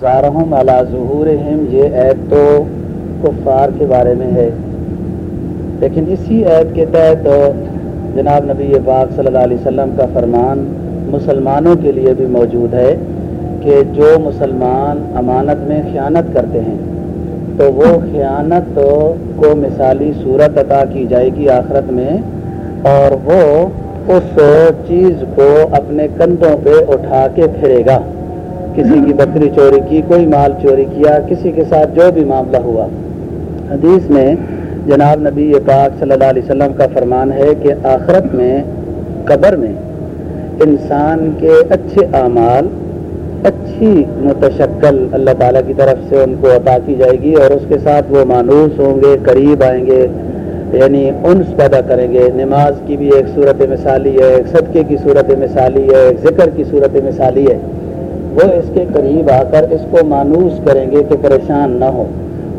زارہم علا ظہورہم، یہ عید تو کفار کے بارے میں ہے۔ لیکن اسی عید کے تحت جناب نبی پاک صلی اللہ علیہ وسلم کا فرمان مسلمانوں کے لیے بھی موجود ہے کہ جو مسلمان امانت میں خیانت کرتے ہیں، تو وہ خیانت کو مثالی صورت عطا کی جائے گی آخرت میں، اور وہ اس چیز کو اپنے کندھوں پہ اٹھا کے پھرے گا۔ کسی کی بکری چوری کی، کوئی مال چوری کیا، کسی کے ساتھ جو بھی معاملہ ہوا۔ حدیث میں جناب نبی پاک صلی اللہ علیہ وسلم کا فرمان ہے کہ آخرت میں، قبر میں انسان کے اچھے اعمال، اچھی متشکل اللہ تعالیٰ کی طرف سے ان کو عطا کی جائے گی اور اس کے ساتھ وہ مانوس ہوں گے، قریب آئیں گے یعنی انس پیدا کریں گے۔ نماز کی بھی ایک صورت مثالی ہے، ایک صدقے کی صورت مثالی ہے، ایک ذکر کی صورت مثالی ہے۔ وہ اس کے قریب آ کر اس کو مانوس کریں گے کہ پریشان نہ ہو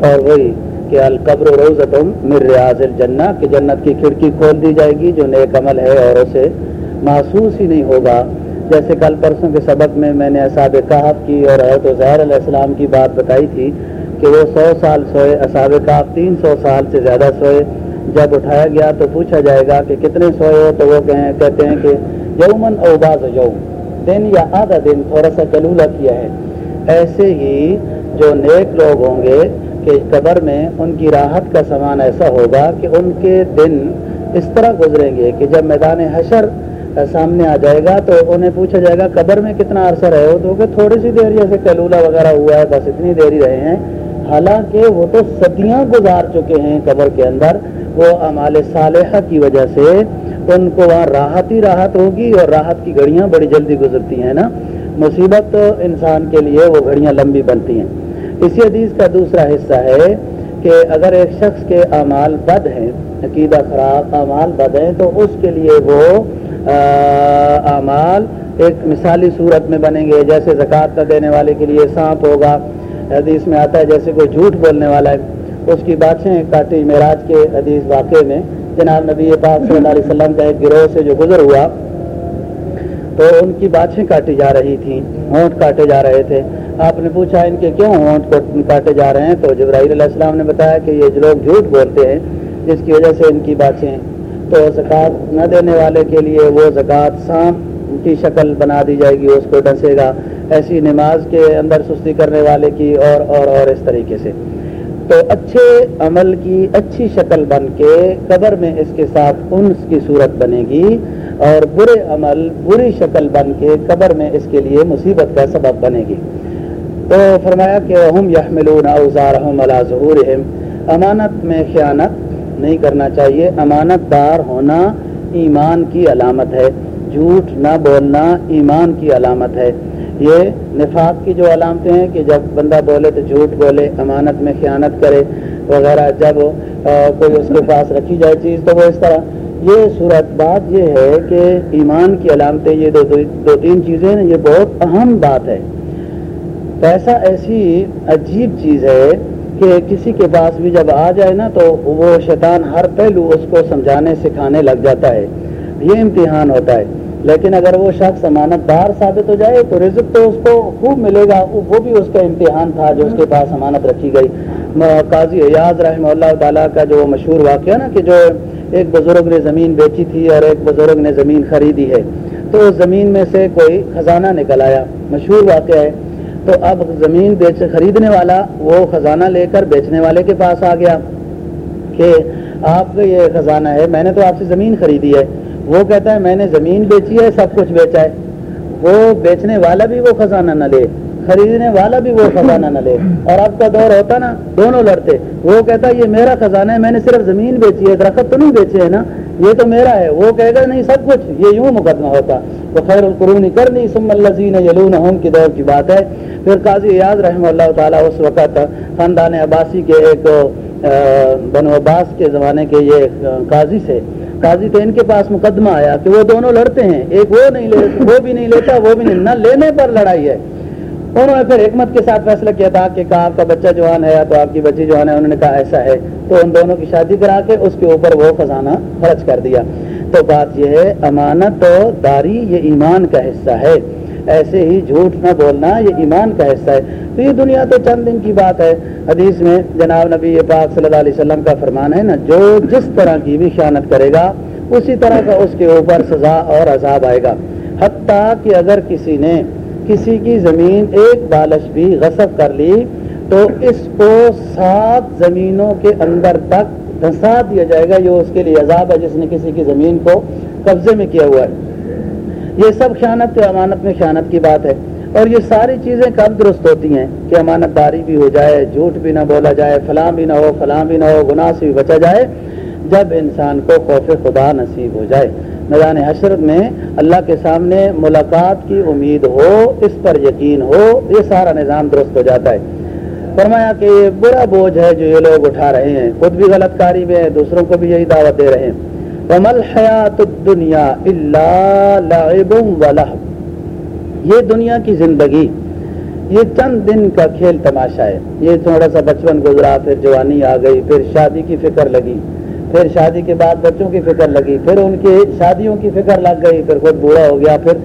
اور وہی کہ القبر روزتم مر ریاض الجنہ، کہ جنت کی کھڑکی کھول دی جائے گی، جو نیک عمل ہے اور اسے محسوس ہی نہیں ہوگا۔ جیسے کل پرسوں کے سبق میں میں نے اصاب کہف کی اور حضرت زہر علیہ السلام کی بات بتائی تھی کہ وہ سو سال سوئے اصاب کہف تین سو سال سے زیادہ سوئے۔ جب اٹھایا گیا تو پوچھا جائے گا کہ کتنے سوئے ہو؟ تو وہ کہتے ہیں کہ یومن اوباز یوم۔ دن یا آدھا دن تھوڑا سا کلولہ کیا ہے۔ ایسے ہی جو نیک لوگ ہوں گے کہ قبر میں ان کی راحت کا سامان ایسا ہوگا کہ ان کے دن اس طرح گزریں گے کہ جب میدان حشر سامنے آ جائے گا تو انہیں پوچھا جائے گا، قبر میں کتنا عرصہ رہے ہو؟ تو کہ تھوڑی سی دیر جیسے کلولہ وغیرہ ہوا ہے، بس اتنی دیر ہی رہے ہیں۔ حالانکہ وہ تو صدیاں گزار چکے ہیں قبر کے اندر۔ وہ امال صالحہ کی وجہ سے ان کو وہاں راحت ہی راحت ہوگی اور راحت کی گھڑیاں بڑی جلدی گزرتی ہیں نا؟ مصیبت انسان کے لیے وہ گھڑیاں لمبی بنتی ہیں۔ اسی حدیث کا دوسرا حصہ ہے کہ اگر ایک شخص کے اعمال بد ہیں، عقیدہ خراب، اعمال بد ہیں، تو اس کے لیے وہ اعمال ایک مثالی صورت میں بنیں گے۔ جیسے زکوٰۃ کا دینے والے کے لیے سانپ ہوگا، حدیث میں آتا ہے جیسے کوئی جھوٹ بولنے والا ہے۔ اس کی باتیں کاٹی معراج کے حدیث واقعے میں۔ جناب نبی پاک صلی اللہ علیہ وسلم کا ایک گروہ سے جو گزر ہوا، تو ان کی باتیں کاٹی جا رہی تھیں، ہونٹ کاٹے جا رہے تھے۔ آپ نے پوچھا ان کے کیوں ہونٹ کاٹے جا رہے ہیں؟ تو جبرائیل علیہ السلام نے بتایا کہ یہ جو لوگ جھوٹ بولتے ہیں، جس کی وجہ سے ان کی باتیں، تو زکوٰۃ نہ دینے والے کے لیے وہ زکوٰۃ سانپ کی شکل بنا دی جائے گی، اس کو ڈسے گا۔ ایسی نماز کے اندر سستی کرنے والے کی اور اور اور اس طریقے سے۔ تو اچھے عمل کی اچھی شکل بن کے قبر میں اس کے ساتھ انس کی صورت بنے گی اور برے عمل بری شکل بن کے قبر میں اس کے لیے مصیبت کا سبب بنے گی۔ تو فرمایا کہ ہم یحملون اوزارہم علی ظہورہم امانت میں خیانت نہیں کرنا چاہیے۔ امانت دار ہونا ایمان کی علامت ہے۔ جھوٹ نہ بولنا ایمان کی علامت ہے۔ یہ نفاق کی جو علامتیں ہیں کہ جب بندہ بولے تو جھوٹ بولے، امانت میں خیانت کرے وغیرہ، جب کوئی اس کے پاس رکھی جائے چیز تو وہ اس طرح۔ یہ صورت بات یہ ہے کہ ایمان کی علامتیں، یہ دو دو تین چیزیں یہ بہت اہم بات ہے۔ پیسہ ایسی عجیب چیز ہے کہ کسی کے پاس بھی جب آ جائے نا تو وہ شیطان ہر پہلو اس کو سمجھانے، سکھانے لگ جاتا ہے۔ یہ امتحان ہوتا ہے۔ لیکن اگر وہ شخص امانت دار ثابت ہو جائے تو رزق تو اس کو خوب ملے گا وہ بھی اس کا امتحان تھا جو اس کے پاس امانت رکھی گئی۔ قاضی ایاز رحمہ اللہ تعالیٰ کا جو مشہور واقعہ نا کہ جو ایک بزرگ نے زمین بیچی تھی اور ایک بزرگ نے زمین خریدی ہے۔ تو اس زمین میں سے کوئی خزانہ نکل آیا۔ مشہور واقعہ ہے۔ تو اب زمین بیچ خریدنے والا وہ خزانہ لے کر بیچنے والے کے پاس آ گیا کہ آپ کا یہ خزانہ ہے میں نے تو آپ سے زمین خریدی ہے۔ وہ کہتا ہے میں نے زمین بیچی ہے، سب کچھ بیچا ہے۔ وہ بیچنے والا بھی وہ خزانہ نہ لے، خریدنے والا بھی وہ خزانہ نہ لے۔ اور اب کا دور ہوتا نا، دونوں لڑتے۔ وہ کہتا ہے، یہ میرا خزانہ ہے، میں نے صرف زمین بیچی ہے، درخت تو نہیں بیچے ہے نا؟ یہ تو میرا ہے۔ وہ کہے گا، نہیں، سب کچھ۔ یہ یوں مقدمہ ہوتا۔ وہ خیر القرون کرنی سم الزین یلون ہم کی دور کی بات ہے۔ پھر قاضی ایاز رحمہ اللہ تعالیٰ اس وقت خاندان عباسی کے ایک بنو عباس کے زمانے کے یہ قاضی سے قاضی تو ان کے پاس مقدمہ آیا کہ وہ دونوں لڑتے ہیں، ایک وہ نہیں لے، وہ بھی نہیں لیتا، وہ بھی نہیں، نہ لینے پر لڑائی ہے۔ انہوں نے پھر حکمت کے ساتھ فیصلہ کیا تھا کہ کہا، آپ کا بچہ جوان ہے یا تو آپ کی بچی جوان ہے، انہوں نے کہا ایسا ہے۔ تو ان دونوں کی شادی کرا کے اس کے اوپر وہ خزانہ خرچ کر دیا۔ تو بات یہ ہے، امانت داری یہ ایمان کا حصہ ہے۔ ایسے ہی جھوٹ نہ بولنا، یہ ایمان کا حصہ ہے۔ تو یہ دنیا تو چند دن کی بات ہے۔ حدیث میں جناب نبی پاک صلی اللہ علیہ وسلم کا فرمان ہے نا، جو جس طرح کی بھی خیانت کرے گا، اسی طرح کا اس کے اوپر سزا اور عذاب آئے گا۔ حتیٰ کہ اگر کسی نے کسی کی زمین ایک بالش بھی غصب کر لی، تو اس کو سات زمینوں کے اندر تک دھسا دیا جائے گا۔ یہ اس کے لیے عذاب ہے جس نے کسی کی زمین کو قبضے میں کیا ہوا ہے۔ یہ سب خیانت امانت میں خیانت کی بات ہے۔ اور یہ ساری چیزیں کب درست ہوتی ہیں کہ امانت داری بھی ہو جائے، جھوٹ بھی نہ بولا جائے، فلاں بھی نہ ہو، فلاں بھی نہ ہو، گناہ سے بھی بچا جائے۔ جب انسان کو خوف خدا نصیب ہو جائے۔ میدان حشرت میں اللہ کے سامنے ملاقات کی امید ہو، اس پر یقین ہو، یہ سارا نظام درست ہو جاتا ہے۔ فرمایا کہ یہ برا بوجھ ہے جو یہ لوگ اٹھا رہے ہیں۔ خود بھی غلط کاری میں دوسروں کو بھی یہی دعوت دے رہے ہیں۔ ومل حیات دنیا اللہ یہ دنیا کی زندگی، یہ چند دن کا کھیل تماشا ہے۔ یہ تھوڑا سا بچپن گزرا، پھر جوانی آ گئی، پھر شادی کی فکر لگی، پھر شادی کے بعد بچوں کی فکر لگی، پھر ان کی شادیوں کی فکر لگ گئی، پھر خود بوڑھا ہو گیا، پھر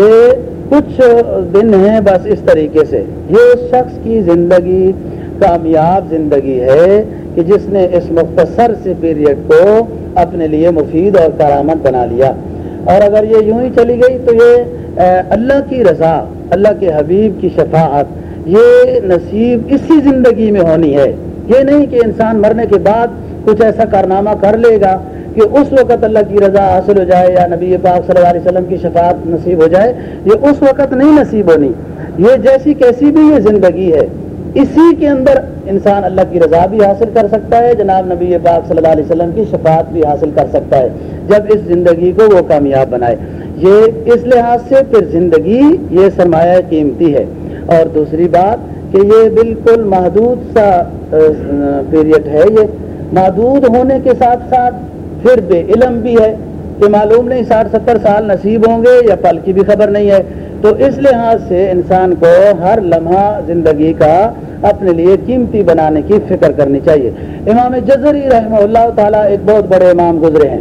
یہ کچھ دن ہیں بس اس طریقے سے۔ یہ اس شخص کی زندگی، کامیاب زندگی ہے کہ جس نے اس مختصر سے پیریڈ کو اپنے لیے مفید اور کرامت بنا لیا۔ اور اگر یہ یوں ہی چلی گئی تو یہ اللہ کی رضا، اللہ کے حبیب کی شفاعت، یہ نصیب اسی زندگی میں ہونی ہے۔ یہ نہیں کہ انسان مرنے کے بعد کچھ ایسا کارنامہ کر لے گا کہ اس وقت اللہ کی رضا حاصل ہو جائے یا نبی پاک صلی اللہ علیہ وسلم کی شفاعت نصیب ہو جائے۔ یہ اس وقت نہیں نصیب ہونی۔ یہ جیسی کیسی بھی یہ زندگی ہے۔ اسی کے اندر انسان اللہ کی رضا بھی حاصل کر سکتا ہے، جناب نبی پاک صلی اللہ علیہ وسلم کی شفاعت بھی حاصل کر سکتا ہے، جب اس زندگی کو وہ کامیاب بنائے۔ یہ اس لحاظ سے پھر زندگی یہ سرمایہ قیمتی ہے۔ اور دوسری بات کہ یہ بالکل محدود سا پیریڈ ہے۔ یہ محدود ہونے کے ساتھ ساتھ پھر بے علم بھی ہے کہ معلوم نہیں، ساٹھ ستر سال نصیب ہوں گے یا پل کی بھی خبر نہیں ہے۔ تو اس لحاظ سے انسان کو ہر لمحہ زندگی کا اپنے لیے قیمتی بنانے کی فکر کرنی چاہیے۔ امام جزری رحمہ اللہ تعالیٰ ایک بہت بڑے امام گزرے ہیں۔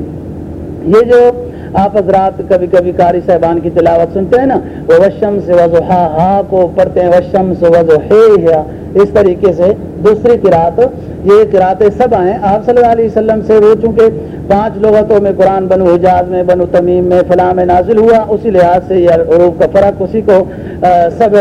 یہ جو آپ حضرات کبھی کبھی قاری صاحبان کی تلاوت سنتے ہیں نا وہ وشم سے وضو ہا کو پڑھتے ہیں وشم سے وضو ہے اس طریقے سے دوسری قرآت، یہ قرآتیں سب آئیں۔ آپ صلی اللہ علیہ وسلم سے وہ چونکہ پانچ لغتوں میں قرآن بنو حجاز میں، بنو تمیم میں، فلاں میں نازل ہوا، اسی لحاظ سے یہ عروف کا فرق اسی کو سب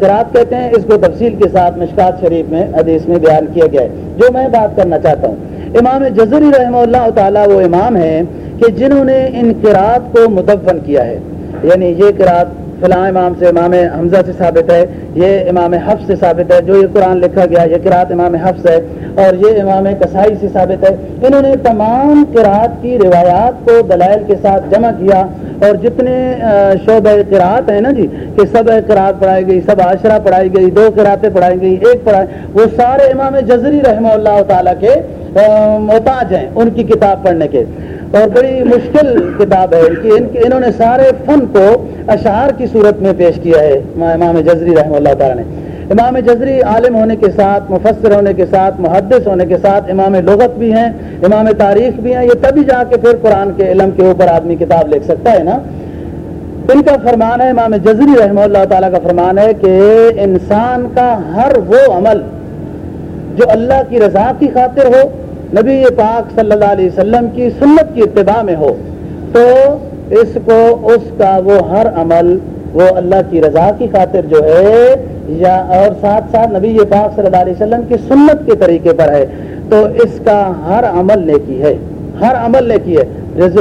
قرآت کہتے ہیں۔ اس کو تفصیل کے ساتھ مشکات شریف میں، حدیث میں بیان کیا گیا ہے۔ جو میں بات کرنا چاہتا ہوں، امام جزری رحمہ اللہ تعالیٰ وہ امام ہیں کہ جنہوں نے ان قرآت کو مدون کیا ہے۔ یعنی یہ قرآت فلاں امام سے امام حمزہ سے ثابت ہے، یہ امام حفظ سے ثابت ہے، جو یہ قرآن لکھا گیا، یہ قرآت امام حفظ ہے، اور یہ امام کسائی سے ثابت ہے۔ انہوں نے تمام قرآت کی روایات کو دلائل کے ساتھ جمع کیا، اور جتنے شعبہ قرآت ہیں نا جی کہ سب قرآت پڑھائی گئی، سب عشرہ پڑھائی گئی، دو قرآتیں پڑھائی گئی، ایک پڑھائی، وہ سارے امام جزری رحمہ اللہ تعالیٰ کے محتاج ہیں ان کی کتاب پڑھنے کے۔ اور بڑی مشکل کتاب ہے کہ ان کے انہوں نے سارے فن کو اشعار کی صورت میں پیش کیا ہے۔ امام جزری رحمہ اللہ تعالیٰ نے۔ امام جزری عالم ہونے کے ساتھ، مفسر ہونے کے ساتھ، محدث ہونے کے ساتھ امام لغت بھی ہیں، امام تاریخ بھی ہیں، یہ تبھی جا کے پھر قرآن کے علم کے اوپر آدمی کتاب لکھ سکتا ہے نا۔ ان کا فرمان ہے، امام جزری رحمہ اللہ تعالیٰ کا فرمان ہے کہ انسان کا ہر وہ عمل جو اللہ کی رضا کی خاطر ہو نبی پاک صلی اللہ علیہ وسلم کی سنت کی اتباع میں ہو، تو اس کو، اس کا وہ ہر عمل وہ اللہ کی رضا کی خاطر جو ہے، یا اور ساتھ ساتھ نبی پاک صلی اللہ علیہ وسلم کی سنت کے طریقے پر ہے۔ تو اس کا ہر عمل نیکی ہے، ہر عمل نیکی ہے۔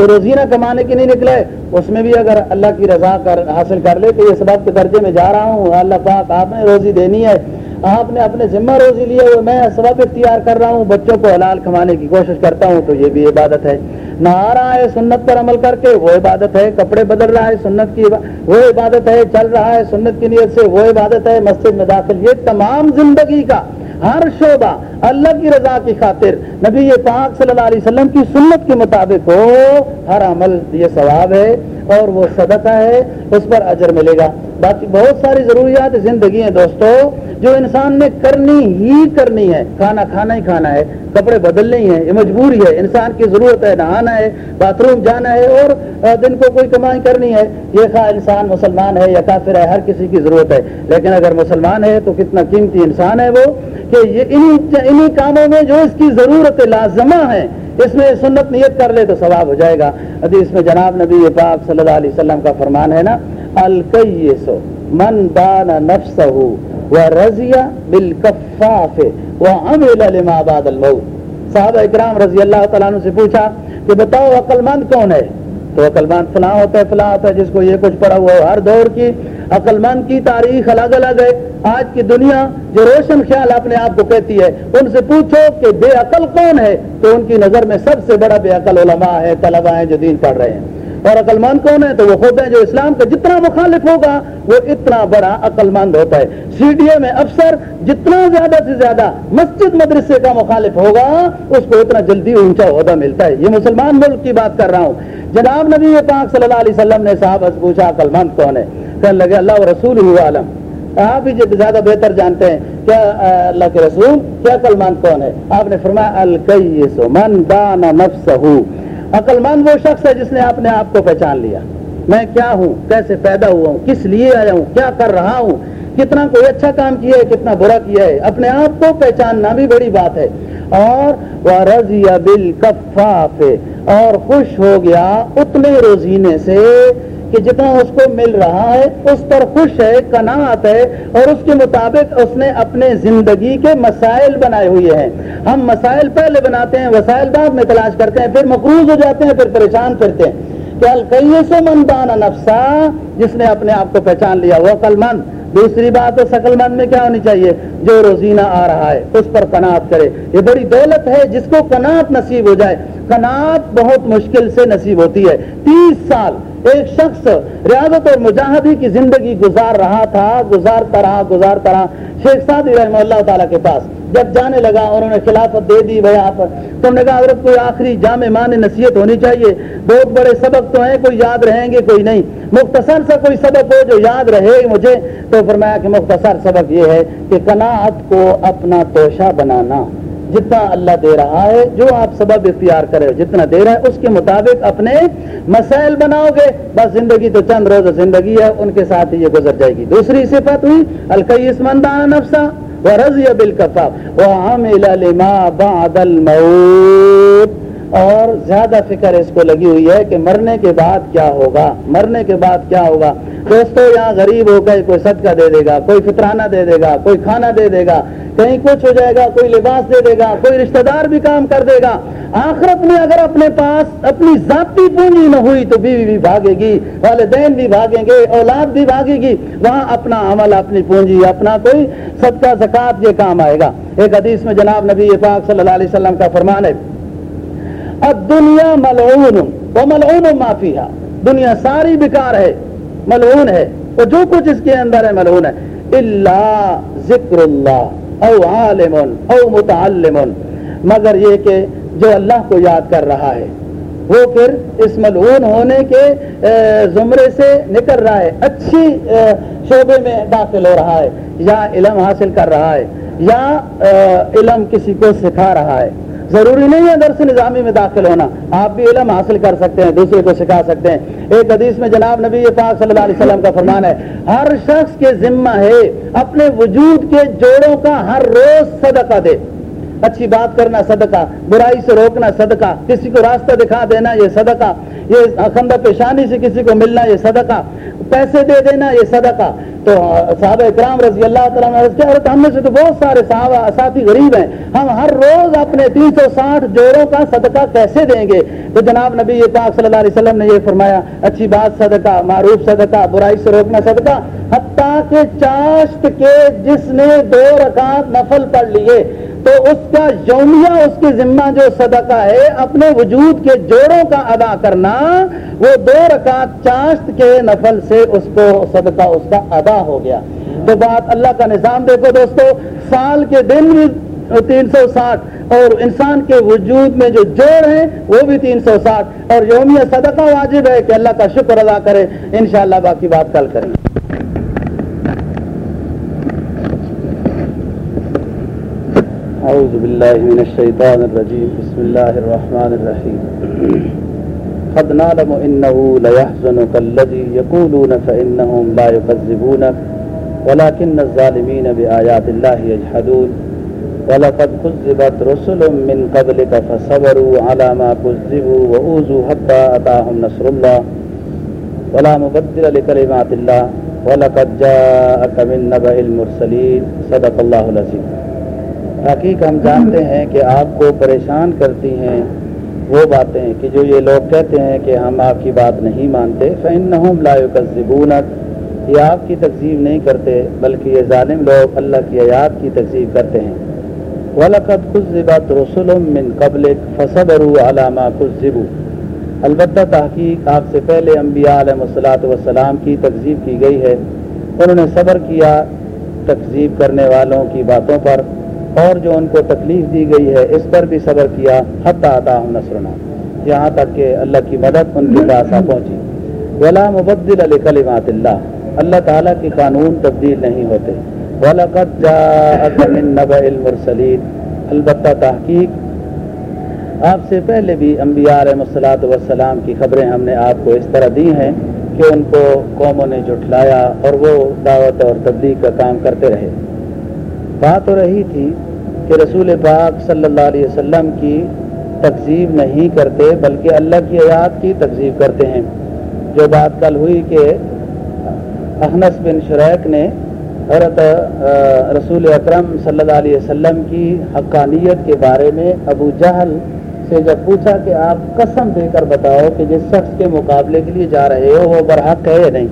روزینہ کمانے کی نہیں نکلے اس میں بھی اگر اللہ کی رضا کر، حاصل کر لے کہ یہ سبب کے درجے میں جا رہا ہوں، اللہ پاک آپ نے روزی دینی ہے آپ نے اپنے ذمہ روزی لیے ہوئے، میں سبب اختیار کر رہا ہوں، بچوں کو حلال کھوانے کی کوشش کرتا ہوں، تو یہ بھی عبادت ہے۔ نہ آ رہا ہے سنت پر عمل کر کے، وہ عبادت ہے۔ کپڑے بدل رہا ہے سنت کی، وہ عبادت ہے۔ چل رہا ہے سنت کی نیت سے، وہ عبادت ہے۔ مسجد میں داخل، یہ تمام زندگی کا ہر شعبہ اللہ کی رضا کی خاطر نبی پاک صلی اللہ علیہ وسلم کی سنت کے مطابق ہو، ہر عمل یہ ثواب ہے۔ اور وہ صدقہ ہے، اس پر اجر ملے گا۔ باقی بہت ساری ضروریات زندگی ہیں دوستو، جو انسان نے کرنی ہی کرنی ہے۔ کھانا کھانا ہی کھانا ہے، کپڑے بدلنے ہی ہیں، یہ مجبوری ہے۔ انسان کی ضرورت ہے، نہانا ہے، باتھ روم جانا ہے اور دن کو کوئی کمائی کرنی ہے۔ یہ خواہ انسان مسلمان ہے یا کافر ہے، ہر کسی کی ضرورت ہے۔ لیکن اگر مسلمان ہے تو کتنا قیمتی انسان ہے وہ کہ یہ انہی کاموں میں جو اس کی ضرورت لازمہ ہے اس میں سنت نیت کر لے تو ثواب ہو جائے گا۔ حدیث میں جناب نبی پاک صلی اللہ علیہ وسلم کا فرمان ہے نا، الکیسو من دان نفسہ و بالکفاف و عمل لما بعد الموت۔ صحابہ اکرام رضی اللہ تعالیٰ عنہ سے پوچھا کہ بتاؤ عقل مند کون ہے؟ تو عقل مند فلاں ہوتا ہے، فلاں ہوتا ہے، جس کو یہ کچھ پڑا ہوا ہے، ہر دور کی عقل مند کی تاریخ الگ الگ ہے۔ آج کی دنیا جو روشن خیال اپنے آپ کو کہتی ہے، ان سے پوچھو کہ بے عقل کون ہے؟ تو ان کی نظر میں سب سے بڑا بے عقل علماء ہے طلبا ہیں جو دین پڑھ رہے ہیں۔ اور عقل مند کون ہے تو وہ خود ہیں جو اسلام کا جتنا مخالف ہوگا، وہ اتنا بڑا عقل مند ہوتا ہے۔ سی ڈی اے میں افسر جتنا زیادہ سے زیادہ مسجد مدرسے کا مخالف ہوگا، اس کو اتنا جلدی اونچا عہدہ ملتا ہے۔ یہ مسلمان ملک کی بات کر رہا ہوں۔ جناب نبی پاک صلی اللہ علیہ وسلم نے صاحب پوچھا عقل مند کون ہے؟ کہنے لگے، اللہ و رسول ہوا عالم۔ آپ ہی زیادہ بہتر جانتے ہیں۔ کیا اللہ کے رسول، کیا عقل مند کون ہے؟ آپ نے فرمایا الکیس من دان نفسہ۔ عقل مند وہ شخص ہے جس نے اپنے آپ کو پہچان لیا۔ میں کیا ہوں؟ کیسے پیدا ہوا ہوں؟ کس لیے آیا ہوں؟ کیا کر رہا ہوں؟ کتنا کوئی اچھا کام کیا ہے، کتنا برا کیا ہے؟ اپنے آپ کو پہچاننا بھی بڑی بات ہے۔ اور رضی بل اور خوش ہو گیا اتنے روزینے سے کہ جتنا اس کو مل رہا ہے، اس پر خوش ہے کناعت ہے اور اس کے مطابق اس نے اپنے زندگی کے مسائل بنائے ہوئے ہیں۔ ہم مسائل پہلے بناتے ہیں، وسائل بعد میں تلاش کرتے ہیں، پھر مقروض ہو جاتے ہیں، پھر پریشان پھرتے ہیں۔ کہ القیے مندان نفسا، جس نے اپنے آپ کو پہچان لیا، وہ عقل مند۔ دوسری بات شکل مند میں کیا ہونی چاہیے؟ جو روزینہ آ رہا ہے، اس پر کناعت کرے۔ یہ بڑی دولت ہے، جس کو کناعت نصیب ہو جائے۔ کناعت بہت مشکل سے نصیب ہوتی ہے۔ تیس سال ایک شخص ریاضت اور مجاہدی کی زندگی گزار رہا تھا گزارتا رہا گزارتا رہا شیخ سعدی رحمہ اللہ تعالیٰ کے پاس۔ جب جانے لگا، انہوں نے خلافت دے دی، بھائی آپ تو نے کہا حضرت کوئی آخری جامع مان نصیحت ہونی چاہیے۔ بہت بڑے سبق تو ہیں، کوئی یاد رہیں گے، کوئی نہیں۔ مختصر سا کوئی سبق ہو جو یاد رہے مجھے، تو فرمایا کہ مختصر سبق یہ ہے کہ کناعت کو اپنا توشہ بنانا۔ جتنا اللہ دے رہا ہے، جو آپ سبب اختیار کرے، جتنا دے رہا ہے، اس کے مطابق اپنے مسائل بناؤ گے۔ بس زندگی تو چند روز زندگی ہے، ان کے ساتھ ہی یہ گزر جائے گی۔ دوسری صفت ہوئی، القیس مندان نفسا وہ رضی بل لما بعد الموت۔ اور زیادہ فکر اس کو لگی ہوئی ہے کہ مرنے کے بعد کیا ہوگا؟ مرنے کے بعد کیا ہوگا؟ دوستو، یہاں غریب ہو گئے، کوئی صدقہ دے دے گا، کوئی فطرانہ دے دے گا، کوئی کھانا دے دے گا، کہیں کچھ ہو جائے گا، کوئی لباس دے دے گا، کوئی رشتہ دار بھی کام کر دے گا۔ آخرت میں اگر اپنے پاس اپنی ذاتی پونجی نہ ہوئی تو بیوی بھی بھاگے گی، والدین بھی بھاگیں گے، اولاد بھی بھاگے گی۔ وہاں اپنا عمل، اپنی پونجی، اپنا کوئی صدقہ زکات یہ کام آئے گا۔ ایک حدیث میں جناب نبی پاک صلی اللہ علیہ وسلم کا فرمان ہے اب دنیا ملعون وہ ملعون معافی ہے دنیا ساری بیکار ہے، ملعون ہے، وہ جو کچھ اس کے اندر ہے ملعون ہے۔ اللہ ذکر اللہ، او عالم، او متعلم۔ مگر یہ کہ جو اللہ کو یاد کر رہا ہے، وہ پھر اس ملعون ہونے کے زمرے سے نکل رہا ہے۔ اچھی شعبے میں داخل ہو رہا ہے، یا علم حاصل کر رہا ہے، یا علم کسی کو سکھا رہا ہے۔ ضروری نہیں ہے درس نظامی میں داخل ہونا۔ آپ بھی علم حاصل کر سکتے ہیں، دوسرے کو سکھا سکتے ہیں۔ ایک حدیث میں جناب نبی پاک صلی اللہ علیہ وسلم کا فرمان ہے، ہر شخص کے ذمہ ہے اپنے وجود کے جوڑوں کا ہر روز صدقہ دے۔ اچھی بات کرنا صدقہ، برائی سے روکنا صدقہ، کسی کو راستہ دکھا دینا یہ صدقہ۔ یہ خندہ پیشانی سے کسی کو ملنا، یہ صدقہ، پیسے دے دینا، یہ صدقہ۔ تو صحابہ اکرام رضی اللہ تعالیٰ ہم میں سے تو بہت سارے صحابہ ساتھی غریب ہیں۔ ہم ہر روز اپنے تین سو ساٹھ جوڑوں کا صدقہ کیسے دیں گے؟ تو جناب نبی پاک صلی اللہ علیہ وسلم نے یہ فرمایا، اچھی بات صدقہ، معروف صدقہ، برائی سے روکنا صدقہ، حتیٰ کہ چاشت کے جس نے دو رکعت نفل پڑھ لیے تو اس کا یومیہ اس کی ذمہ جو صدقہ ہے، اپنے وجود کے جوڑوں کا ادا کرنا، وہ دو رکعت چاشت کے نفل سے اس کو صدقہ اس کا ادا ہو گیا۔ تو بات اللہ کا نظام دیکھو دوستو، سال کے دن بھی تین سو ساٹھ اور انسان کے وجود میں جو جوڑ ہیں، وہ بھی تین سو ساٹھ۔ اور یومیہ صدقہ واجب ہے کہ اللہ کا شکر ادا کرے۔ انشاءاللہ باقی بات کل کریں اعوذ باللہ من الشیطان الرجیم بسم اللہ الرحمن الرحیم قد نعلم انه ليحزنك الذي يقولون فانهم لا يكذبونك ولكن الظالمين بآيات الله يجحدون. ولقد كذبت رسل من قبلك فصبروا على ما كذبوا وأوذوا حتى أتاهم نصر الله. ولا مبدل لكلمات الله. ولقد جاءك من نبأ المرسلين. صدق الله العظيم. حقیق ہم جانتے ہیں کہ آپ کو پریشان کرتی ہیں وہ باتیں کہ جو یہ لوگ کہتے ہیں کہ ہم آپ کی بات نہیں مانتے، فإنهم لا يكذبونك یہ آپ کی تقزیب نہیں کرتے، بلکہ یہ ظالم لوگ اللہ کی آیات کی تقزیب کرتے ہیں۔ وَلَقَدْ كُذِّبَتْ رُسُلٌ مِّن قَبْلِكَ فَصَبَرُوا عَلَى مَا كُذِّبُوا۔ البتہ تحقیق آپ سے پہلے انبیاء علیہ الصلاۃ والسلام کی تقزیب کی گئی ہے۔ انہوں نے صبر کیا تقزیب کرنے والوں کی باتوں پر۔ اور جو ان کو تکلیف دی گئی ہے، اس پر بھی صبر کیا، حتیٰ عطاہم نصرنا۔ یہاں تک کہ اللہ کی مدد ان کے پاس آ پہنچی۔ ولا مبدل علی کلمات اللہ اللہ تعالیٰ کے قانون تبدیل نہیں ہوتے۔ وَلَقَدْ جَاءَكَ مِن نَبَئِ الْمُرْسَلِينَ۔ البتہ تحقیق۔ آپ سے پہلے بھی انبیاء علیہ الصلاۃ والسلام کی خبریں ہم نے آپ کو اس طرح دی ہیں کہ ان کو قوموں نے جھٹلایا اور وہ دعوت اور تبلیغ کا کام کرتے رہے۔ بات ہو رہی تھی کہ رسول پاک صلی اللہ علیہ وسلم کی تقزیب نہیں کرتے، بلکہ اللہ کی آیات کی تقزیب کرتے ہیں۔ جو بات کل ہوئی کہ احنس بن شریک نے حضرت رسول اکرم صلی اللہ علیہ وسلم کی حقانیت کے بارے میں ابو جہل سے جب پوچھا کہ آپ قسم دے کر بتاؤ کہ جس شخص کے مقابلے کے لیے جا رہے ہو، وہ برحق ہے یا نہیں؟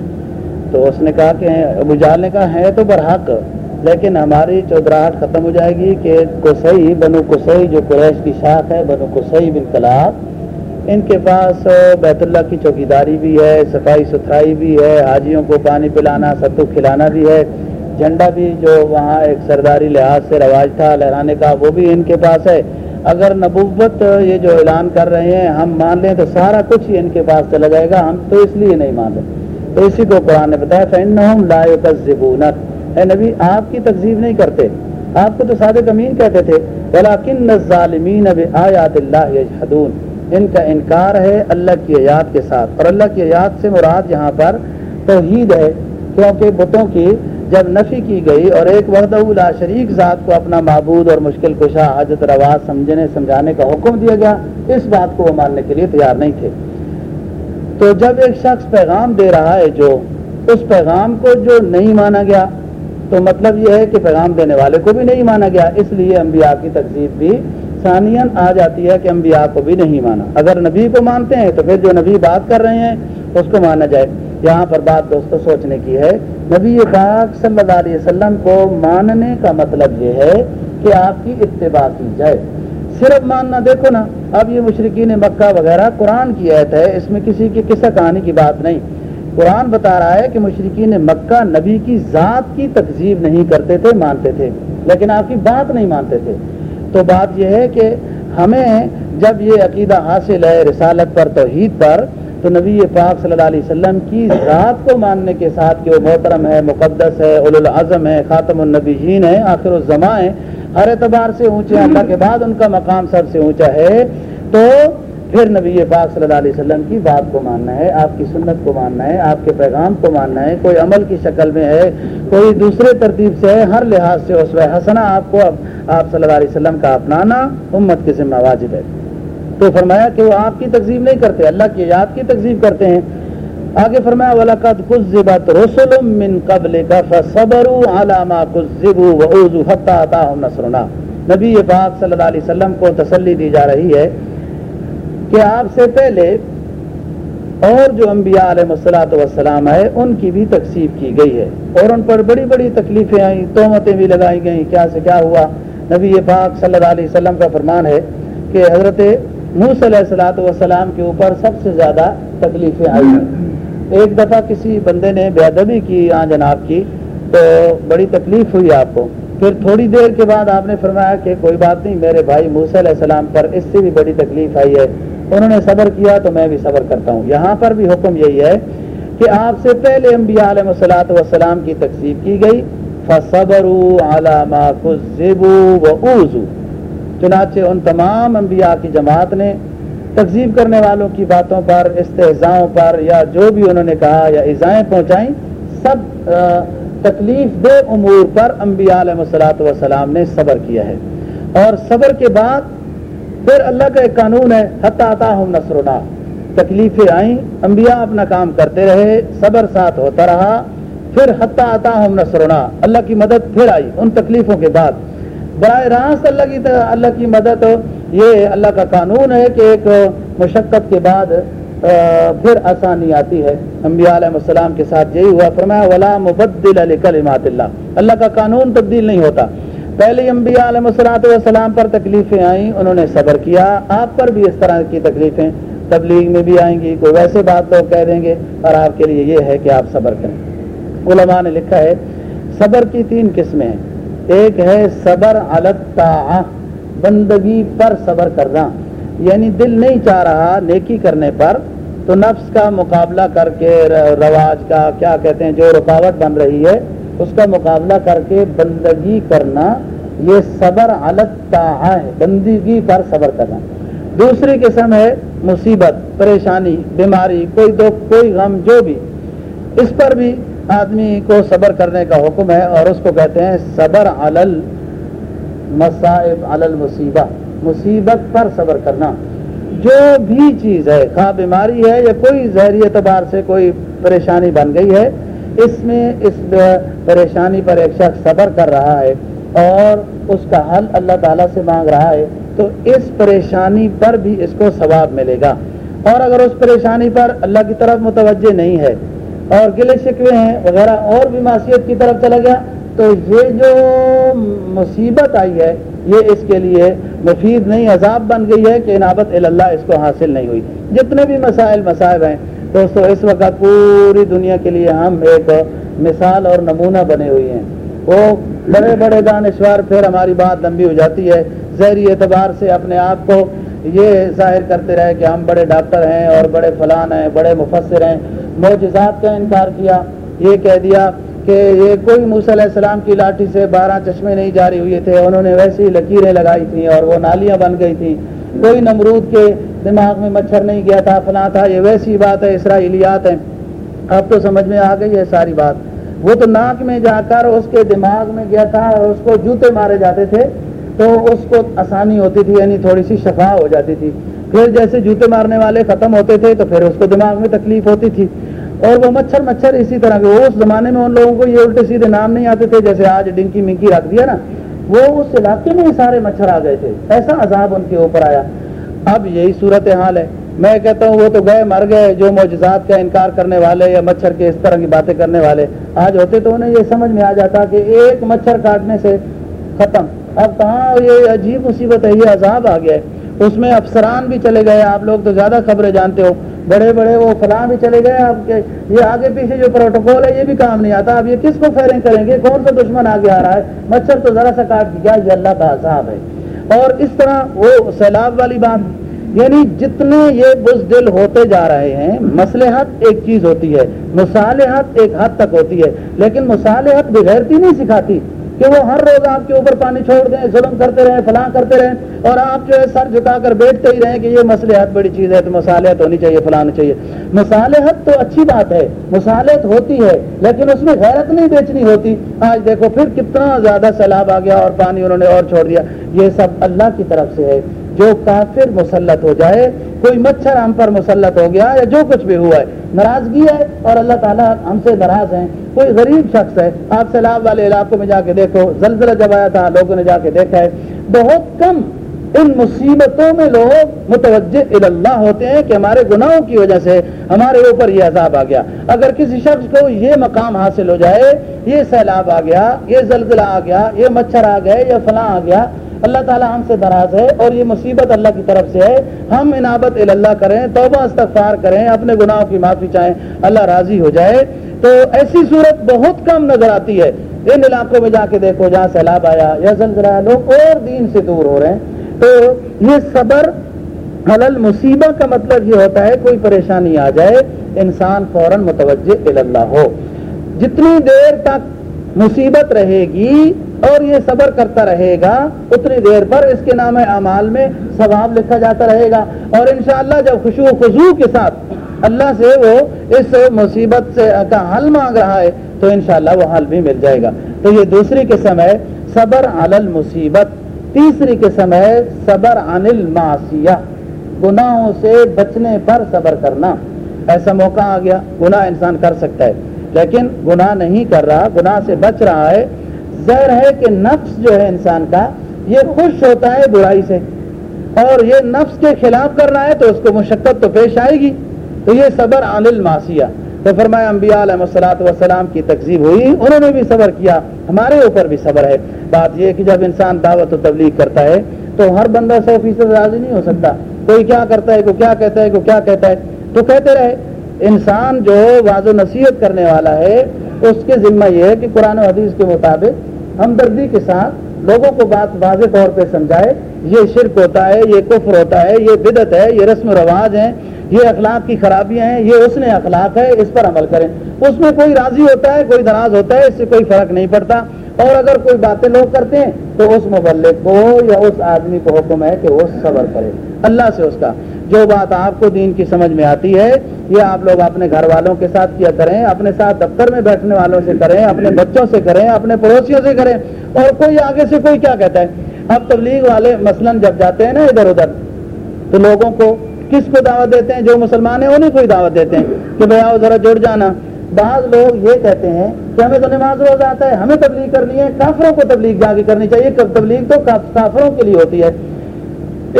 تو اس نے کہا کہ ابو جہل نے کہا ہے تو برحق۔ لیکن ہماری چودراہٹ ختم ہو جائے گی کہ کسئی بنو کسئی جو قریش کی شاخ ہے، بنو کسئی بن کلاب، ان کے پاس بیت اللہ کی چوکیداری بھی ہے، صفائی ستھرائی بھی ہے، حاجیوں کو پانی پلانا ستو کھلانا بھی ہے۔ جھنڈا بھی جو وہاں ایک سرداری لحاظ سے رواج تھا، لہرانے کا، وہ بھی ان کے پاس ہے۔ اگر نبوت یہ جو اعلان کر رہے ہیں، ہم مان لیں تو سارا کچھ ہی ان کے پاس چلا جائے گا، ہم تو اس لیے نہیں مان رہے۔ تو اسی کو قرآن نے بتایا فین لا اے نبی، آپ کی تقزیب نہیں کرتے۔ آپ کو تو صادق امین کہتے تھے۔ بلاکن ظالمین اب آیات اللہ یجحدون ان کا انکار ہے اللہ کی آیات کے ساتھ۔ اور اللہ کی آیات سے مراد یہاں پر توحید ہے، کیونکہ بتوں کی جب نفی کی گئی اور ایک وحدہ لا شریک ذات کو اپنا معبود اور مشکل کشا حجت رواز سمجھنے، سمجھانے کا حکم دیا گیا، اس بات کو وہ ماننے کے لیے تیار نہیں تھے۔ تو جب ایک شخص پیغام دے رہا ہے جو، اس پیغام کو جو نہیں مانا گیا تو مطلب یہ ہے کہ پیغام دینے والے کو بھی نہیں مانا گیا۔ اس لیے انبیاء کی تقسیم بھی آ جاتی ہے کہ انبیاء کو بھی نہیں مانا۔ اگر نبی کو مانتے ہیں تو پھر جو نبی بات کر رہے ہیں اس کو مانا جائے۔ یہاں پر بات دوستوں سوچنے کی ہے۔ نبی پاک صلی اللہ علیہ وسلم کو ماننے کا مطلب یہ ہے کہ آپ کی اتباع کی جائے۔ صرف ماننا دیکھو نا، اب یہ مشرقین مکہ وغیرہ قرآن کی عہد ہے، اس میں کسی کی قصہ کہانی کی بات نہیں۔ قرآن بتا رہا ہے کہ مشرقین مکہ نبی کی ذات کی تقزیب نہیں کرتے تھے، مانتے تھے، لیکن آپ کی بات نہیں مانتے تھے۔ تو بات یہ ہے کہ ہمیں جب یہ عقیدہ حاصل ہے رسالت پر، توحید پر، تو نبی پاک صلی اللہ علیہ وسلم کی ذات کو ماننے کے ساتھ کہ وہ محترم ہے، مقدس ہے اول العظم ہے، خاتم النبیین ہے، آخر الزماں ہے، ہر اعتبار سے اونچے، اللہ کے بعد ان کا مقام سب سے اونچا ہے۔ تو پھر نبی پاک صلی اللہ علیہ وسلم کی بات کو ماننا ہے، آپ کی سنت کو ماننا ہے، آپ کے پیغام کو ماننا ہے، کوئی عمل کی شکل میں ہے، کوئی دوسرے ترتیب سے ہے، ہر لحاظ سے اس میں آپ کو آپ صلی اللہ علیہ وسلم کا اپنانا امت کے ذمہ واجب ہے۔ تو فرمایا کہ وہ آپ کی تقزیب نہیں کرتے، اللہ کی یاد کی تقزیب کرتے ہیں۔ آگے فرمایا ولاقت کذبت رسول من قبل کا فصبروا على ما كذبوا واوذوا حتى اتاهم نصرنا۔ نبی پاک صلی اللہ علیہ وسلم کو تسلی دی جا رہی ہے۔ کہ آپ سے پہلے اور جو انبیاء علیہ مسلاۃ وسلام آئے، ان کی بھی تقسیب کی گئی ہے۔ اور ان پر بڑی بڑی تکلیفیں آئیں تومتیں بھی لگائی گئیں کیا سے کیا ہوا؟ نبی پاک صلی اللہ علیہ وسلم کا فرمان ہے کہ حضرت موس علیہ السلاۃ والسلام کے اوپر سب سے زیادہ تکلیفیں آئی ہیں۔ ایک دفعہ کسی بندے نے بے ادبی کی آن جناب کی، تو بڑی تکلیف ہوئی آپ کو۔ پھر تھوڑی دیر کے بعد آپ نے فرمایا کہ کوئی بات نہیں، میرے بھائی موسیٰ علیہ السلام پر اس سے بھی بڑی تکلیف آئی ہے۔ انہوں نے صبر کیا تو میں بھی صبر کرتا ہوں۔ یہاں پر بھی حکم یہی ہے کہ آپ سے پہلے انبیاء علیہ وسلاۃ وسلام کی تقسیب کی گئی۔ چنانچہ ان تمام انبیاء کی جماعت نے تقسیب کرنے والوں کی باتوں پر استحضاؤں پر یا جو بھی انہوں نے کہا یا ایزائیں پہنچائیں، سب تکلیف دہ امور پر انبیاء علیہ وسلاۃ وسلام نے صبر کیا ہے۔ اور صبر کے بعد پھر اللہ کا ایک قانون ہے حتا ہم نسرنا تکلیفیں آئیں، انبیاء اپنا کام کرتے رہے، صبر ساتھ ہوتا رہا۔ پھر حتا آتا ہم نسرنا اللہ کی مدد پھر آئی، ان تکلیفوں کے بعد۔ براہ راست اللہ کی اللہ کی مدد، یہ اللہ کا قانون ہے کہ ایک مشقت کے بعد پھر آسانی آتی ہے۔ انبیاء علیہ السلام کے ساتھ یہی ہوا، فرمایا، ولا مبدل علی کلمات اللہ۔ اللہ کا قانون تبدیل نہیں ہوتا۔ پہلے انبیاء علیہ السلاۃ والسلام پر تکلیفیں آئیں، انہوں نے صبر کیا۔ آپ پر بھی اس طرح کی تکلیفیں تبلیغ میں بھی آئیں گی، کوئی ویسے بات لوگ کہہ دیں گے، اور آپ کے لیے یہ ہے کہ آپ صبر کریں۔ علماء نے لکھا ہے، صبر کی تین قسمیں ہیں۔ ایک ہے صبر التا بندگی پر صبر کرنا۔ یعنی دل نہیں چاہ رہا نیکی کرنے پر، تو نفس کا مقابلہ کر کے، رواج کا، کیا کہتے ہیں، جو رکاوٹ بن رہی ہے اس کا مقابلہ کر کے بندگی کرنا، یہ صبر الگ ہے، بندگی پر صبر کرنا۔ دوسری قسم ہے مصیبت، پریشانی، بیماری، کوئی دکھ، کوئی غم، جو بھی۔ اس پر بھی آدمی کو صبر کرنے کا حکم ہے اور اس کو کہتے ہیں صبر علل مصائب علل مصیبہ مصیبت پر صبر کرنا۔ جو بھی چیز ہے، خواہ بیماری ہے یا کوئی زہری اعتبار سے کوئی پریشانی بن گئی ہے اس میں اس پریشانی پر ایک شخص صبر کر رہا ہے اور اس کا حل اللہ تعالیٰ سے مانگ رہا ہے، تو اس پریشانی پر بھی اس کو ثواب ملے گا۔ اور اگر اس پریشانی پر اللہ کی طرف متوجہ نہیں ہے اور گلے شکوے ہیں وغیرہ اور بھی معاشیت کی طرف چلا گیا، تو یہ جو مصیبت آئی ہے، یہ اس کے لیے مفید نہیں، عذاب بن گئی ہے کہ انابت اللہ اس کو حاصل نہیں ہوئی۔ جتنے بھی مسائل مسائب ہیں دوستو، اس وقت پوری دنیا کے لیے ہم ایک مثال اور نمونہ بنے ہوئے ہیں۔ وہ بڑے بڑے دانشور، پھر ہماری بات لمبی ہو جاتی ہے۔ زہری اعتبار سے اپنے آپ کو یہ ظاہر کرتے رہے کہ ہم بڑے ڈاکٹر ہیں اور بڑے فلان ہیں، بڑے مفسر ہیں۔ معجزات کا انکار کیا، یہ کہہ دیا کہ یہ کوئی موسی علیہ السلام کی لاٹھی سے بارہ چشمے نہیں جاری ہوئے تھے۔ انہوں نے ویسی لکیریں لگائی تھیں اور وہ نالیاں بن گئی تھیں۔ کوئی نمرود کے دماغ میں مچھر نہیں گیا تھا، فلاں تھا، یہ ویسی بات ہے، اسرائیلیات ہیں۔ اب تو سمجھ میں آ گئی ہے ساری بات۔ وہ تو ناک میں جا کر اس کے دماغ میں گیا تھا اور اس کو جوتے مارے جاتے تھے، تو اس کو آسانی ہوتی تھی یعنی تھوڑی سی شفا ہو جاتی تھی۔ پھر جیسے جوتے مارنے والے ختم ہوتے تھے، تو پھر اس کو دماغ میں تکلیف ہوتی تھی۔ اور وہ مچھر مچھر اسی طرح کے اس زمانے میں ان لوگوں کو یہ الٹے سیدھے نام نہیں آتے تھے، جیسے آج ڈنکی منکی رکھ دیا نا۔ وہ اس علاقے میں ہی سارے مچھر آ گئے تھے۔ ایسا عذاب ان کے اوپر آیا۔ اب یہی صورت حال ہے۔ میں کہتا ہوں وہ تو گئے، مر گئے، جو معجزات کا انکار کرنے والے یا مچھر کے اس طرح کی باتیں کرنے والے۔ آج ہوتے تو انہیں یہ سمجھ میں آ جاتا کہ ایک مچھر کاٹنے سے ختم۔ اب کہاں یہ عجیب مصیبت ہے، یہ عذاب آ گیا ہے۔ اس میں افسران بھی چلے گئے۔ آپ لوگ تو زیادہ خبریں جانتے ہو۔ بڑے بڑے وہ فلاں بھی چلے گئے، اب یہ آگے پیچھے جو پروٹوکول ہے، یہ بھی کام نہیں آتا۔ اب یہ کس کو فیرنگ کریں گے؟ کون سا دشمن آگے آ رہا ہے؟ مچھر تو ذرا سا کاٹ گیا یہ اللہ کا عذاب ہے۔ اور اس طرح وہ سیلاب والی بات یعنی جتنے یہ بزدل ہوتے جا رہے ہیں مسلحت ایک چیز ہوتی ہے، مصالحت ایک حد تک ہوتی ہے، لیکن مصالحت بغیرتی نہیں سکھاتی۔ کہ وہ ہر روز آپ کے اوپر پانی چھوڑ دیں، ظلم کرتے رہیں، فلاں کرتے رہیں اور آپ جو ہے سر جھکا کر بیٹھتے ہی رہیں کہ یہ مسلحت بڑی چیز ہے، تو مصالحت ہونی چاہیے، فلاں چاہیے۔ مصالحت تو اچھی بات ہے، مصالحت ہوتی ہے، لیکن اس میں غیرت نہیں بیچنی ہوتی۔ آج دیکھو، پھر کتنا زیادہ سیلاب آ گیا اور پانی انہوں نے اور چھوڑ دیا۔ یہ سب اللہ کی طرف سے ہے۔ جو کافر مسلط ہو جائے کوئی مچھر ہم پر مسلط ہو گیا یا جو کچھ بھی ہوا ہے، ناراضگی ہے اور اللہ تعالیٰ ہم سے ناراض ہیں۔ کوئی غریب شخص ہے، آپ سیلاب والے علاقوں میں جا کے دیکھو، زلزلہ جب آیا تھا، لوگوں نے جا کے دیکھا ہے۔ بہت کم ان مصیبتوں میں لوگ متوجہ اللہ ہوتے ہیں کہ ہمارے گناہوں کی وجہ سے ہمارے اوپر یہ عذاب آ گیا۔ اگر کسی شخص کو یہ مقام حاصل ہو جائے، یہ سیلاب آ گیا، یہ زلزلہ آ گیا، یہ مچھر آ گئے، یہ فلاں آ گیا اللہ تعالیٰ ہم سے ناراض ہے اور یہ مصیبت اللہ کی طرف سے ہے۔ ہم انابت اللہ کریں، توبہ استغفار کریں، اپنے گناہوں کی معافی چاہیں، اللہ راضی ہو جائے۔ تو ایسی صورت بہت کم نظر آتی ہے۔ ان علاقوں میں جا کے دیکھو جہاں سیلاب آیا، یا زلزلہ لوگ اور دین سے دور ہو رہے ہیں۔ تو یہ صبر حلل مصیبہ کا مطلب یہ ہوتا ہے، کوئی پریشانی آ جائے، انسان فوراً متوجہ اللہ ہو۔ جتنی دیر تک مصیبت رہے گی اور یہ صبر کرتا رہے گا، اتنی دیر پر اس کے نام اعمال میں ثواب لکھا جاتا رہے گا۔ اور انشاءاللہ جب خوشو خضو کے ساتھ اللہ سے وہ اس مصیبت سے کا حل مانگ رہا ہے، تو انشاءاللہ وہ حل بھی مل جائے گا۔ تو یہ دوسری قسم ہے صبر عن المصیبت۔ تیسری قسم ہے صبر عن المعصیہ۔ گناہوں سے بچنے پر صبر کرنا۔ ایسا موقع آ گیا، گناہ انسان کر سکتا ہے، لیکن گناہ نہیں کر رہا، گناہ سے بچ رہا ہے۔ ظاہر ہے کہ نفس جو ہے انسان کا، یہ خوش ہوتا ہے برائی سے۔ اور یہ نفس کے خلاف کر رہا ہے تو اس کو مشقت تو پیش آئے گی۔ تو یہ صبر عن الماسیہ تو فرمایا، انبیاء علیہ السلاۃ وسلام کی تقزیب ہوئی۔ انہوں نے بھی صبر کیا۔ ہمارے اوپر بھی صبر ہے۔ بات یہ کہ جب انسان دعوت و تبلیغ کرتا ہے تو ہر بندہ سو فیصد راضی نہیں ہو سکتا۔ کوئی کیا کرتا ہے، کوئی کیا کہتا ہے، کوئی کیا کہتا ہے۔ تو کہتے رہے، انسان جو واض و نصیحت کرنے والا ہے اس کے ذمہ یہ ہے کہ قرآن و حدیث کے مطابق ہمدردی کے ساتھ لوگوں کو بات واضح طور پہ سمجھائے۔ یہ شرک ہوتا ہے، یہ کفر ہوتا ہے، یہ بدت ہے، یہ رسم و رواج ہیں، یہ اخلاق کی خرابیاں ہیں، یہ اس نے اخلاق ہے، اس پر عمل کریں۔ اس میں کوئی راضی ہوتا ہے، کوئی دراز ہوتا ہے، اس سے کوئی فرق نہیں پڑتا۔ اور اگر کوئی باتیں لوگ کرتے ہیں تو اس مبلک کو یا اس آدمی کو حکم ہے کہ وہ صبر کرے۔ اللہ سے اس کا۔ جو بات آپ کو دین کی سمجھ میں آتی ہے، یہ آپ لوگ اپنے گھر والوں کے ساتھ کیا کریں، اپنے ساتھ دفتر میں بیٹھنے والوں سے کریں، اپنے بچوں سے کریں، اپنے پڑوسیوں سے کریں۔ اور کوئی آگے سے کوئی کیا کہتا ہے؟ اب تبلیغ والے مثلا جب جاتے ہیں نا ادھر ادھر، تو لوگوں کو کس کو دعوت دیتے ہیں؟ جو مسلمان ہیں، انہیں کوئی دعوت دیتے ہیں کہ بھائی آؤ ذرا جڑ جانا۔ بعض لوگ یہ کہتے ہیں کہ ہمیں تو نماز روز آتا ہے، ہمیں تبلیغ کرنی ہے، کافروں کو تبلیغ جا کے کرنی چاہیے تبلیغ تو کافروں کے لیے ہوتی ہے۔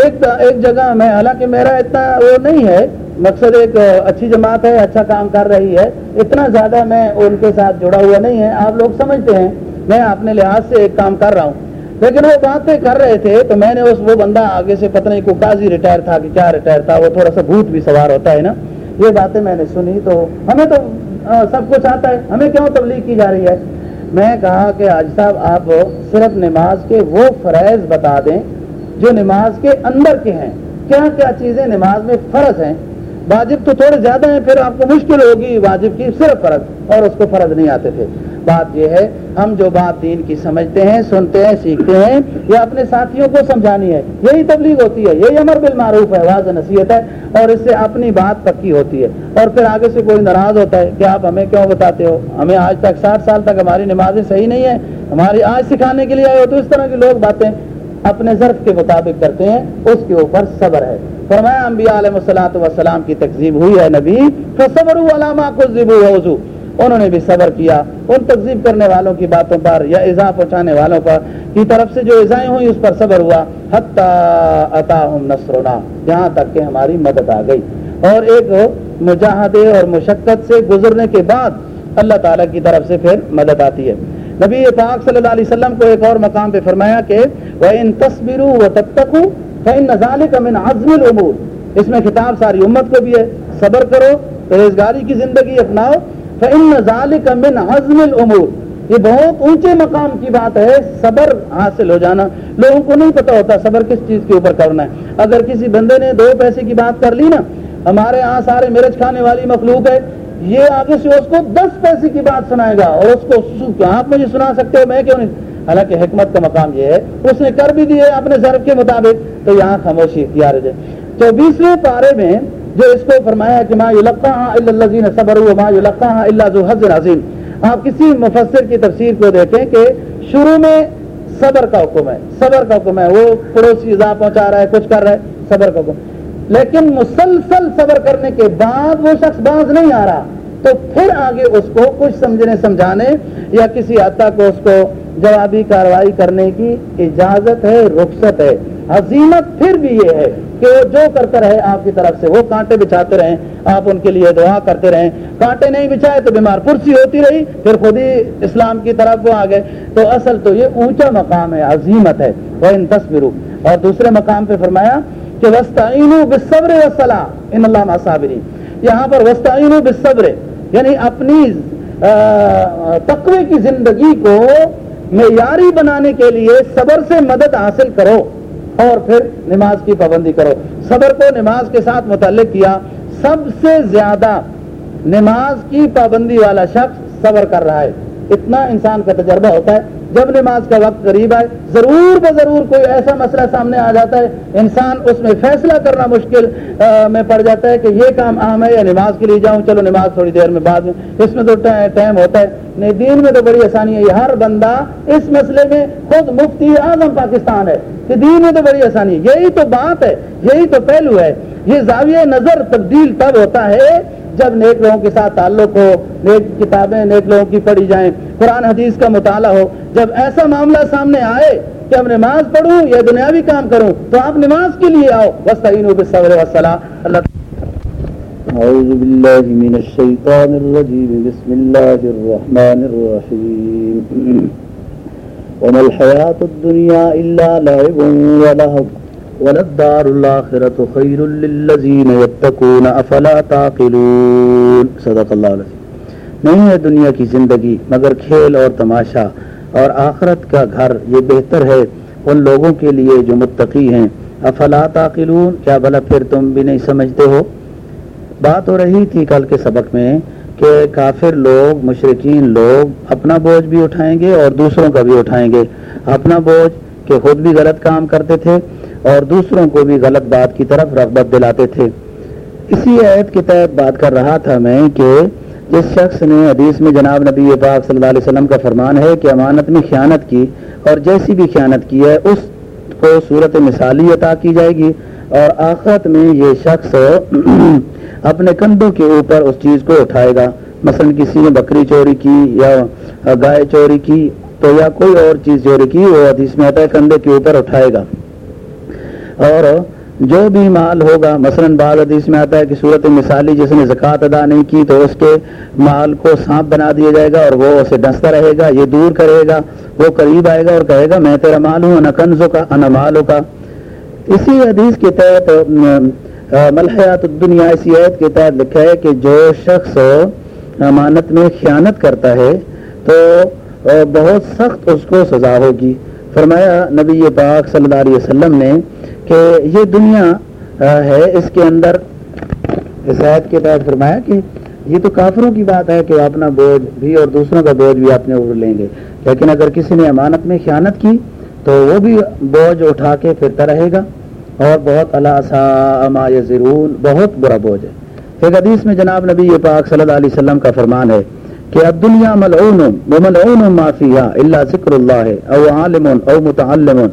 ایک ایک جگہ میں حالانکہ میرا اتنا وہ نہیں ہے، مقصد ایک اچھی جماعت ہے اچھا کام کر رہی ہے، اتنا زیادہ میں ان کے ساتھ جڑا ہوا نہیں ہے۔ آپ لوگ سمجھتے ہیں، میں اپنے لحاظ سے ایک کام کر رہا ہوں۔ لیکن وہ باتیں کر رہے تھے، تو میں نے اس وہ بندہ آگے سے پتہ نہیں کو قاضی ریٹائر تھا کہ کیا ریٹائر تھا، وہ تھوڑا سا بھوت بھی سوار ہوتا ہے نا۔ یہ باتیں میں نے سنی، تو ہمیں تو سب کچھ آتا ہے۔ ہمیں کیوں تبلیغ کی جا رہی ہے؟ میں کہا کہ آج صاحب، آپ صرف نماز کے وہ فرائض بتا دیں جو نماز کے اندر کے ہیں، کیا کیا چیزیں نماز میں فرض ہیں؟ واجب تو تھوڑے زیادہ ہیں، پھر آپ کو مشکل ہوگی، واجب کی صرف فرض، اور اس کو فرض نہیں آتے تھے۔ بات یہ ہے، ہم جو بات دین کی سمجھتے ہیں، سنتے ہیں، سیکھتے ہیں، یہ اپنے ساتھیوں کو سمجھانی ہے۔ یہی تبلیغ ہوتی ہے، یہی امر بالمعروف ہے واضح نصیحت ہے، اور اس سے اپنی بات پکی ہوتی ہے۔ اور پھر آگے سے کوئی ناراض ہوتا ہے کہ آپ ہمیں کیوں بتاتے ہو؟ ہمیں آج تک ساٹھ سال تک ہماری نمازیں صحیح نہیں ہیں، ہماری آج سکھانے کے لیے آئے ہو، تو اس طرح کے لوگ باتیں اپنے ظرف کے مطابق کرتے ہیں، اس کے اوپر صبر ہے۔ فرمایا، انبیاء علیہ السلاۃ وسلام کی تقزیب ہوئی ہے نبی تو صبر علامہ کو ذبو وضو۔ انہوں نے بھی صبر کیا۔ ان تقزیب کرنے والوں کی باتوں پر یا ایزا پہنچانے والوں پر کی طرف سے جو ایزائیں ہوئی اس پر صبر ہوا۔ حتیٰ نصرنا جہاں تک کہ ہماری مدد آ گئی۔ اور ایک مجاہدے اور مشقت سے گزرنے کے بعد اللہ تعالیٰ کی طرف سے پھر مدد آتی ہے۔ نبی پاک صلی اللہ علیہ وسلم کو ایک اور مقام پہ فرمایا کہ وہ ان تصویروں و تب تک نظال کا من عزم العمور اس میں خطاب ساری امت کو بھی ہے، صبر کرو روزگاری کی زندگی اپناؤ۔ فن نظال کا من عزم العمور یہ بہت اونچے مقام کی بات ہے، صبر حاصل ہو جانا۔ لوگوں کو نہیں پتا ہوتا صبر کس چیز کے اوپر کرنا ہے۔ اگر کسی بندے نے دو پیسے کی بات کر لی نا، ہمارے یہاں سارے مرچ کھانے والی مخلوق ہے یہ آگے سے اس کو دس پیسے کی بات سنائے گا اور اس کو آپ مجھے سنا سکتے ہو میں کیوں نہیں؟ حالانکہ حکمت کا مقام یہ ہے، اس نے کر بھی دیے اپنے ضرب کے مطابق، تو یہاں خاموشی اختیار ہے جی۔ چوبیسویں پارے میں جو اس کو فرمایا کہ ماں اللہ صبر ماں اللہ حضر عظیم۔ آپ کسی مفسر کی تفسیر کو دیکھیں کہ شروع میں صبر کا حکم ہے، صبر کا حکم ہے۔ وہ پڑوسی اضا پہنچا رہا ہے، کچھ کر رہا ہے، صبر کا حکم۔ لیکن مسلسل صبر کرنے کے بعد وہ شخص باز نہیں آ رہا، تو پھر آگے اس کو کچھ سمجھنے، سمجھانے یا کسی عطا کو اس کو جوابی کاروائی کرنے کی اجازت ہے، رخصت ہے۔ عظیمت پھر بھی یہ ہے کہ وہ جو کرتا رہے آپ کی طرف سے، وہ کانٹے بچھاتے رہیں، آپ ان کے لیے دعا کرتے رہیں۔ کانٹے نہیں بچھائے تو بیمار پرسی ہوتی رہی، پھر خود ہی اسلام کی طرف وہ آ گئے تو اصل تو یہ اونچا مقام ہے، عظیمت ہے۔ وہ ان تصویروں اور دوسرے مقام پہ فرمایا کہ وسطین وسلام ان اللہ صابری یہاں پر وسطین بصبر یعنی اپنی تقوی کی زندگی کو معیاری بنانے کے لیے صبر سے مدد حاصل کرو اور پھر نماز کی پابندی کرو۔ صبر کو نماز کے ساتھ متعلق کیا۔ سب سے زیادہ نماز کی پابندی والا شخص صبر کر رہا ہے۔ اتنا انسان کا تجربہ ہوتا ہے جب نماز کا وقت قریب آئے، ضرور بضرور کوئی ایسا مسئلہ سامنے آ جاتا ہے، انسان اس میں فیصلہ کرنا مشکل میں پڑ جاتا ہے کہ یہ کام اہم ہے یا نماز کے لیے جاؤں، چلو نماز تھوڑی دیر میں بعد میں، اس میں تو ٹائم ہوتا ہے۔ نہیں، دین میں تو بڑی آسانی ہے، یہ ہر بندہ اس مسئلے میں خود مفتی اعظم پاکستان ہے کہ دین میں تو بڑی آسانی ہے۔ یہی تو بات ہے، یہی تو پہلو ہے۔ یہ زاویہ نظر تبدیل تب ہوتا ہے جب نیک لوگوں کے ساتھ تعلق ہو، نیک کتابیں نیک لوگوں کی پڑھی جائیں، قرآن حدیث کا مطالعہ ہو، جب ایسا معاملہ سامنے آئے کہ اب نماز پڑھوں یا دنیاوی کام کروں، تو آپ نماز کے لیے آؤ۔ بس اللہ أعوذ بالله من الشيطان الرجيم بسم الله الرحمن الرحيم وما الحياة الدنيا إلا لعب ولهب وللدار الآخرة خير للذين يتقون أفلا تعقلون صدق اللہ علیہ نہیں ہے دنیا کی زندگی مگر کھیل اور تماشا اور آخرت کا گھر، یہ بہتر ہے ان لوگوں کے لیے جو متقی ہیں۔ افلا تعقلون، کیا بھلا پھر تم بھی نہیں سمجھتے ہو؟ بات ہو رہی تھی کل کے سبق میں کہ کافر لوگ مشرقین لوگ اپنا بوجھ بھی اٹھائیں گے اور دوسروں کا بھی اٹھائیں گے۔ اپنا بوجھ کہ خود بھی غلط کام کرتے تھے۔ اور دوسروں کو بھی غلط بات کی طرف رغبت دلاتے تھے۔ اسی عید کے تحت بات کر رہا تھا میں کہ جس شخص نے حدیث میں جناب نبی پاک صلی اللہ علیہ وسلم کا فرمان ہے کہ امانت میں خیانت کی اور جیسی بھی خیانت کی ہے، اس کو صورت مثالی عطا کی جائے گی اور آخرت میں یہ شخص اپنے کندھوں کے اوپر اس چیز کو اٹھائے گا۔ مثلا کسی نے بکری چوری کی یا گائے چوری کی تو یا کوئی اور چیز چوری کی، وہ حدیث میں آتا ہے کندھے کے اوپر اٹھائے گا۔ اور جو بھی مال ہوگا، مثلا بعض حدیث میں آتا ہے کہ صورت مثالی جس نے زکوٰۃ ادا نہیں کی تو اس کے مال کو سانپ بنا دیا جائے گا اور وہ اسے ڈستا رہے گا، یہ دور کرے گا، وہ قریب آئے گا اور کہے گا، میں تیرا مال ہوں کنزوں کا مالوں کا اسی حدیث کے تحت ملحیات دنیا اسی عید کے تحت لکھا ہے کہ جو شخص امانت میں خیانت کرتا ہے تو بہت سخت اس کو سزا ہوگی۔ فرمایا نبی پاک صلی اللہ علیہ وسلم نے کہ یہ دنیا ہے، اس کے اندر عید کے تحت فرمایا کہ یہ تو کافروں کی بات ہے کہ اپنا بوجھ بھی اور دوسروں کا بوجھ بھی اپنے اوپر لیں گے۔ لیکن اگر کسی نے امانت میں خیانت کی تو وہ بھی بوجھ اٹھا کے پھرتا رہے گا اور بہت اللہ ضرور بہت برا بوجھ ہے۔ ایک حدیث میں جناب نبی پاک صلی اللہ علیہ وسلم کا فرمان ہے کہ اب دنیا ملعون ملعون معافیہ اللہ ذکر اللہ، او عالم، او متعلم۔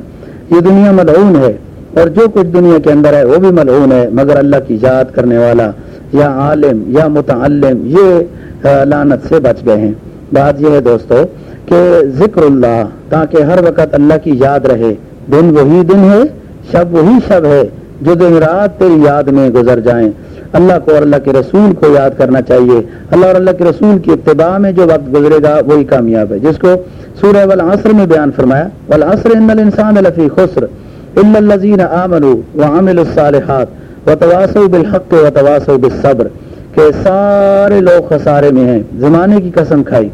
یہ دنیا ملعون ہے۔ اور جو کچھ دنیا کے اندر ہے وہ بھی ملعون ہے، مگر اللہ کی یاد کرنے والا یا عالم یا متعلم، یہ لانت سے بچ گئے ہیں۔ بات یہ ہے دوستو کہ ذکر اللہ، تاکہ ہر وقت اللہ کی یاد رہے۔ دن وہی دن ہے، شب وہی شب ہے، جو دن رات تیری یاد میں گزر جائیں۔ اللہ کو اور اللہ کے رسول کو یاد کرنا چاہیے۔ اللہ اور اللہ کے رسول کی اتباع میں جو وقت گزرے گا، وہی کامیاب ہے۔ جس کو سورہ والعصر میں بیان فرمایا، والعصر ان الانسان لفی خسر الا الذين امنوا وعملوا الصالحات وتواصوا بالحق وتواصوا بالصبر کہ سارے لوگ خسارے میں ہیں، زمانے کی قسم کھائی۔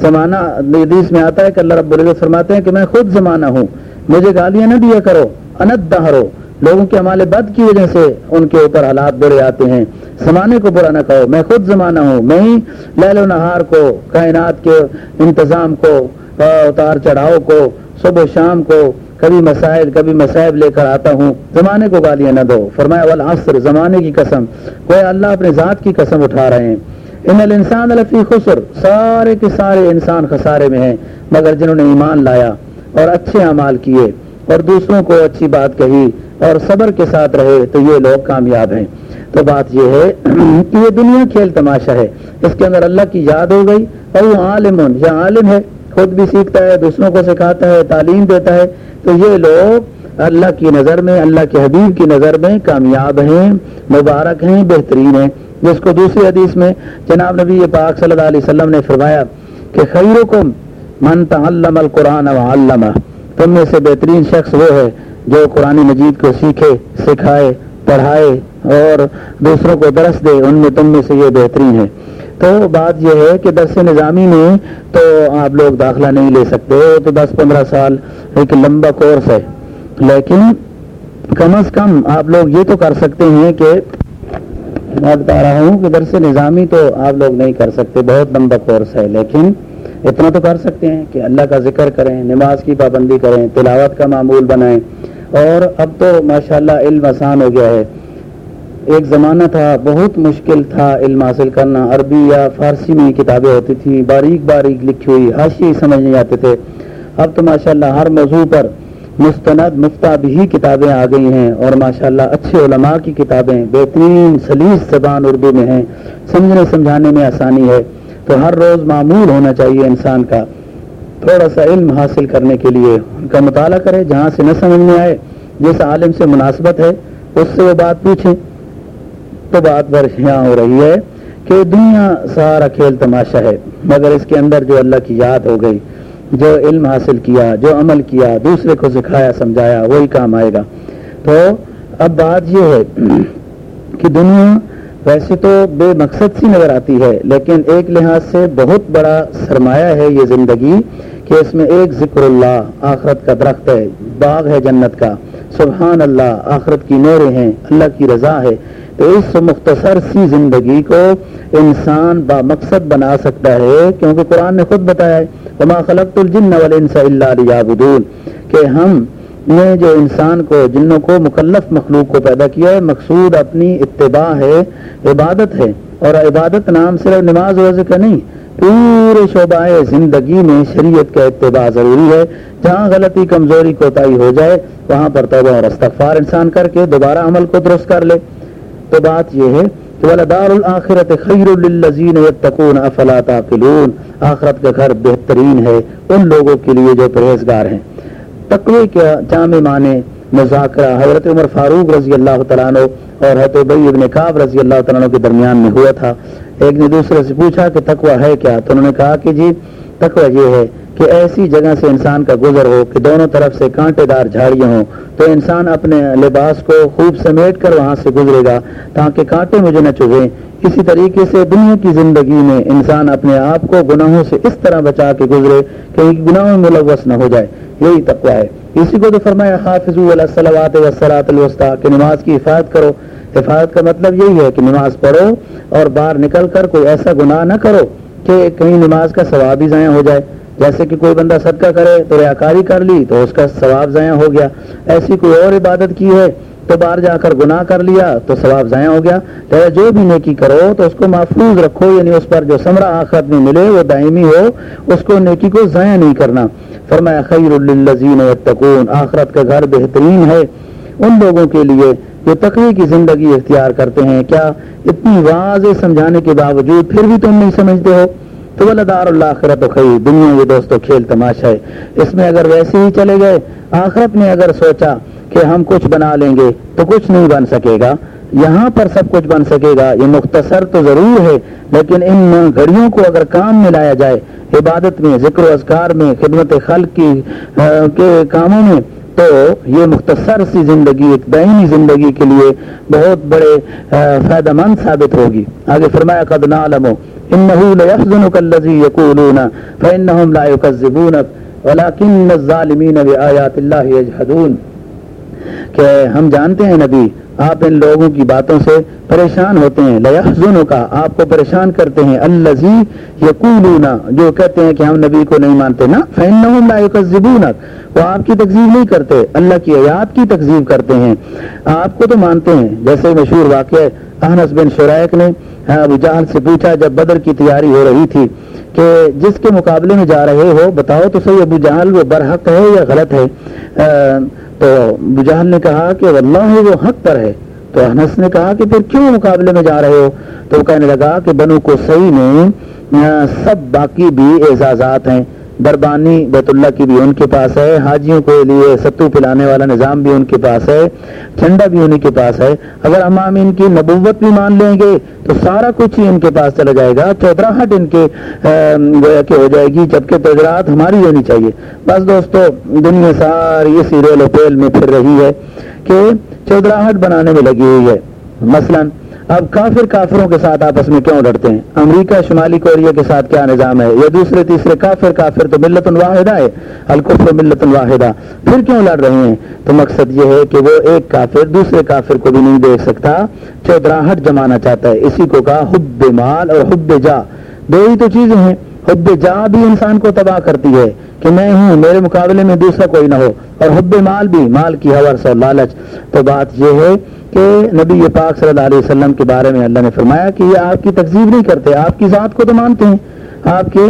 زمانہ حدیث میں آتا ہے کہ اللہ رب العزت فرماتے ہیں کہ میں خود زمانہ ہوں، مجھے گالیاں نہ دیا کرو، انت دہرو۔ لوگوں کے عمال بد کی وجہ سے ان کے اوپر حالات برے آتے ہیں۔ زمانے کو برا نہ کہو، میں خود زمانہ ہوں، میں ہی لہل و نہار کو، کائنات کے انتظام کو، اتار چڑھاؤ کو، صبح و شام کو کبھی مسائل، کبھی مسائب لے کر آتا ہوں، زمانے کو گالیاں نہ دو۔ فرمایا، والعصر، زمانے کی قسم۔ کوئی اللہ اپنے ذات کی قسم اٹھا رہے ہیں۔ ان الانسان الفی خسر۔ سارے کے سارے انسان خسارے میں ہیں، مگر جنہوں نے ایمان لایا اور اچھے اعمال کیے اور دوسروں کو اچھی بات کہی اور صبر کے ساتھ رہے، تو یہ لوگ کامیاب ہیں۔ تو بات یہ ہے کہ یہ دنیا کھیل تماشا ہے۔ اس کے اندر اللہ کی یاد ہو گئی اور وہ عالم یا عالم ہے۔ خود بھی سیکھتا ہے، دوسروں کو سکھاتا ہے، تعلیم دیتا ہے۔ تو یہ لوگ اللہ کی نظر میں، اللہ کے حبیب کی نظر میں کامیاب ہیں، مبارک ہیں، بہترین ہیں۔ جس کو دوسری حدیث میں جناب نبی پاک صلی اللہ علیہ وسلم نے فرمایا کہ خیرکم من تعلم القرآن وعلمہ تم میں سے بہترین شخص وہ ہے جو قرآن مجید کو سیکھے، سکھائے، پڑھائے اور دوسروں کو درس دے، ان میں تم میں سے یہ بہترین ہے۔ تو بات یہ ہے کہ درس نظامی میں تو آپ لوگ داخلہ نہیں لے سکتے تو دس پندرہ سال ایک لمبا کورس ہے۔ لیکن کم از کم آپ لوگ یہ تو کر سکتے ہیں کہ میں بتا رہا ہوں کہ درس نظامی تو آپ لوگ نہیں کر سکتے، بہت لمبا کورس ہے۔ لیکن اتنا تو کر سکتے ہیں کہ اللہ کا ذکر کریں، نماز کی پابندی کریں، تلاوت کا معمول بنائیں۔ اور اب تو ماشاءاللہ علم آسان ہو گیا ہے۔ ایک زمانہ تھا، بہت مشکل تھا علم حاصل کرنا۔ عربی یا فارسی میں کتابیں ہوتی تھیں، باریک باریک لکھی ہوئی حاشی سمجھ نہیں آتے تھے۔ اب تو ماشاءاللہ ہر موضوع پر مستند مفتا بھی کتابیں آ گئی ہیں اور ماشاءاللہ اچھے علماء کی کتابیں بہترین سلیس زبان اردو میں ہیں۔ سمجھنے، سمجھانے میں آسانی ہے۔ تو ہر روز معمول ہونا چاہیے انسان کا۔ تھوڑا سا علم حاصل کرنے کے لیے ان کا مطالعہ کرے، جہاں سے نہ سمجھ میں آئے جس عالم سے مناسبت ہے، اس سے وہ بات پوچھیں۔ تو بات یہاں ہو رہی ہے کہ دنیا سارا کھیل تماشا ہے، مگر اس کے اندر جو اللہ کی یاد ہو گئی، جو علم حاصل کیا، جو عمل کیا، دوسرے کو سکھایا، سمجھایا، وہی کام آئے گا۔ تو اب بات یہ ہے کہ دنیا ویسے تو بے مقصد سی نظر آتی ہے، لیکن ایک لحاظ سے بہت بڑا سرمایہ ہے یہ زندگی کہ اس میں ایک ذکر اللہ، آخرت کا درخت ہے، باغ ہے جنت کا۔ سبحان اللہ، آخرت کی نورے ہیں، اللہ کی رضا ہے۔ تو اس مختصر سی زندگی کو انسان با مقصد بنا سکتا ہے، کیونکہ قرآن نے خود بتایا ہے، وما خلقت الجن والانس الا ليعبدون۔ کہ ہم نے جو انسان کو، جنوں کو مکلف مخلوق کو پیدا کیا ہے، مقصود اپنی اتباع ہے، عبادت ہے۔ اور عبادت نام صرف نماز روزے کا نہیں، پورے شعبہ زندگی میں شریعت کا اتباع ضروری ہے۔ جہاں غلطی، کمزوری، کوتاہی ہو جائے، وہاں پر توبہ اور استغفار انسان کر کے دوبارہ عمل کو درست کر لے۔ تو بات یہ ہے کہ ولدار الآخرت خیر للذین یتقون افلا تعقلون آخرت کا گھر بہترین ہے ان لوگوں کے لیے جو پرہیزگار ہیں۔ تقوی کا جامع معنی مذاکرہ حضرت عمر فاروق رضی اللہ تعالیٰ عنہ اور حضرت بئی ابن کعب رضی اللہ تعالیٰ عنہ کے درمیان میں ہوا تھا۔ ایک نے دوسرے سے پوچھا کہ تقوی ہے کیا؟ تو انہوں نے کہا کہ جی تقوی یہ ہے کہ ایسی جگہ سے انسان کا گزر ہو کہ دونوں طرف سے کانٹے دار جھاڑیاں ہوں، تو انسان اپنے لباس کو خوب سمیٹ کر وہاں سے گزرے گا تاکہ کانٹے مجھے نہ چبھیں۔ اسی طریقے سے دنیا کی زندگی میں انسان اپنے آپ کو گناہوں سے اس طرح بچا کے گزرے کہ گناہوں میں ملوث نہ ہو جائے۔ یہی تقوی ہے۔ اسی کو تو فرمایا حافظ الصلاۃ وسلاۃ الوسطی، کہ نماز کی حفاظت کرو۔ حفاظت کا مطلب یہی ہے کہ نماز پڑھو اور باہر نکل کر کوئی ایسا گناہ نہ کرو کہ کہیں نماز کا ثواب ہی ضائع ہو جائے۔ جیسے کہ کوئی بندہ صدقہ کرے تو ریاکاری کر لی تو اس کا ثواب ضائع ہو گیا۔ ایسی کوئی اور عبادت کی ہے تو باہر جا کر گناہ کر لیا تو ثواب ضائع ہو گیا۔ تو جو بھی نیکی کرو تو اس کو محفوظ رکھو یعنی اس پر جو سمرا آخرت میں ملے وہ دائمی ہو، اس کو نیکی کو ضائع نہیں کرنا۔ فرمایا، خیر للذین یتقون، آخرت کا گھر بہترین ہے۔ ان لوگوں کے لیے جو تقوی کی زندگی اختیار کرتے ہیں، کیا اتنی واضح سمجھانے کے باوجود پھر بھی تم نہیں سمجھتے ہو؟ تو وہ دار اللہ آخرت و خیر، دنیا یہ دوستوں کھیل تماشا ہے۔ اس میں اگر ویسے ہی چلے گئے، آخرت نے اگر سوچا کہ ہم کچھ بنا لیں گے تو کچھ نہیں بن سکے گا۔ یہاں پر سب کچھ بن سکے گا، یہ مختصر تو ضرور ہے، لیکن ان گھڑیوں کو اگر کام میں لایا جائے، عبادت میں، ذکر و اذکار میں، خدمت خلق کی کے کاموں میں، تو یہ مختصر سی زندگی، ایک دائمی زندگی کے لیے بہت بڑے فائدہ مند ثابت ہوگی۔ آگے فرمایا، قد نعلم انه ليحزنك الذي يقولون فانهم لا يكذبونك، ولكن الظالمين بآيات الله يجحدون۔ کہ ہم جانتے ہیں نبی، آپ ان لوگوں کی باتوں سے پریشان ہوتے ہیں۔ لیحزنوں کا آپ کو پریشان کرتے ہیں۔ الزی یقولون جو کہتے ہیں کہ ہم نبی کو نہیں مانتے نا، فإنهم لا يكذبونك۔ وہ آپ کی تکذیب نہیں کرتے، اللہ کی آیات کی تکذیب کرتے ہیں۔ آپ کو تو مانتے ہیں، جیسے مشہور واقعہ احنس بن شرائق نے ہاں، ابو جہل سے پوچھا، جب بدر کی تیاری ہو رہی تھی کہ جس کے مقابلے میں جا رہے ہو، بتاؤ تو صحیح ابو جہل وہ برحق ہے یا غلط ہے؟ تو ابو جہل نے کہا کہ واللہ وہ حق پر ہے۔ تو انس نے کہا کہ پھر کیوں مقابلے میں جا رہے ہو؟ تو وہ کہنے لگا کہ بنو کو صحیح میں سب باقی بھی اعزازات ہیں۔ دربانی بیت اللہ کی بھی ان کے پاس ہے، حاجیوں کے لیے ستو پلانے والا نظام بھی ان کے پاس ہے، جھنڈا بھی انہیں کے پاس ہے۔ اگر ہم ان کی نبوت بھی مان لیں گے تو سارا کچھ ہی ان کے پاس چلا جائے گا، چودراہٹ ان کے کہ ہو جائے گی، جبکہ تجرات ہماری ہونی چاہیے۔ بس دوستو، دنیا ساری اسی ریل و پیل میں پھر رہی ہے کہ چودراہٹ بنانے میں لگی ہوئی ہے۔ مثلا اب کافر کافروں کے ساتھ آپس میں کیوں لڑتے ہیں؟ امریکہ شمالی کوریا کے ساتھ کیا نظام ہے؟ یا دوسرے تیسرے کافر کافر تو ملت الواحدہ ہے القفر ملت الواحدہ پھر کیوں لڑ رہے ہیں؟ تو مقصد یہ ہے کہ وہ ایک کافر دوسرے کافر کو بھی نہیں دیکھ سکتا۔ چودراہٹ جمانا چاہتا ہے۔ اسی کو کہا حب مال اور حب جا۔ دو ہی تو چیزیں ہیں۔ حب جا بھی انسان کو تباہ کرتی ہے کہ میں ہوں، میرے مقابلے میں دوسرا کوئی نہ ہو۔ اور حب مال بھی، مال کی حورس اور لالچ۔ تو بات یہ ہے کہ نبی پاک صلی اللہ علیہ وسلم کے بارے میں اللہ نے فرمایا کہ یہ آپ کی تقزیب نہیں کرتے، آپ کی ذات کو تو مانتے ہیں۔ آپ کے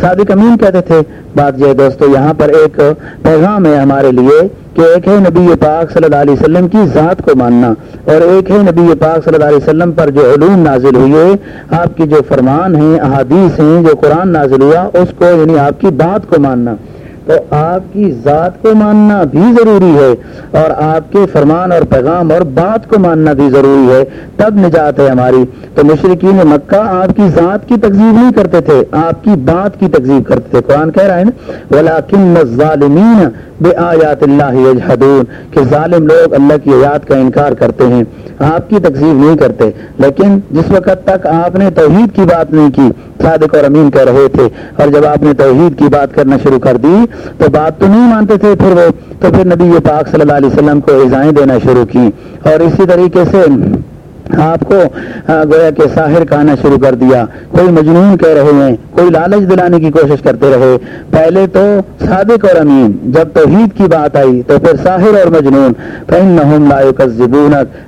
صادق امین کہتے تھے۔ بات یہ دوستو، یہاں پر ایک پیغام ہے ہمارے لیے کہ ایک ہے نبی پاک صلی اللہ علیہ وسلم کی ذات کو ماننا اور ایک ہے نبی پاک صلی اللہ علیہ وسلم پر جو علوم نازل ہوئی ہے آپ کے جو فرمان ہیں، احادیث ہیں، جو قرآن نازل ہوا، اس کو یعنی آپ کی بات کو ماننا۔ تو آپ کی ذات کو ماننا بھی ضروری ہے اور آپ کے فرمان اور پیغام اور بات کو ماننا بھی ضروری ہے۔ تب نجات ہے ہماری۔ تو مشرقین مکہ آپ کی ذات کی تقزیب نہیں کرتے تھے، آپ کی بات کی تقزیب کرتے تھے۔ قرآن کہہ رہا ہے نا ولاکن ظالمین بے آیات اللہ کہ ظالم لوگ اللہ کی آیات کا انکار کرتے ہیں۔ آپ کی تقزیب نہیں کرتے، لیکن جس وقت تک آپ نے توحید کی بات نہیں کی، صادق اور امین کہہ رہے تھے، اور جب آپ نے توحید کی بات کرنا شروع کر دی، تو بات تو نہیں مانتے تھے پھر وہ، تو پھر نبی پاک صلی اللہ علیہ وسلم کو ایزائیں دینا شروع کی۔ اور اسی طریقے سے آپ کو گویا کہ ساحر کہنا شروع کر دیا۔ کوئی مجنون کہہ رہے ہیں، کوئی لالچ دلانے کی کوشش کرتے رہے۔ پہلے تو صادق اور امین، جب توحید کی بات آئی تو پھر ساحر اور مجنون۔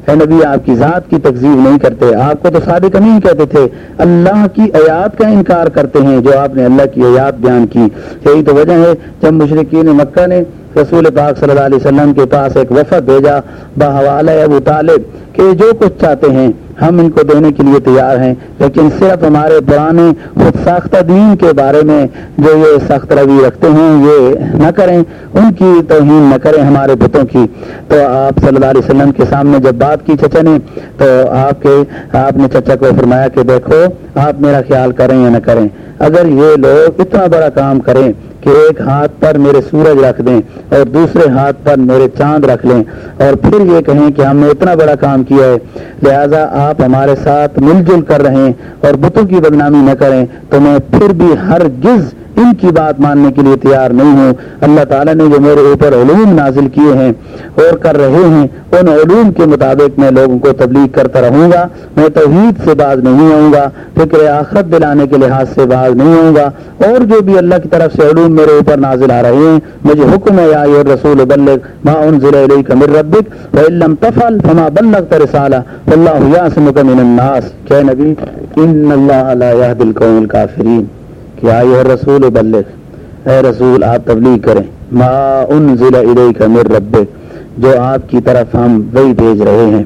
اے نبی، آپ کی ذات کی تقزیب نہیں کرتے۔ آپ کو تو صادق امین کہتے تھے۔ اللہ کی آیات کا انکار کرتے ہیں جو آپ نے اللہ کی آیات بیان کی۔ یہی تو وجہ ہے، جب مشرقین مکہ نے رسول پاک صلی اللہ علیہ وسلم کے پاس ایک وفد بھیجا، بحوالہ ابو طالب۔ کہ جو کچھ چاہتے ہیں ہم ان کو دینے کے لیے تیار ہیں، لیکن صرف ہمارے پرانے خود ساختہ دین کے بارے میں جو یہ سخت روی رکھتے ہیں، یہ نہ کریں، ان کی توہین نہ کریں ہمارے بتوں کی۔ تو آپ صلی اللہ علیہ وسلم کے سامنے جب بات کی چچا نے، تو آپ کے، آپ نے چچا کو فرمایا کہ دیکھو، آپ میرا خیال کریں یا نہ کریں۔ اگر یہ لوگ اتنا بڑا کام کریں کہ ایک ہاتھ پر میرے سورج رکھ دیں اور دوسرے ہاتھ پر میرے چاند رکھ لیں اور پھر یہ کہیں کہ ہم نے اتنا بڑا کام کیا ہے۔ لہٰذا آپ ہمارے ساتھ مل جل کر رہیں اور بتوں کی بدنامی نہ کریں تو میں پھر بھی ہر گز ان کی بات ماننے کے لیے تیار نہیں ہوں۔ اللہ تعالیٰ نے جو میرے اوپر علوم نازل کیے ہیں اور کر رہے ہیں، ان علوم کے مطابق میں لوگوں کو تبلیغ کرتا رہوں گا۔ میں توحید سے باز نہیں آؤں گا، فکر آخر دلانے کے لحاظ سے باز نہیں آؤں گا۔ اور جو بھی اللہ کی طرف سے علوم میرے اوپر نازل آ رہے ہیں، مجھے حکم ہے، یا رسول بلغ ما انزل الیک من ربک وان تفعل فما بلغت رسالہ والله يعصمك من الناس۔ کہ نبی، ان اللہ لا يهدي القوم کہ آئے رسول بلغ، اے رسول آپ تبلیغ کریں۔ ما انزل الیک من ربک، جو آپ کی طرف ہم وہی بھیج رہے ہیں،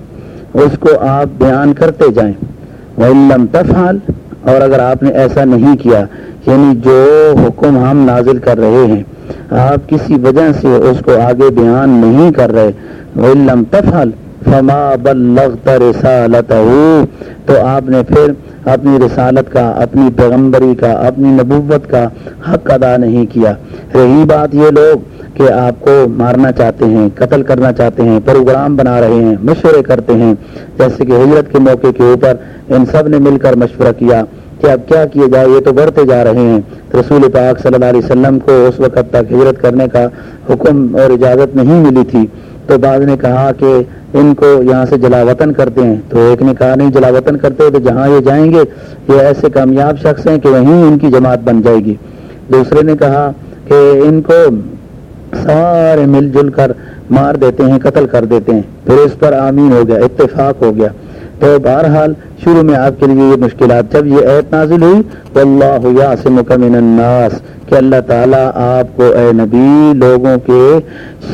اس کو آپ بیان کرتے جائیں۔ وَإِلَّمْ تَفْعَلْ، اور اگر آپ نے ایسا نہیں کیا یعنی جو حکم ہم نازل کر رہے ہیں، آپ کسی وجہ سے اس کو آگے بیان نہیں کر رہے۔ وَإِلَّمْ تَفْعَلْ، فَمَا بَلَّغْتَ رِسَالَتَهُ، تو آپ نے پھر اپنی رسالت کا، اپنی پیغمبری کا، اپنی نبوت کا حق ادا نہیں کیا۔ رہی بات یہ لوگ کہ آپ کو مارنا چاہتے ہیں، قتل کرنا چاہتے ہیں، پروگرام بنا رہے ہیں، مشورے کرتے ہیں۔ جیسے کہ ہجرت کے موقع کے اوپر ان سب نے مل کر مشورہ کیا کہ اب کیا کیے جائے، یہ تو بڑھتے جا رہے ہیں۔ رسول پاک صلی اللہ علیہ وسلم کو اس وقت تک ہجرت کرنے کا حکم اور اجازت نہیں ملی تھی۔ تو بعض نے کہا کہ ان کو یہاں سے جلا وطن کرتے ہیں۔ تو ایک نے کہا، نہیں جلا وطن کرتے تو جہاں یہ جائیں گے، یہ ایسے کامیاب شخص ہیں کہ وہیں ان کی جماعت بن جائے گی۔ دوسرے نے کہا کہ ان کو سارے مل جل کر مار دیتے ہیں، قتل کر دیتے ہیں۔ پھر اس پر آمین ہو گیا، اتفاق ہو گیا۔ تو بہرحال شروع میں آپ کے لیے یہ مشکلات، جب یہ ایت نازل ہوئی تو اللہ من الناس، کہ اللہ تعالیٰ آپ کو اے نبی لوگوں کے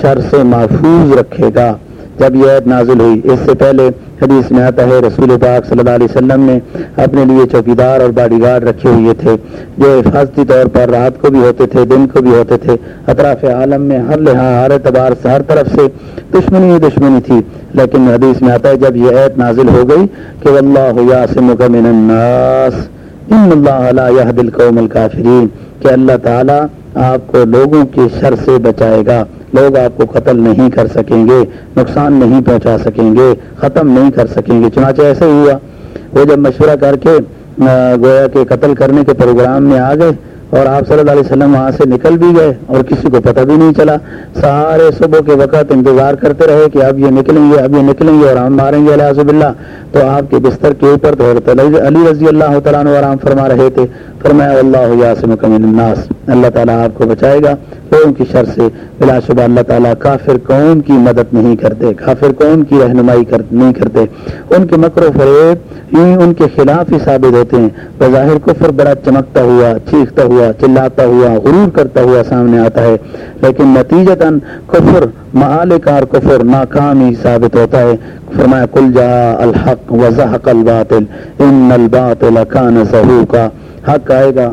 شر سے محفوظ رکھے گا۔ جب یہ عید نازل ہوئی، اس سے پہلے حدیث میں آتا ہے، رسول پاک صلی اللہ علیہ وسلم نے اپنے لیے چوکیدار اور باڈی گارڈ رکھے ہوئے تھے، جو حفاظتی طور پر رات کو بھی ہوتے تھے، دن کو بھی ہوتے تھے۔ اطراف عالم میں ہر لحاظ، ہر اعتبار سے ہر طرف سے دشمنی ہی دشمنی تھی۔ لیکن حدیث میں آتا ہے، جب یہ عید نازل ہو گئی کہ اللہ من الناس، ان اللہ علیہ دل قوم الکافرین، کہ اللہ تعالیٰ آپ کو لوگوں کی شر سے بچائے گا۔ لوگ آپ کو قتل نہیں کر سکیں گے، نقصان نہیں پہنچا سکیں گے، ختم نہیں کر سکیں گے۔ چنانچہ ایسے ہوا۔ وہ جب مشورہ کر کے گویا کہ قتل کرنے کے پروگرام میں آ گئے اور آپ صلی اللہ علیہ وسلم وہاں سے نکل بھی گئے اور کسی کو پتہ بھی نہیں چلا۔ سارے صبح کے وقت انتظار کرتے رہے کہ اب یہ نکلیں گے، اب یہ نکلیں گے اور ہم ماریں گے۔ اللہ اللہ تو آپ کے بستر کے اوپر تو علی رضی اللہ تعالیٰ آرام فرما رہے تھے۔ فرمایا اللہ یاسم الناس۔ اللہ تعالیٰ آپ کو بچائے گا۔ قوم کی شر سے بلا شبہ اللہ تعالیٰ کافر قوم کی مدد نہیں کرتے، کافر قوم کی رہنمائی کر، نہیں کرتے۔ ان کے مکر و فریب یوں ان کے خلاف ہی ثابت ہوتے ہیں۔ بظاہر کفر بڑا چمکتا ہوا، چیختا ہوا، چلاتا ہوا، غرور کرتا ہوا سامنے آتا ہے۔ لیکن نتیجتاً کفر محال کار کفر ناکام ہی ثابت ہوتا ہے۔ فرمایا کل جا الحق وزحق الباطل، ان الباطل کان زہوکا حق آئے گا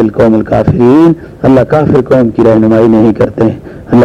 القوم الكافرین اللہ کافر قوم کی رہنمائی نہیں کرتے ہیں۔ اللہ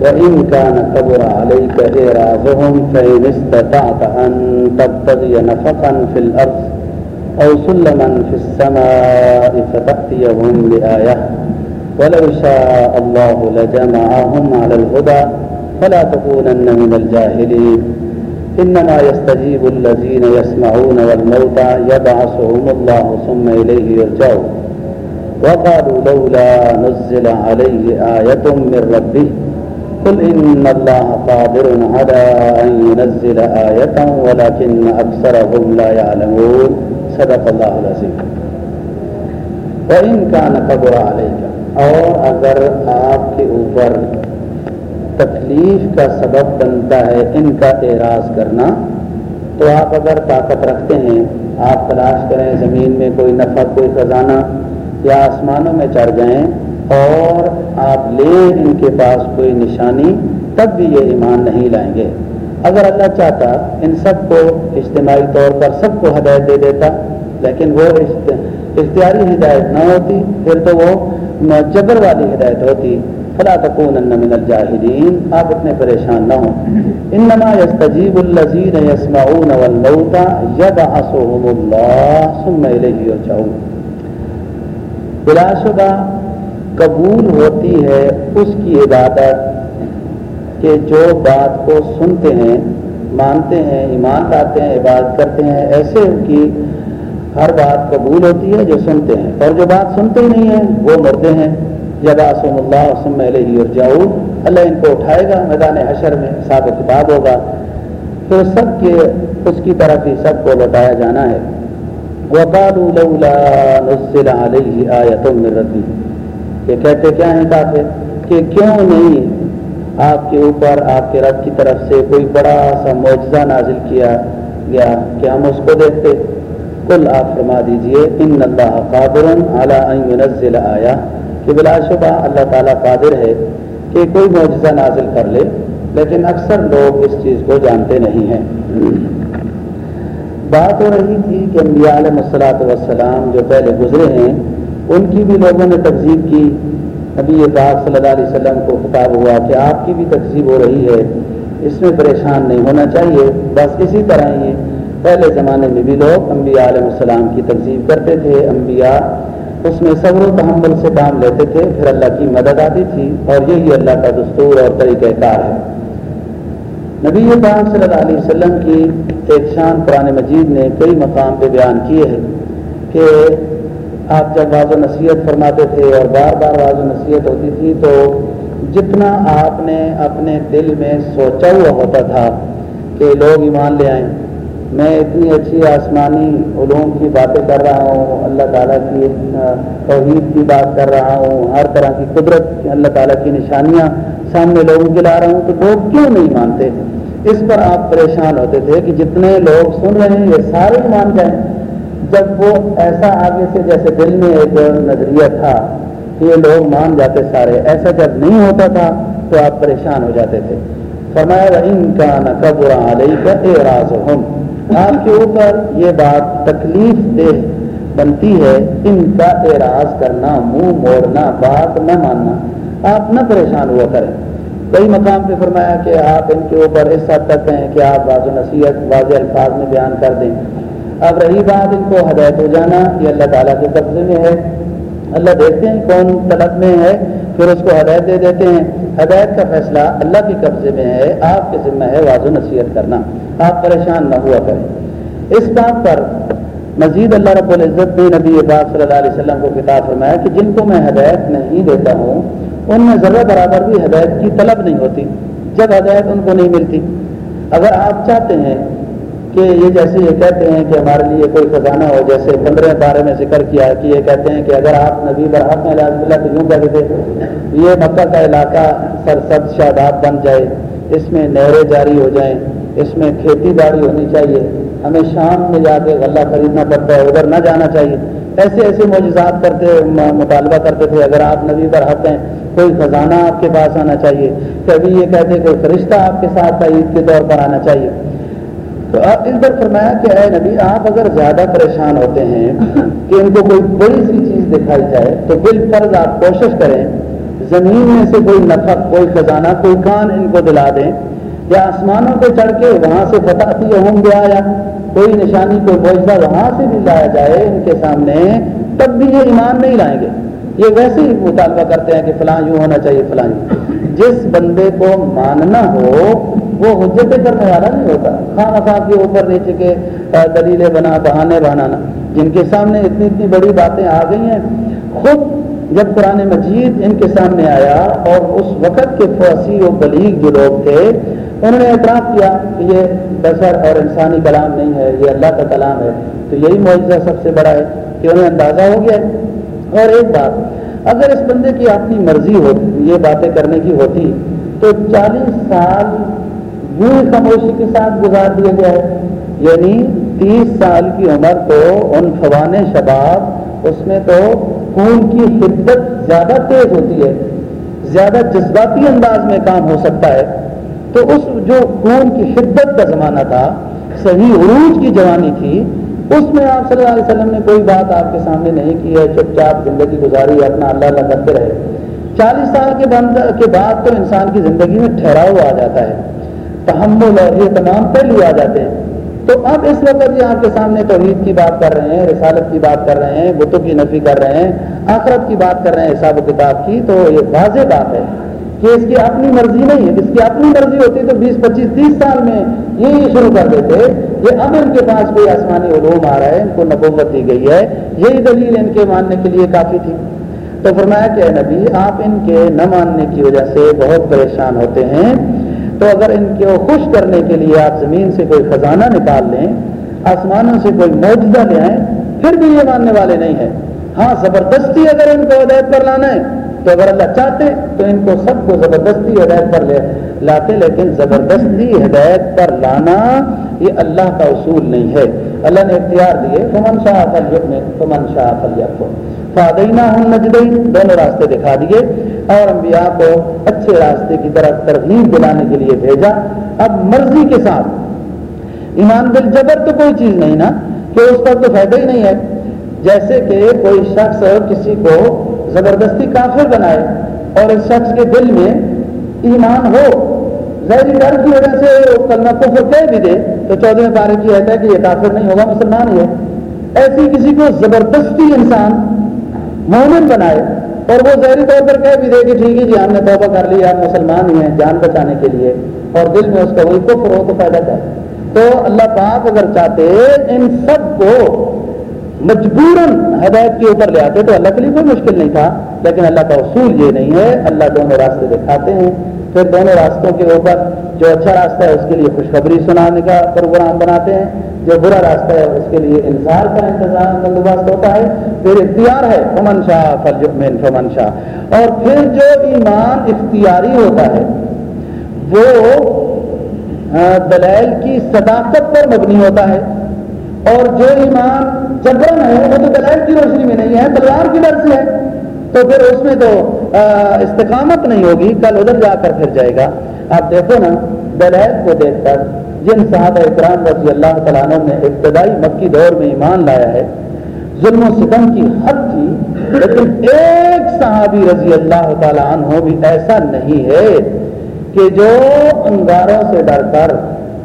وإن كان كبر عليك إِرَاضُهُمْ فإن استطعت أن تبتغي نفقا في الأرض أو سلما في السماء فتأتيهم بآية ولو شاء الله لجمعهم على الهدى فلا تكونن من الجاهلين۔ إنما يستجيب الذين يسمعون والموتى يبعثهم الله ثم إليه يرجعون. وقالوا لولا نزل عليه آية من ربه. قل إن الله قادر على أن ينزل آية ولكن أكثرهم لا يعلمون. صدق الله العظيم. وإن كان قبر عليك اور اگر آپ کے تکلیف کا سبب بنتا ہے ان کا اعراض کرنا، تو آپ اگر طاقت رکھتے ہیں، آپ تلاش کریں زمین میں کوئی نفع، کوئی خزانہ یا آسمانوں میں چڑھ جائیں اور آپ لیں ان کے پاس کوئی نشانی، تب بھی یہ ایمان نہیں لائیں گے۔ اگر اللہ چاہتا، ان سب کو اجتماعی طور پر سب کو ہدایت دے دیتا، لیکن وہ اختیاری ہدایت نہ ہوتی، پھر تو وہ جبر والی ہدایت ہوتی۔ فلا تكونن من الجاهلين آپ اتنے پریشان نہ ہوں۔ انما يستجيب الذين يسمعون والموتى يبعثهم الله ثم اليه يرجعون بلا شبہ قبول ہوتی ہے اس کی عبادت کہ جو بات کو سنتے ہیں، مانتے ہیں، ایمان لاتے ہیں، عبادت کرتے ہیں، ایسے ان کی ہر بات قبول ہوتی ہے جو سنتے ہیں۔ اور جو بات سنتے ہی نہیں ہیں، وہ مردے ہیں۔ جب آسم اللہ وسلم علیہ اور اللہ ان کو اٹھائے گا، میدان حشر میں صاحب کتاب ہوگا۔ پھر سب کے اس کی طرف ہی سب کو لوٹایا جانا ہے۔ یہ کہتے کیا ہیں کافر کہ کیوں نہیں آپ کے اوپر، آپ کے رب کی طرف سے کوئی بڑا سا معجزہ نازل کیا گیا کہ ہم اس کو دیکھتے۔ کل آپ فرما دیجیے، ان اللہ قادر اعلیٰ آیا کہ بلا شبہ اللہ تعالیٰ قادر ہے کہ کوئی معجزہ نازل کر لے، لیکن اکثر لوگ اس چیز کو جانتے نہیں ہیں۔ بات ہو رہی تھی کہ انبیاء علیہ مسلاط وسلام جو پہلے گزرے ہیں، ان کی بھی لوگوں نے تقزیب کی۔ ابھی یہ بات صلی اللہ علیہ وسلم کو خطاب ہوا کہ آپ کی بھی تقزیب ہو رہی ہے، اس میں پریشان نہیں ہونا چاہیے۔ بس اسی طرح ہی پہلے زمانے میں بھی لوگ انبیاء علیہ السلام کی تقزیب کرتے تھے۔ انبیاء اس میں صبر و تحمل سے کام لیتے تھے، پھر اللہ کی مدد آتی تھی اور یہی اللہ کا دستور اور طریقہ کار ہے۔ نبی پاک صلی اللہ علیہ وسلم کی ایک شان قرآن مجید نے کئی مقام پہ بیان کیے ہیں کہ آپ جب واض و نصیحت فرماتے تھے اور بار بار واض و نصیحت ہوتی تھی، تو جتنا آپ نے اپنے دل میں سوچا ہوا ہوتا تھا کہ لوگ ایمان لے آئیں میں اتنی اچھی آسمانی علوم کی باتیں کر رہا ہوں، اللہ تعالیٰ کی توحید کی بات کر رہا ہوں، ہر طرح کی قدرت، اللہ تعالیٰ کی نشانیاں سامنے لوگوں کے لا رہا ہوں تو لوگ کیوں نہیں مانتے؟ اس پر آپ پریشان ہوتے تھے کہ جتنے لوگ سن رہے ہیں، یہ سارے مان جائیں۔ جب وہ ایسا آگے سے، جیسے دل میں ایک نظریہ تھا کہ یہ لوگ مان جاتے سارے، ایسا جب نہیں ہوتا تھا تو آپ پریشان ہو جاتے تھے۔ فرمایا ان کا نہ قبر علیہ کا اعراض ہوں آپ کے اوپر یہ بات تکلیف دہ بنتی ہے، ان کا اعراض کرنا، منہ موڑنا، بات نہ ماننا، آپ نہ پریشان ہوا کریں۔ کئی مقام پہ فرمایا کہ آپ ان کے اوپر اس حد تک ہیں کہ آپ واضح نصیحت، واضح الفاظ میں بیان کر دیں۔ اب رہی بات ان کو ہدایت ہو جانا، یہ اللہ تعالیٰ کے قبضے میں ہے۔ اللہ دیکھتے ہیں کون طلب میں ہے، پھر اس کو ہدایت دے دیتے ہیں۔ ہدایت کا فیصلہ اللہ کے قبضے میں ہے، آپ کے ذمہ ہے واضح نصیحت کرنا۔ آپ پریشان نہ ہوا کریں۔ اس بات پر مزید اللہ رب العزت نے نبی پاک صلی اللہ علیہ وسلم کو کتاب فرمایا کہ جن کو میں ہدایت نہیں دیتا ہوں، ان میں ذرہ برابر بھی ہدایت کی طلب نہیں ہوتی۔ جب ہدایت ان کو نہیں ملتی، اگر آپ چاہتے ہیں کہ یہ جیسے یہ کہتے ہیں کہ ہمارے لیے کوئی خزانہ ہو، جیسے پندرہ بارے میں ذکر کیا کہ یہ کہتے ہیں کہ اگر آپ نبی برحق میں اللہ تو یوں کہتے تھے، یہ مکہ کا علاقہ سرسد شاداب بن جائے، اس میں نہریں جاری ہو جائیں، اس میں کھیتی باڑی ہونی چاہیے، ہمیں شام میں جا کے غلہ خریدنا پڑتا ہے، ادھر نہ جانا چاہیے۔ ایسے ایسے معجزات کرتے، مطالبہ کرتے تھے، اگر آپ نبی پر حق ہیں، کوئی خزانہ آپ کے پاس آنا چاہیے۔ کبھی یہ کہتے کوئی فرشتہ آپ کے ساتھ عید کے طور پر آنا چاہیے۔ تو آپ اس پر فرمایا کہ اے نبی، آپ اگر زیادہ پریشان ہوتے ہیں کہ ان کو کوئی بڑی سی چیز دکھائی جائے، تو بال فرض آپ کوشش کریں، زمین میں سے کوئی نفق، کوئی خزانہ، کوئی کان ان کو دلا دیں یا آسمانوں پہ چڑھ کے وہاں سے بتاتی ہوں گیا یا کوئی نشانی، کوئی معجزہ وہاں سے بھی لایا جائے ان کے سامنے، تب بھی یہ ایمان نہیں لائیں گے۔ یہ ویسے ہی مطالبہ کرتے ہیں کہ فلاں یوں ہونا چاہیے، فلاں یوں۔ جس بندے کو ماننا ہو، وہ حجت کرنے والا نہیں ہوتا۔ خان خان کے اوپر نیچے کے دلیلیں بنا، بہانے بنانا جن کے سامنے اتنی اتنی بڑی باتیں آ گئی ہیں، خود جب قرآن مجید ان کے سامنے آیا اور اس وقت کے فوسی و بلیغ جو لوگ تھے، انہوں نے اعتراف کیا کہ یہ بشر اور انسانی کلام نہیں ہے، یہ اللہ کا کلام ہے۔ تو یہی معجزہ سب سے بڑا ہے کہ انہیں اندازہ ہو گیا اور ایک بات اگر اس بندے کی اپنی مرضی ہوتی یہ باتیں کرنے کی ہوتی، تو چالیس سال بری خاموشی کے ساتھ گزار دیا گیا ہے یعنی تیس سال کی عمر تو ان فوان شباب، اس میں تو خون کی حدت زیادہ تیز ہوتی ہے، زیادہ جذباتی انداز میں کام ہو سکتا ہے۔ تو اس جو خون کی شدت کا زمانہ تھا، صحیح عروج کی جوانی تھی اس میں آپ صلی اللہ علیہ وسلم نے کوئی بات آپ کے سامنے نہیں کی ہے، چپ چاپ زندگی گزاری، اپنا اللہ اللہ کرتے رہے۔ چالیس سال کے بند کے بعد تو انسان کی زندگی میں ٹھہراؤ آ جاتا ہے۔ تحمل اور یہ تمام پہلو آ جاتے ہیں۔ تو اب اس وقت یہ آپ کے سامنے توحید کی بات کر رہے ہیں، رسالت کی بات کر رہے ہیں بتوں کی نفی کر رہے ہیں، آخرت کی بات کر رہے ہیں، حساب و کتاب کی، تو یہ واضح بات ہے۔ کہ اس کی اپنی مرضی نہیں ہے۔ جس کی اپنی مرضی ہوتی تو بیس، پچیس، تیس سال میں یہ شروع کر دیتے کہ اب ان کے پاس کوئی آسمانی علوم آ رہا ہے، ان کو نبوت دی گئی ہے۔ یہی دلیل ان کے ماننے کے لیے کافی تھی۔ تو فرمایا کہ نبی، آپ ان کے نہ ماننے کی وجہ سے بہت پریشان ہوتے ہیں۔ تو اگر ان کو خوش کرنے کے لیے آپ زمین سے کوئی خزانہ نکال لیں، آسمانوں سے کوئی معجزہ لے آئیں، پھر بھی یہ ماننے والے نہیں ہیں۔ ہاں زبردستی اگر ان کو ہدایت پر لانا ہے۔ تو اگر اللہ چاہتے تو ان کو سب کو زبردستی ہدایت پر لے لاتے، لیکن زبردستی ہدایت پر لانا یہ اللہ کا اصول نہیں ہے۔ اللہ نے اختیار دیے، فمن شاہ فل میں فمن شاہ فل کو فادینہ ہم نجدین دونوں راستے دکھا دیے۔ اور انبیاء کو اچھے راستے کی طرف ترغیب دلانے کے لیے بھیجا۔ اب مرضی کے ساتھ۔ ایمان بل جبر تو کوئی چیز نہیں نا، کہ اس پر تو فائدہ ہی نہیں ہے۔ جیسے کہ کوئی شخص کسی کو زبردستی کافر بنائے اور اس شخص کے دل میں ایمان ہو۔ ظاہری ڈر کی وجہ سے کلمہ کفر کہہ بھی دے تو چودہ پارے کی ہے کہ یہ کافر نہیں ہوگا، مسلمان ہی ہے۔ ایسی کسی کو زبردستی انسان مومن بنائے اور وہ ظاہری طور پر کہہ بھی دے کہ ٹھیک ہے جی ہم نے توبہ کر لی آپ مسلمان ہی ہیں جان بچانے کے لیے اور دل میں اس کا وہی کفر ہو تو فائدہ کیا؟ تو اللہ پاک اگر چاہتے ان سب کو مجبوراً ہدایت کے اوپر لے آتے تو اللہ کے لیے کوئی مشکل نہیں تھا، لیکن اللہ کا اصول یہ نہیں ہے، اللہ دونوں راستے دکھاتے ہیں۔ پھر دونوں راستوں کے اوپر جو اچھا راستہ ہے، اس کے لیے خوشخبری سنانے کا پروگرام بناتے ہیں۔ جو برا راستہ ہے، اس کے لیے انتظار کا انتظام بندوبست ہوتا ہے۔ پھر اختیار ہے، فمن شاہ فمن فمن شاہ اور پھر جو ایمان اختیاری ہوتا ہے، وہ دلائل کی صداقت پر مبنی ہوتا ہے۔ اور جو ایمان جبرن ہے، وہ تو دلائل کی روشنی میں نہیں ہے تلوار کی ڈر سے ہے۔ تو پھر اس میں تو استقامت نہیں ہوگی، کل ادھر جا کر پھر جائے گا۔ آپ دیکھو نا دلائل کو دیکھ کر جن صحابہ اکرام رضی اللہ تعالیٰ نے ابتدائی مکی دور میں ایمان لایا ہے، ظلم و ستم کی حد تھی، لیکن ایک صحابی رضی اللہ تعالیٰ عنہ بھی ایسا نہیں ہے کہ جو انگاروں سے ڈر کر،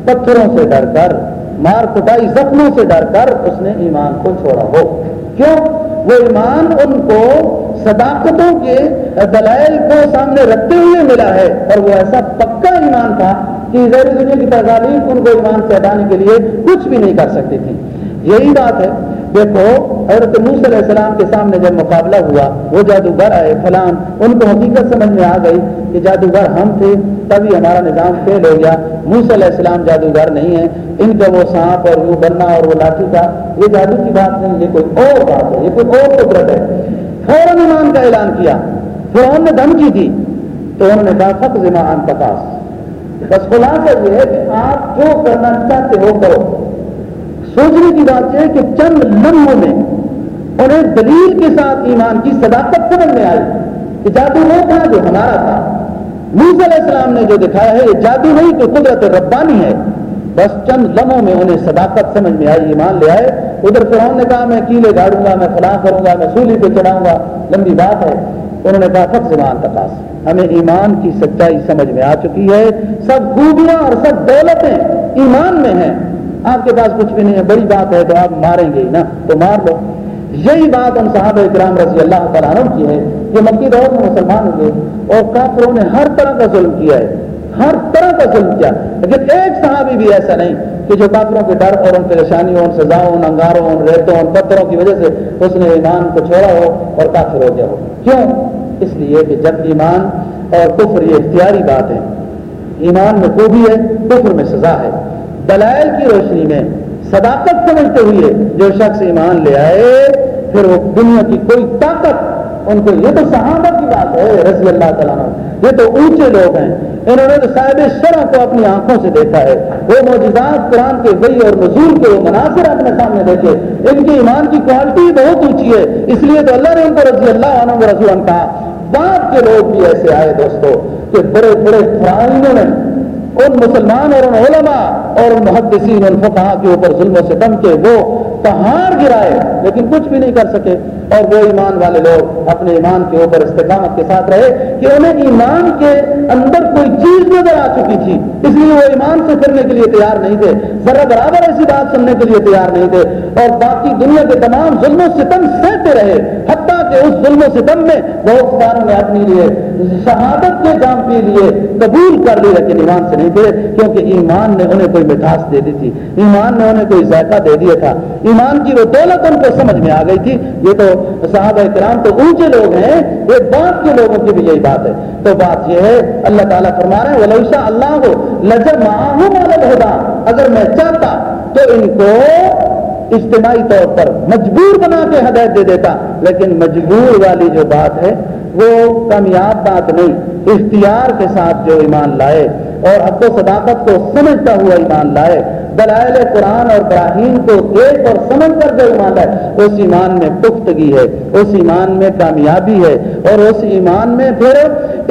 پتھروں سے ڈر کر مار کٹائی زخموں سے ڈر کر اس نے ایمان کو چھوڑا۔ ہو کیوں؟ وہ ایمان ان کو صداقتوں کے دلائل کو سامنے رکھتے ہوئے ملا ہے اور وہ ایسا پکا ایمان تھا کہ غیر دنیا کی تغالیف ان کو ایمان سے ہٹانے کے لیے کچھ بھی نہیں کر سکتی تھی۔ یہی بات ہے۔ دیکھو، حضرت موس علیہ السلام کے سامنے جب مقابلہ ہوا، وہ جادوگر آئے، فلان، ان کو حقیقت سمجھ میں آ گئی کہ جادوگر ہم تھے۔ تبھی ہمارا نظام فیل ہو گیا موس علیہ السلام جادوگر نہیں ہے ان کا وہ سانپ اور وہ بننا اور وہ لاٹھی کا، یہ جادو کی بات نہیں، یہ کوئی اور بات ہے، یہ کوئی اور قدرت ہے۔ فوراً ایمان کا اعلان کیا پھر انہوں نے دھمکی دی، تو انہوں نے کہا فق زمان پکاس بس خلاصہ یہ ہے کہ آپ جو کرنا چاہتے ہو کرو۔ سوچنے کی بات یہ ہے کہ چند لمحوں میں انہیں دلیل کے ساتھ ایمان کی صداقت سمجھ میں آئی کہ جادو وہ تھا جو ہمارا تھا۔ موس علیہ السلام نے جو دکھایا ہے، یہ جادو نہیں تو قدرت ربانی ہے۔ بس چند لمحوں میں انہیں صداقت سمجھ میں آئی، ایمان لے آئے۔ ادھر فرعون نے کہا، میں کیلے گاڑوں گا، میں فلاں کروں گا، میں سولی پہ چڑھاؤں گا۔ لمبی بات ہے۔ انہوں نے کہا، سب زبان تقاص ہمیں ایمان کی سچائی سمجھ میں آ چکی ہے۔ سب خوبیاں اور سب دولتیں ایمان میں ہیں۔ آپ کے پاس کچھ بھی نہیں ہے، بڑی بات ہے تو آپ ماریں گے نا، تو مار لو یہی بات ان صاحب اکرام رضی اللہ تعالیٰ عنہ کی ہے کہ مکی دور میں مسلمان ہوئے اور کافروں نے ہر طرح کا ظلم کیا ہے، ہر طرح کا ظلم کیا۔ لیکن ایک صحابی بھی ایسا نہیں کہ جو کافروں کے ڈر اور ان پریشانیوں ان سزاؤں، ان انگاروں، ان ریتوں، ان پتھروں کی وجہ سے اس نے ایمان کو چھوڑا ہو اور کافر ہو گیا ہو۔ کیوں؟ اس لیے کہ جب ایمان اور کفر یہ اختیاری بات ہے۔ ایمان میں خوبی ہے، کفر میں سزا ہے۔ دلائل کی روشنی میں صداقت سمجھتے ہوئے جو شخص ایمان لے آئے پھر وہ دنیا کی کوئی طاقت، ان کو یہ تو صحابہ کی بات ہے رضی اللہ تعالیٰ یہ تو اونچے لوگ ہیں۔ انہوں نے تو صاحب شرح کو اپنی آنکھوں سے دیکھا ہے۔ وہ موجودات قرآن کے وہی اور نزول کے وہ مناظر اپنے سامنے دیکھے۔ ان کی ایمان کی کوالٹی بہت اونچی ہے۔ اس لیے تو اللہ نے ان کو رضی اللہ عنہ رضو کہا۔ بعد کے لوگ بھی ایسے آئے دوستوں کہ بڑے بڑے فرائنوں نے ان مسلمان اور ان علماء اور ان محدثین، ان فقہا کے اوپر ظلم و ستم کے وہ پہاڑ گرائے، لیکن کچھ بھی نہیں کر سکے۔ اور وہ ایمان والے لوگ اپنے ایمان کے اوپر استقامت کے ساتھ رہے کہ انہیں ایمان کے اندر کوئی چیز نظر آ چکی تھی۔ اس لیے وہ ایمان سے کرنے کے لیے تیار نہیں تھے۔ ذرا برابر ایسی بات سننے کے لیے تیار نہیں تھے۔ اور باقی دنیا کے تمام ظلم و ستم سہتے رہے۔ حتیٰ کہ اس ظلم و ستم میں بہت ساروں نے اپنے لیے شہادت کے کام کے لیے، قبول کر لی لیکن ایمان سے نہیں تھے کیونکہ ایمان نے انہیں کوئی مٹھاس دے دی تھی۔ ایمان نے انہیں کوئی ذائقہ دے دیا تھا۔ ایمان کی وہ دولت ان کو سمجھ میں آ گئی تھی۔ یہ تو صحابہ کرام تو اونچے لوگ ہیں، یہ بات کے لوگوں کی بھی یہی بات ہے۔ تو بات یہ ہے، اللہ تعالیٰ فرما رہے ہیں ولوشا اللہ کو لجر ہوگا اگر میں چاہتا تو ان کو اجتماعی طور پر مجبور بنا کے ہدایت دے دیتا۔ لیکن مجبور والی جو بات ہے، وہ کامیاب بات نہیں۔ اختیار کے ساتھ جو ایمان لائے اور حق و صداقت کو سمجھتا ہوا ایمان لائے دلائل قرآن اور براہین کو دیکھ اور سمجھ کر جو ایمان لائے اس ایمان میں پختگی ہے، اس ایمان میں کامیابی ہے اور اس ایمان میں پھر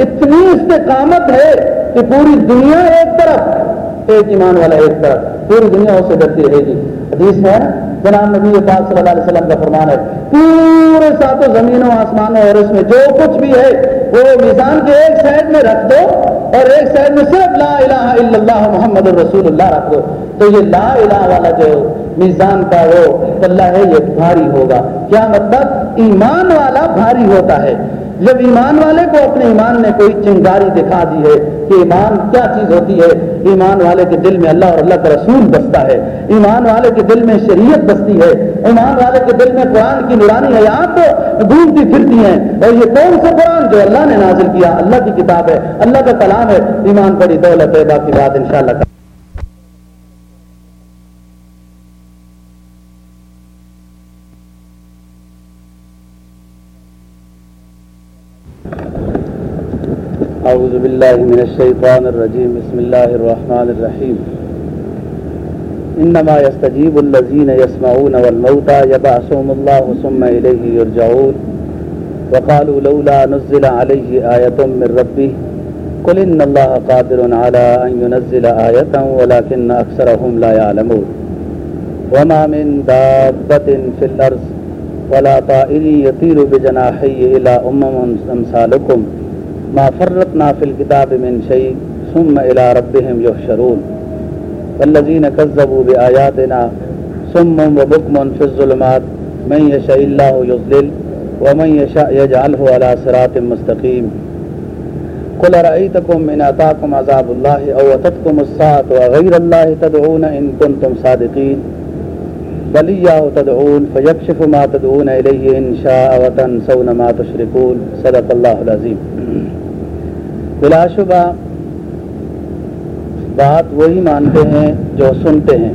اتنی استقامت ہے کہ پوری دنیا ایک طرف، ایک ایمان والا ایک طرف، پوری دنیا اسے ڈرتی رہے گی۔ حدیث میں جناب نبی پاک صلی اللہ علیہ وسلم کا فرمان ہے، پورے ساتوں زمینوں آسمانوں اور اس میں جو کچھ بھی ہے، وہ میزان کے ایک سائڈ میں رکھ دو اور ایک سائڈ میں صرف لا الہ الا اللہ محمد الرسول اللہ رکھ دو۔ تو یہ لا الہ والا جو میزان کا وہ اللہ ہے، یہ بھاری ہوگا۔ کیا مطلب؟ ایمان والا بھاری ہوتا ہے۔ جب ایمان والے کو اپنے ایمان نے کوئی چنگاری دکھا دی ہے کہ ایمان کیا چیز ہوتی ہے، ایمان والے کے دل میں اللہ اور اللہ کا رسول بستا ہے، ایمان والے کے دل میں شریعت بستی ہے، ایمان والے کے دل میں قرآن کی نورانی حیات گھومتی پھرتی ہیں۔ اور یہ کون سا قرآن جو اللہ نے نازل کیا؟ اللہ کی کتاب ہے، اللہ کا کلام ہے۔ ایمان بڑی دولت ہے، باقی بات ان شاء بالله من الشيطان الرجيم. بسم الله الرحمن الرحيم. إنما يستجيب الذين يسمعون والموتى يبعثهم الله ثم إليه يرجعون. وقالوا لولا نزل عليه آية من ربه. قل إن الله قادر على أن ينزل آية ولكن أكثرهم لا يعلمون. وما من دابة في الأرض ولا طائر يطير بجناحي إلى أمم أمثالكم. ما فرطنا في الكتاب من شيء ثم إلى ربهم يحشرون. والذين كذبوا بآياتنا ثم وبكم في الظلمات. من يشاء الله يضلل ومن يشاء يجعله على صراط مستقيم. قل رأيتكم إن أتاكم عذاب الله أو أتتكم الساعة وغير الله تدعون إن كنتم صادقين؟ بل إياه تدعون فيكشف ما تدعون إليه إن شاء وتنسون ما تشركون. صدق الله العظيم. بلا شبہ بات وہی مانتے ہیں جو سنتے ہیں۔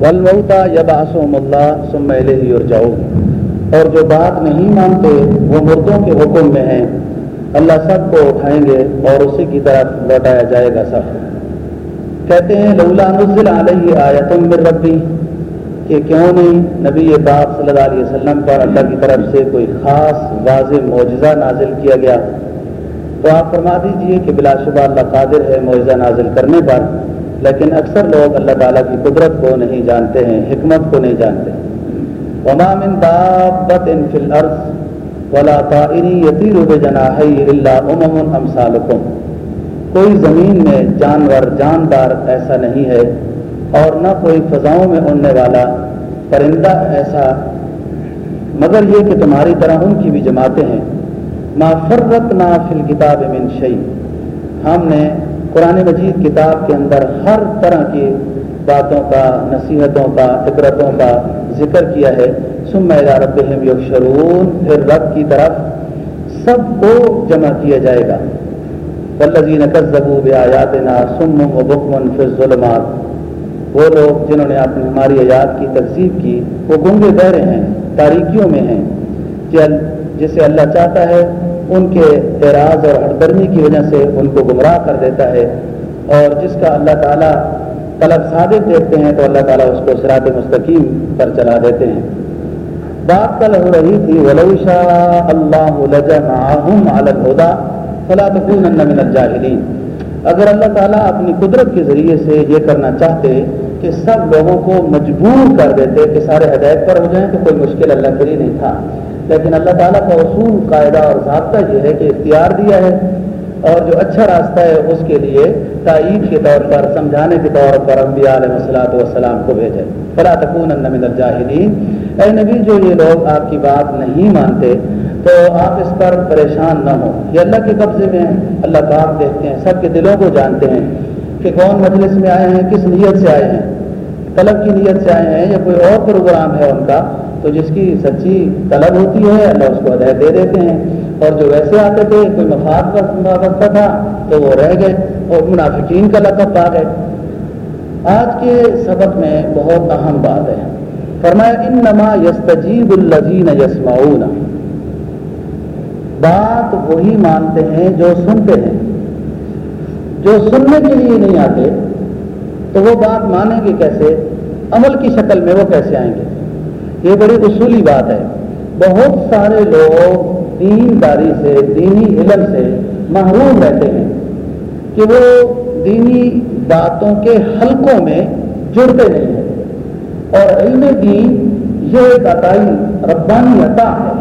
ولمتا یا باسم اللہ سم الیہ یرجعون اور جو بات نہیں مانتے، وہ مردوں کے حکم میں ہیں۔ اللہ سب کو اٹھائیں گے اور اسی کی طرف لوٹایا جائے گا سب۔ کہتے ہیں، لولا نزل علیہ آیتم من ربی کہ کیوں نہیں؟ نبی پاک صلی اللہ علیہ وسلم پر اللہ کی طرف سے کوئی خاص واضح معجزہ نازل کیا گیا۔ تو آپ فرما دیجیے کہ بلا شبہ اللہ قادر ہے، معجزہ نازل کرنے پر۔ لیکن اکثر لوگ اللہ تعالیٰ کی قدرت کو نہیں جانتے ہیں، حکمت کو نہیں جانتے۔ وما من دابت فی الارض ولا طائر یطیر بجناحی الا امم امثالکم کوئی زمین میں جانور، جاندار ایسا نہیں ہے اور نہ کوئی فضاؤں میں اڑنے والا پرندہ ایسا۔ مگر یہ کہ تمہاری طرح ان کی بھی جماعتیں ہیں۔ ما فرت نا فل کتاب من شعی ہم نے قرآن مجید کتاب کے اندر ہر طرح کی باتوں کا، نصیحتوں کا عبرتوں کا ذکر کیا ہے۔ سم رب یکشرون پھر رب کی طرف سب کو جمع کیا جائے گا۔ ولزین کذبوا بآیاتنا سم و بکمن فی الظلمات۔ وہ لوگ جنہوں نے اپنی ہماری آیات کی تقسیب کی، وہ گنگے بہرے ہیں، تاریکیوں میں ہیں۔ جسے اللہ چاہتا ہے ان کے اعراض اور ہردرمی کی وجہ سے ان کو گمراہ کر دیتا ہے اور جس کا اللہ تعالیٰ طلب صادق دیکھتے ہیں تو اللہ تعالیٰ اس کو سرات مستقیم پر چلا دیتے ہیں۔ بات کل ہو رہی تھی ولوشا اللہ الہدا فلاں من الجاہلین اگر اللہ تعالیٰ اپنی قدرت کے ذریعے سے یہ کرنا چاہتے کہ سب لوگوں کو مجبور کر دیتے کہ سارے ہدایت پر ہو جائیں تو کوئی مشکل اللہ کے لیے نہیں تھا۔ لیکن اللہ تعالیٰ کا اصول، قاعدہ اور ضابطہ یہ ہے کہ اختیار دیا ہے اور جو اچھا راستہ ہے اس کے لیے تائید کے طور پر، سمجھانے کے طور پر انبیاء علیہ وسلاۃ والسلام کو بھیجے۔ فلا تکون من الجاہدین اے نبی، جو یہ لوگ آپ کی بات نہیں مانتے تو آپ اس پر پریشان نہ ہوں۔ یہ اللہ کے قبضے میں ہیں۔ اللہ پاک دیکھتے ہیں، سب کے دلوں کو جانتے ہیں کہ کون مجلس میں آئے ہیں، کس نیت سے آئے ہیں۔ طلب کی نیت سے آئے ہیں یا کوئی اور پروگرام ہے ان کا، تو جس کی سچی طلب ہوتی ہے، اللہ اس کو ہدایت دے دیتے ہیں۔ اور جو ویسے آتے تھے، کوئی مفاد کا وقت تھا، تو وہ رہ گئے۔ اور منافقین کا لقب پا گئے۔ آج کے سبق میں بہت اہم بات ہے۔ فرمایا ان نما یستجیب الزین یسماؤن بات وہی مانتے ہیں جو سنتے ہیں۔ جو سننے کے لیے نہیں آتے، تو وہ بات مانیں گے کیسے؟ عمل کی شکل میں وہ کیسے آئیں گے؟ یہ بڑی اصولی بات ہے۔ بہت سارے لوگ دین داری سے، دینی علم سے محروم رہتے ہیں کہ وہ دینی باتوں کے حلقوں میں جڑتے نہیں ہیں۔ اور علم دین یہ ایک عطائی، ربانی عطا ہے۔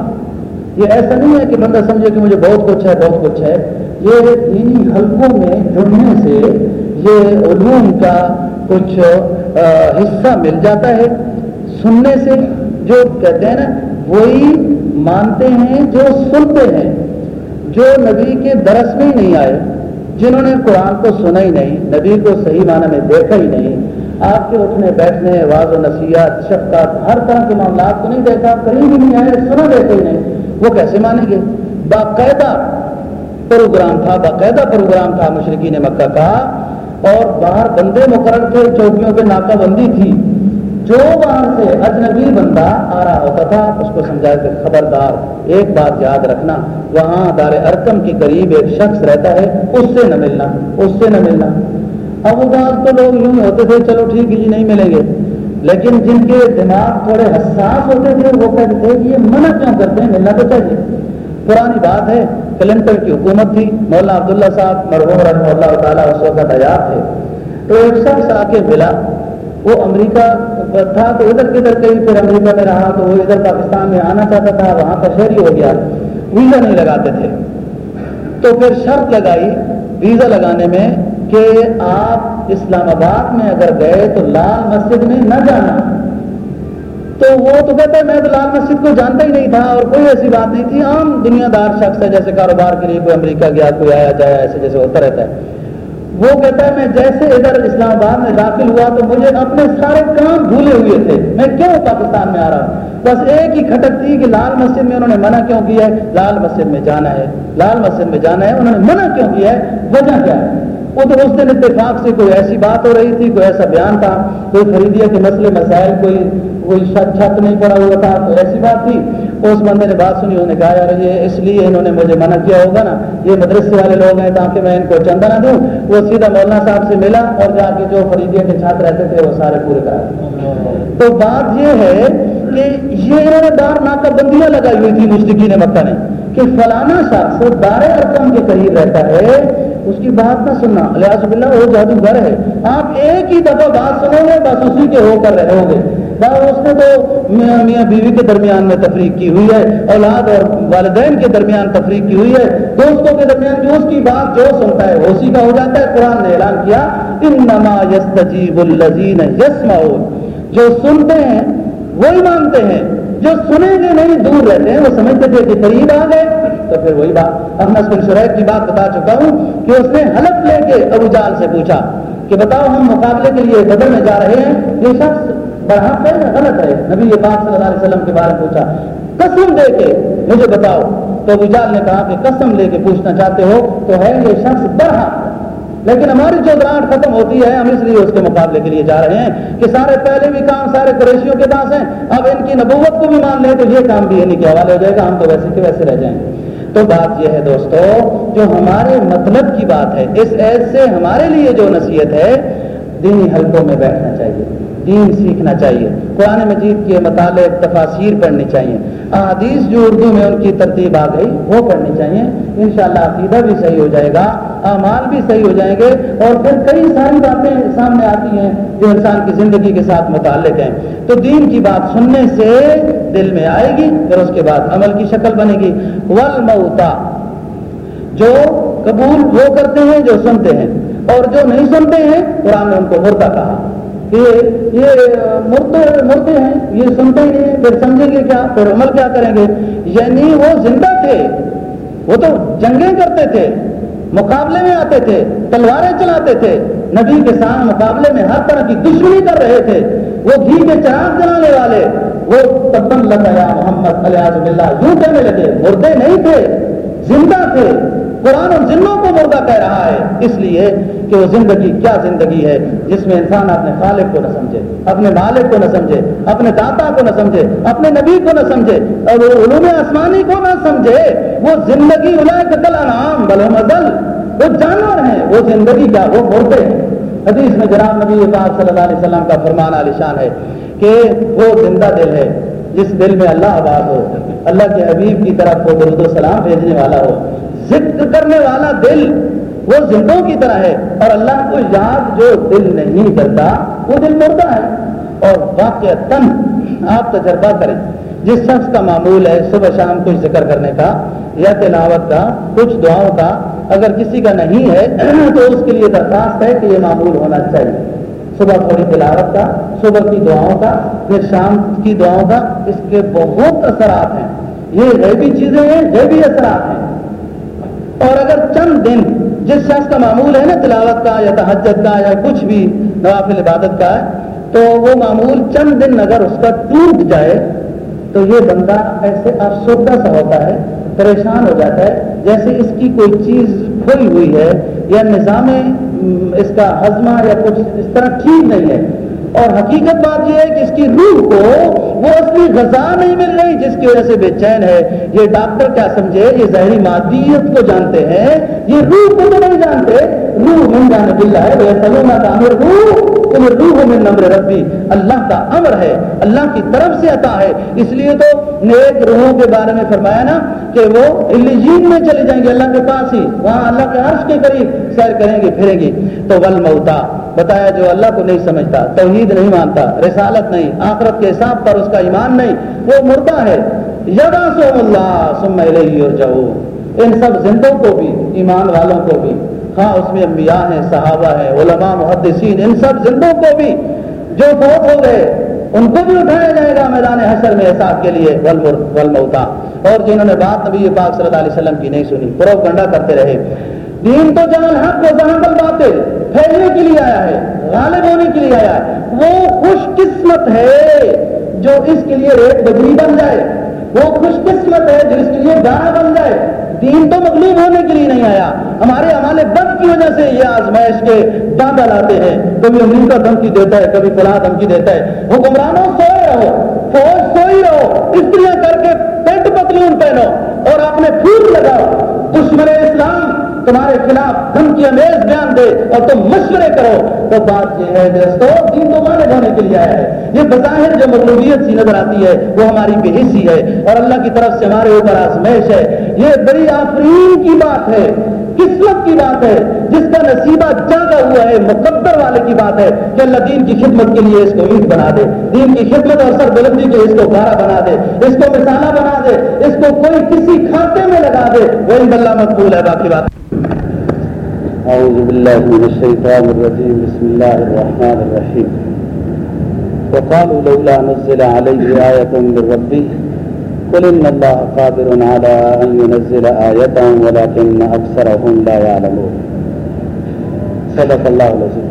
یہ ایسا نہیں ہے کہ بندہ سمجھے کہ مجھے بہت کچھ ہے، بہت کچھ ہے۔ یہ دینی حلقوں میں جڑنے سے یہ علوم کا کچھ حصہ مل جاتا ہے۔ سننے سے جو کہتے ہیں نا، وہی مانتے ہیں جو سنتے ہیں۔ جو نبی کے درس میں ہی نہیں آئے، جنہوں نے قرآن کو سنا ہی نہیں، نبی کو صحیح معنی میں دیکھا ہی نہیں آپ کے اٹھنے، بیٹھنے واض و نصیحت، شفقت، ہر طرح کے معاملات کو نہیں دیکھا، کہیں بھی نہیں آئے، سنا دیکھے ہی نہیں۔ وہ کیسے مانیں گے؟ باقاعدہ پروگرام تھا، باقاعدہ پروگرام تھا مشرقی نے مکہ کا، اور باہر بندے مقرر تھے، چوکیوں پہ ناکہ بندی تھی۔ جو وہاں سے اجنبی بندہ آ رہا ہوتا تھا، اس کو سمجھا کہ خبردار، ایک بات یاد رکھنا، وہاں دار ارکم کے قریب ایک شخص رہتا ہے، اس سے نہ ملنا، اس سے نہ ملنا۔ اب وہ بات تو لوگ یوں ہوتے تھے، چلو ٹھیک ہے جی نہیں ملیں گے۔ لیکن جن کے دماغ تھوڑے حساس ہوتے تھے، وہ کہتے تھے کہ یہ منع کیوں کرتے ہیں؟ ملنا تو چاہیے۔ پرانی بات ہے کلنٹر کی حکومت تھی، مولانا عبداللہ صاحب مرحوم رحمہ اللہ تعالیٰ اس وقت حیات تھے۔ تو ایک شخص آ کے ملا، وہ امریکہ تھا، تو ادھر کدھر کہیں پھر امریکہ میں رہا، تو وہ ادھر پاکستان میں آنا چاہتا تھا، وہاں کا شہری ہو گیا۔ ویزا نہیں لگاتے تھے۔ تو پھر شرط لگائی، ویزا لگانے میں کہ آپ اسلام آباد میں اگر گئے تو لال مسجد میں نہ جانا۔ تو وہ تو کہتے ہیں، میں تو لال مسجد کو جانتا ہی نہیں تھا اور کوئی ایسی بات نہیں تھی۔ عام دنیا دار شخص ہے، جیسے کاروبار کے لیے کوئی امریکہ گیا، کوئی آیا، جایا، ایسے جیسے ہوتا رہتا ہے۔ وہ کہتا ہے، میں جیسے ادھر اسلام آباد میں داخل ہوا تو مجھے اپنے سارے کام بھولے ہوئے تھے۔ میں کیوں پاکستان میں آ رہا ہوں؟ بس ایک ہی کھٹک تھی کہ لال مسجد میں انہوں نے منع کیوں کیا ہے؟ لال مسجد میں جانا ہے۔ لال مسجد میں جانا ہے، انہوں نے منع کیوں کیا ہے؟ وجہ کیا ہے؟ وہ تو اس دن اتفاق سے کوئی ایسی بات ہو رہی تھی، کوئی ایسا بیان تھا، کوئی خریدیا کے مسئلے مسائل، کوئی کوئی چھت نہیں پڑا ہوا تھا، کوئی ایسی بات تھی؟ اس بندے نے بات سنی، انہوں نے کہا، یار، یہ اس لیے انہوں نے مجھے منع کیا ہوگا نا، یہ مدرسے والے لوگ ہیں، تاکہ میں ان کو چندہ نہ دوں۔ وہ سیدھا مولانا صاحب سے ملا اور جا کے جو خریدیا کے چھات رہتے تھے، وہ سارے پورے کرا تو بات یہ ہے کہ یہ انہوں نے دار ناکہ بندیاں لگائی ہوئی تھی مشتقین مکہ نے، کہ فلانا شخص دار ارکم کے قریب رہتا ہے اس کی بات نہ سننا۔ لہٰذا باللہ وہ جادوگر ہے آپ ایک ہی دفعہ بات سنو گے، بس اسی کے ہو کر رہے ہوں گے اس نے تو میاں میاں بیوی کے درمیان میں تفریق کی ہوئی ہے، اولاد اور والدین کے درمیان تفریق کی ہوئی ہے۔ دوستوں کے درمیان جو اس کی بات جو سنتا ہے، اسی کا ہو جاتا ہے۔ قرآن نے اعلان کیا، انما یستجیب الذین یسمعون۔ جو سنتے ہیں، وہی مانتے ہیں۔ جو سنیں گے نہیں، دور رہتے ہیں۔ وہ سمجھتے تھے کہ قریب آ گئے۔ تو پھر وہی بات، اب احمد بن شریف کی بات بتا چکا ہوں کہ اس نے حلف لے کے ابو جال سے پوچھا کہ بتاؤ ہم مقابلے کے لیے بدر میں جا رہے ہیں، یہ شخص بڑھا ہے غلط ہے؟ نبی یہ بات صلی اللہ علیہ وسلم کے بارے میں پوچھا، قسم دے کے مجھے بتاؤ۔ تو ابو جال نے کہا کہ قسم لے کے پوچھنا چاہتے ہو تو ہے یہ شخص بڑھا لیکن ہماری جو گرانٹ ختم ہوتی ہے، ہم اس لیے اس کے مقابلے کے لیے جا رہے ہیں کہ سارے پہلے بھی کام سارے قریشیوں کے پاس ہیں، اب ان کی نبوت کو بھی مان لیں تو یہ کام بھی انہیں کے حوالے ہو جائے گا، ہم تو ویسے کے ویسے رہ جائیں۔ گے تو بات یہ ہے دوستو، جو ہمارے مطلب کی بات ہے، اس عید سے ہمارے لیے جو نصیحت ہے، دینی حلقوں میں بیٹھنا چاہیے، دین سیکھنا چاہیے۔ قرآن مجید کے مطالعے تفاصیر پڑھنی چاہیے۔ احادیث جو اردو میں ان کی ترتیب آ گئی، وہ پڑھنی چاہیے۔ انشاءاللہ عقیدہ بھی صحیح ہو جائے گا، اعمال بھی صحیح ہو جائیں گے، اور پھر کئی ساری باتیں سامنے آتی ہیں جو انسان کی زندگی کے ساتھ متعلق ہیں۔ تو دین کی بات سننے سے دل میں آئے گی، پھر اس کے بعد عمل کی شکل بنے گی۔ ول جو قبول وہ کرتے ہیں جو سنتے ہیں، اور جو نہیں سنتے ہیں، قرآن نے ان کو مردہ کہا۔ کہ یہ مرتے مرتے ہیں، یہ سنتے ہی نہیں پھر سمجھیں گے کیا، پھر عمل کیا کریں گے؟ یعنی وہ زندہ تھے، وہ تو جنگیں کرتے تھے، مقابلے میں آتے تھے، تلواریں چلاتے تھے۔ نبی کے ساتھ مقابلے میں ہر طرح کی دشمنی کر رہے تھے۔ وہ گھی کے چراغ جلانے والے، وہ تبن لگایا محمد، علیہ یوں کہنے لگے، مردے نہیں تھے، زندہ تھے۔ قرآن اور جنوں کو مردہ کہہ رہا ہے، اس لیے کہ وہ زندگی کیا زندگی ہے، جس میں انسان اپنے خالق کو نہ سمجھے، اپنے مالک کو نہ سمجھے، اپنے داتا کو نہ سمجھے، اپنے نبی کو نہ سمجھے، اور وہ علوم آسمانی کو نہ سمجھے۔ وہ زندگی قتل انعام بل مزل وہ جانور ہیں، وہ زندگی کیا وہ مردے ہیں۔ حدیث میں جناب نبی پاک صلی اللہ علیہ وسلم کا فرمان عالیشان ہے کہ وہ زندہ دل ہے، جس دل میں اللہ آباد ہو، اللہ کے حبیب کی طرف وہ درد و سلام بھیجنے والا ہو۔ ذکر کرنے والا دل وہ زندوں کی طرح ہے اور اللہ کو یاد جو دل نہیں کرتا، وہ دل مردہ ہے۔ اور واقع تن آپ تجربہ کریں، جس شخص کا معمول ہے صبح شام کچھ ذکر کرنے کا یا تلاوت کا، کچھ دعاؤں کا، اگر کسی کا نہیں ہے تو اس کے لیے درخواست ہے کہ یہ معمول ہونا چاہیے۔ صبح تھوڑی تلاوت کا، صبح کی دعاؤں کا، پھر شام کی دعاؤں کا، اس کے بہت اثرات ہیں۔ یہ غیبی چیزیں ہیں، غیبی اثرات ہیں۔ اور اگر چند دن جس شخص کا معمول ہے نا تلاوت کا یا تحجت کا یا کچھ بھی نوافل عبادت کا ہے تو وہ معمول چند دن اگر اس کا ٹوٹ جائے تو یہ بندہ ایسے افسردہ سا ہوتا ہے، پریشان ہو جاتا ہے، جیسے اس کی کوئی چیز کھوئی ہوئی ہے یا نظام اس کا ہضمہ یا کچھ اس طرح ٹھیک نہیں ہے۔ اور حقیقت بات یہ ہے کہ اس کی روح کو وہ اصلی غذا نہیں مل رہی جس کی وجہ سے بے چین ہے۔ یہ ڈاکٹر کیا سمجھے؟ یہ ظاہری مادیت کو جانتے ہیں۔ یہ روح کو تو نہیں جانتے۔ روح من جانے اللہ ہے سلونا تعمیر روح روح میں نمر ربی اللہ کا امر ہے، اللہ کی طرف سے عطا ہے۔ اس لیے تو نیک روحوں کے بارے میں فرمایا نا کہ وہ الجین میں چلے جائیں گے، اللہ کے پاس ہی۔ وہاں اللہ کے عرش کے قریب سیر کریں گے، پھریں گے۔ تو ول موتا بتایا جو اللہ کو نہیں سمجھتا، توحید نہیں مانتا، رسالت نہیں، آخرت کے حساب پر اس کا ایمان نہیں، وہ مردہ ہے۔ یدا سو اللہ سم اور جاؤ ان سب زندوں کو بھی، ایمان والوں کو بھی۔ ہاں اس میں انبیاء ہیں، صحابہ ہیں، علماء، محدثین، ان سب زندوں کو بھی جو فوت ہو گئے، ان کو بھی اٹھایا جائے گا میدان حشر میں حساب کے لیے ولموتا اور جنہوں نے بات نبی پاک صلی اللہ علیہ وسلم کی نہیں سنی پرو گنڈا کرتے رہے۔ دین تو جہاں حق و جہاں بل باطل پھیلنے کے لیے آیا ہے، غالب ہونے کے لیے آیا ہے۔ وہ خوش قسمت ہے جو اس کے لیے ریت بدلی بن جائے۔ وہ خوش قسمت ہے جو اس کے لیے گانا بن جائے۔ دین تو مغلوب ہونے کے لیے نہیں آیا۔ ہمارے ہمارے بند کی وجہ سے یہ آزمائش کے دادا لاتے ہیں۔ کبھی امریکہ دھمکی دیتا ہے، کبھی فلاں دھمکی دیتا ہے۔ حکمرانوں سوئے رہو فوج سوئی رہو استریاں کر کے پینٹ پتلون پہنو اور اپنے پھول لگاؤ۔ دشمن اسلام تمہارے خلاف دھمکی امیز بیان دے اور تم مشورے کرو، تو بات یہ ہے دوستو، دین تو مانے ہونے کے لیے آیا ہے۔ یہ بظاہر جو مقلوبیت سی نظر آتی ہے، وہ ہماری بے حصی ہے اور اللہ کی طرف سے ہمارے اوپر آزمائش ہے۔ یہ بڑی آفرین کی بات ہے، قسمت کی بات ہے، جس کا نصیبہ جاگا ہوا ہے، مقدر والے کی بات ہے کہ اللہ دین کی خدمت کے لیے اس کو عید بنا دے، دین کی خدمت اور سر بلندی کے اس کو گارا بنا دے، اس کو مثالہ بنا دے، اس کو کوئی کسی کھاتے میں لگا دے۔ وہی اللہ مقبول ہے، باقی بات أعوذ بالله من الشيطان الرجيم. بسم الله الرحمن الرحيم. وقالوا لولا نزل عليه آية من ربه. قل إن الله قادر على أن ينزل آية ولكن أكثرهم لا يعلمون. صدق الله العظيم.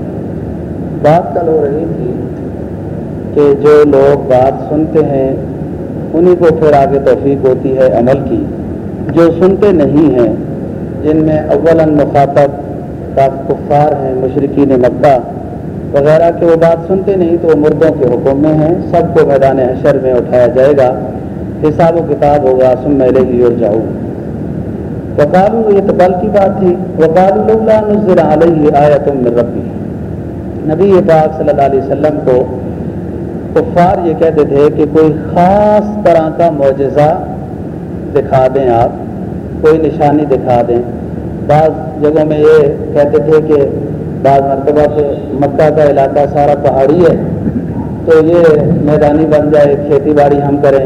بات کل ہو رہی تھی کہ جو لوگ بات سنتے ہیں انہیں کو پھر آگے توفیق ہوتی ہے عمل کی۔ جو سنتے نہیں ہیں، جن میں اول مخاطب کفار ہیں مشرقین مکہ وغیرہ کہ وہ بات سنتے نہیں تو وہ مردوں کے حکم میں ہیں۔ سب کو میدان حشر میں اٹھایا جائے گا۔ حساب و کتاب ہوگا سن میلے کی اور جاؤ وکالو یہ تو کی بات تھی۔ وکال نظر علیہ آیا تم ربی۔ نبی پاک صلی اللہ علیہ وسلم کو کفار یہ کہتے تھے کہ کوئی خاص طرح کا معجزہ دکھا دیں آپ، کوئی نشانی دکھا دیں۔ بعض جگہوں میں یہ کہتے تھے کہ بعض مرتبہ سے مکہ کا علاقہ سارا پہاڑی ہے، تو یہ میدانی بن جائے، کھیتی باڑی ہم کریں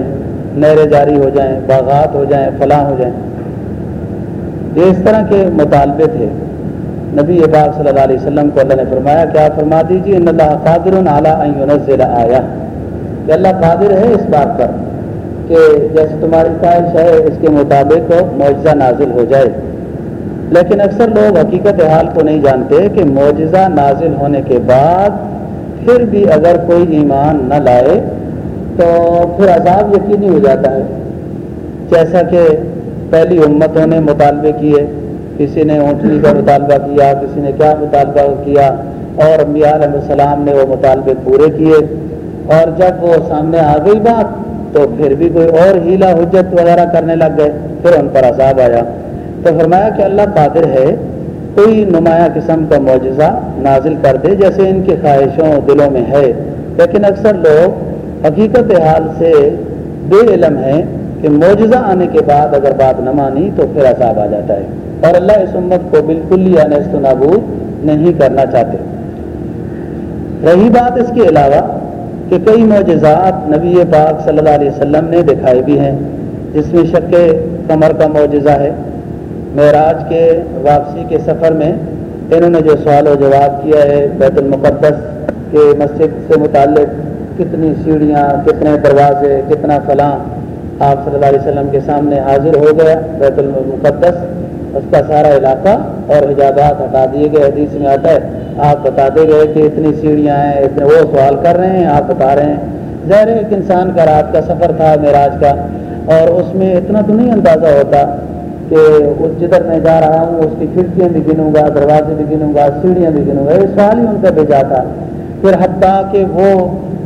نہریں جاری ہو جائیں، باغات ہو جائیں، فلاں ہو جائیں۔ یہ اس طرح کے مطالبے تھے۔ نبی باغ صلی اللہ علیہ وسلم کو اللہ نے فرمایا کہ آپ فرما دیجیے ان اللہ قادر اعلیٰ آیا کہ اللہ قادر ہے اس بات پر کہ جیسے تمہاری خواہش ہے، اس کے مطابق معجزہ نازل ہو جائے۔ لیکن اکثر لوگ حقیقت حال کو نہیں جانتے کہ معجزہ نازل ہونے کے بعد پھر بھی اگر کوئی ایمان نہ لائے تو پھر عذاب یقینی ہو جاتا ہے۔ جیسا کہ پہلی امتوں نے مطالبے کیے، کسی نے اونٹنی کا مطالبہ کیا، کسی نے کیا مطالبہ کیا، اور انبیاء علیہ السلام نے وہ مطالبے پورے کیے۔ اور جب وہ سامنے آ گئی بات تو پھر بھی کوئی اور ہیلا حجت وغیرہ کرنے لگ گئے، پھر ان پر عذاب آیا۔ تو فرمایا کہ اللہ قادر ہے کوئی نمایاں قسم کا معجزہ نازل کر دے جیسے ان کی خواہشوں دلوں میں ہے۔ لیکن اکثر لوگ حقیقت حال سے بے علم ہیں کہ معجزہ آنے کے بعد اگر بات نہ مانی تو پھر عذاب آ جاتا ہے۔ اور اللہ اس امت کو بالکل ہی انست نابود نہیں کرنا چاہتے۔ رہی بات اس کے علاوہ کہ کئی معجزات نبی پاک صلی اللہ علیہ وسلم نے دکھائے بھی ہیں۔ جس میں شک کمر کا معجزہ ہے۔ معراج کے واپسی کے سفر میں انہوں نے جو سوال و جواب کیا ہے بیت المقدس کے مسجد سے متعلق، کتنی سیڑھیاں، کتنے دروازے، کتنا فلاں، آپ صلی اللہ علیہ وسلم کے سامنے حاضر ہو گیا بیت المقدس، اس کا سارا علاقہ اور حجابات ہٹا دیے گئے۔ حدیث میں آتا ہے، آپ بتاتے گئے کہ اتنی سیڑھیاں ہیں، اتنے وہ سوال کر رہے ہیں، آپ بتا رہے ہیں۔ ظاہر ایک انسان کا رات کا سفر تھا، معراج کا، اور اس میں اتنا تو نہیں اندازہ ہوتا کہ جدھر میں جا رہا ہوں اس کی کھڑکیاں بھی گنوں گا دروازے بھی گنوں گا سیڑھیاں بھی گنوں گا یہ سوال ہی ان کا بھیجا تھا پھر حتیٰ کہ وہ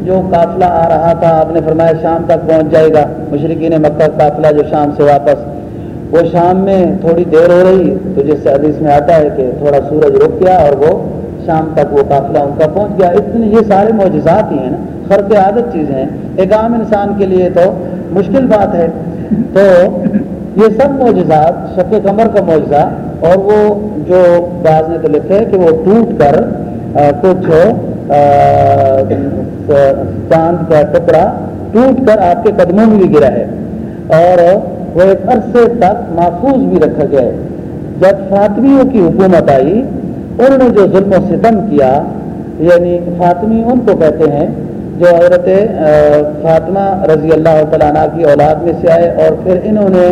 جو قافلہ آ رہا تھا آپ نے فرمایا شام تک پہنچ جائے گا مشرقی نے مکہ قافلہ جو شام سے واپس وہ شام میں تھوڑی دیر ہو رہی تو جس سے حدیث میں آتا ہے کہ تھوڑا سورج رک گیا اور وہ شام تک وہ قافلہ ان کا پہنچ گیا اتنے یہ سارے معجزات ہی ہیں نا فرق عادت چیزیں ہیں ایک عام انسان کے لیے تو مشکل بات ہے تو یہ سب معجزات، شک کمر کا معجزہ اور وہ جو بعض نے تو لکھے کہ وہ ٹوٹ کر کچھ چاند کا ٹکڑا ٹوٹ کر آپ کے قدموں میں بھی گرا ہے اور وہ ایک عرصے تک محفوظ بھی رکھا گیا ہے۔ جب فاطمیوں کی حکومت آئی، انہوں نے جو ظلم و ستم کیا یعنی فاطمی ان کو کہتے ہیں جو عورت فاطمہ رضی اللہ تعالیٰ عنہ کی اولاد میں سے آئے اور پھر انہوں نے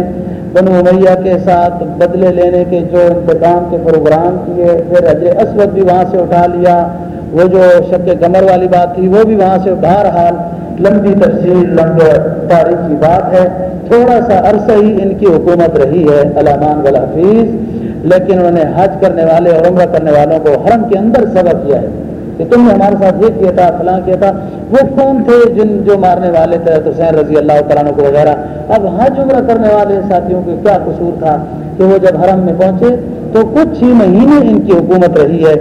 بنو امیہ کے ساتھ بدلے لینے کے جو انتظام کے پروگرام کیے، پھر اجے اسود بھی وہاں سے اٹھا لیا۔ وہ جو شک کمر والی بات تھی، وہ بھی وہاں سے بہرحال لمبی تفصیل، لمبے تاریخ کی بات ہے۔ تھوڑا سا عرصہ ہی ان کی حکومت رہی ہے علامان والحفیظ لیکن انہوں نے حج کرنے والے اور عمرہ کرنے والوں کو حرم کے اندر سبق کیا ہے۔ کہ تم نے ہمارے ساتھ یہ کیا تھا، فلاں کیا تھا، وہ کون تھے جن جو مارنے والے تھے؟ حسین رضی اللہ تعالیٰ کو وغیرہ۔ اب حج عمرہ کرنے والے ساتھیوں کے کیا قصور تھا کہ وہ جب حرم میں پہنچے تو کچھ ہی مہینے ان کی حکومت رہی ہے۔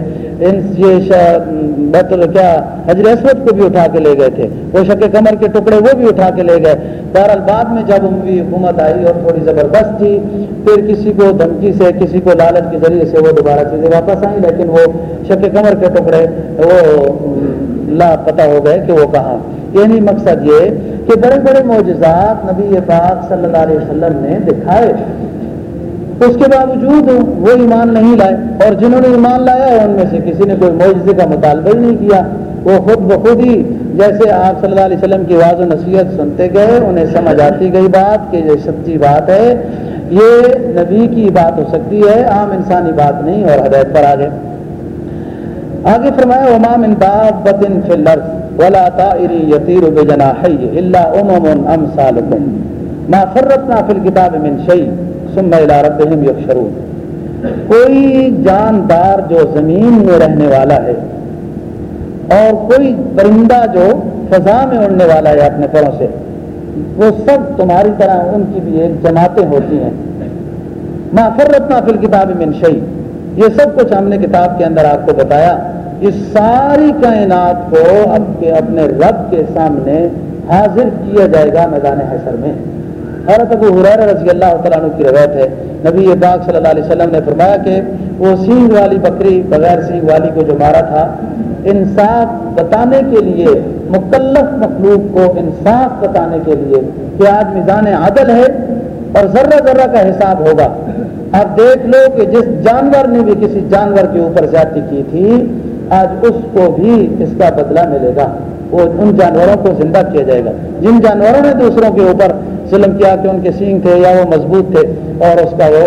کیا حجر اسود کو بھی اٹھا کے لے گئے تھے، وہ شک کمر کے ٹکڑے وہ بھی اٹھا کے لے گئے۔ بہرحال بعد میں جب ان کی حکومت آئی اور تھوڑی زبردست تھی، پھر کسی کو دھمکی سے، کسی کو لالچ کے ذریعے سے وہ دوبارہ چیزیں واپس آئیں، لیکن وہ شک کمر کے ٹکڑے وہ لا پتہ ہو گئے کہ وہ کہاں۔ یعنی مقصد یہ کہ بڑے بڑے معجزات نبی پاک صلی اللہ علیہ وسلم نے دکھائے۔ اس کے باوجود وہ ایمان نہیں لائے اور جنہوں نے ایمان لایا ان میں سے کسی نے کوئی معجزے کا مطالبہ ہی نہیں کیا۔ وہ خود بخود ہی جیسے آپ صلی اللہ علیہ وسلم کی واضح نصیحت سنتے گئے، انہیں سمجھ آتی گئی بات کہ یہ سچی بات ہے۔ یہ نبی کی بات ہو سکتی ہے، عام انسانی بات نہیں اور ہدایت پر آگے۔ آگے فرمایا امام انداب بدن فلر ولا طائری یتیر بجناحی الا امم امثالکم ما فرطنا فی الكتاب من شیء ثم الى ربهم يحشرون کوئی جاندار جو زمین میں رہنے والا ہے اور کوئی پرندہ جو فضا میں اڑنے والا ہے اپنے پروں سے، وہ سب تمہاری طرح ان کی بھی ایک جماعتیں ہوتی ہیں۔ ما فرتنا فی الکتاب من شیء۔ یہ سب کچھ ہم نے کتاب کے اندر آپ کو بتایا۔ اس ساری کائنات کو اب کے اپنے رب کے سامنے حاضر کیا جائے گا میدان حشر میں۔ حضرت ابو حریر رضی اللہ تعالیٰ عنہ کی روایت ہے۔ نبی پاک صلی اللہ علیہ وسلم نے فرمایا کہ وہ سینگ والی بکری بغیر سینگ والی کو جو مارا تھا، انصاف بتانے کے لیے، مکلف مخلوق کو انصاف بتانے کے لیے کہ آج میزان عدل ہے اور ذرہ ذرہ کا حساب ہوگا۔ اب دیکھ لو کہ جس جانور نے بھی کسی جانور کے اوپر زیادتی کی تھی، آج اس کو بھی اس کا بدلہ ملے گا۔ وہ ان جانوروں کو زندہ کیا جائے گا۔ جن جانوروں نے دوسروں کے اوپر ظلم کیا کہ ان کے سینگ تھے یا وہ مضبوط تھے اور اس کا وہ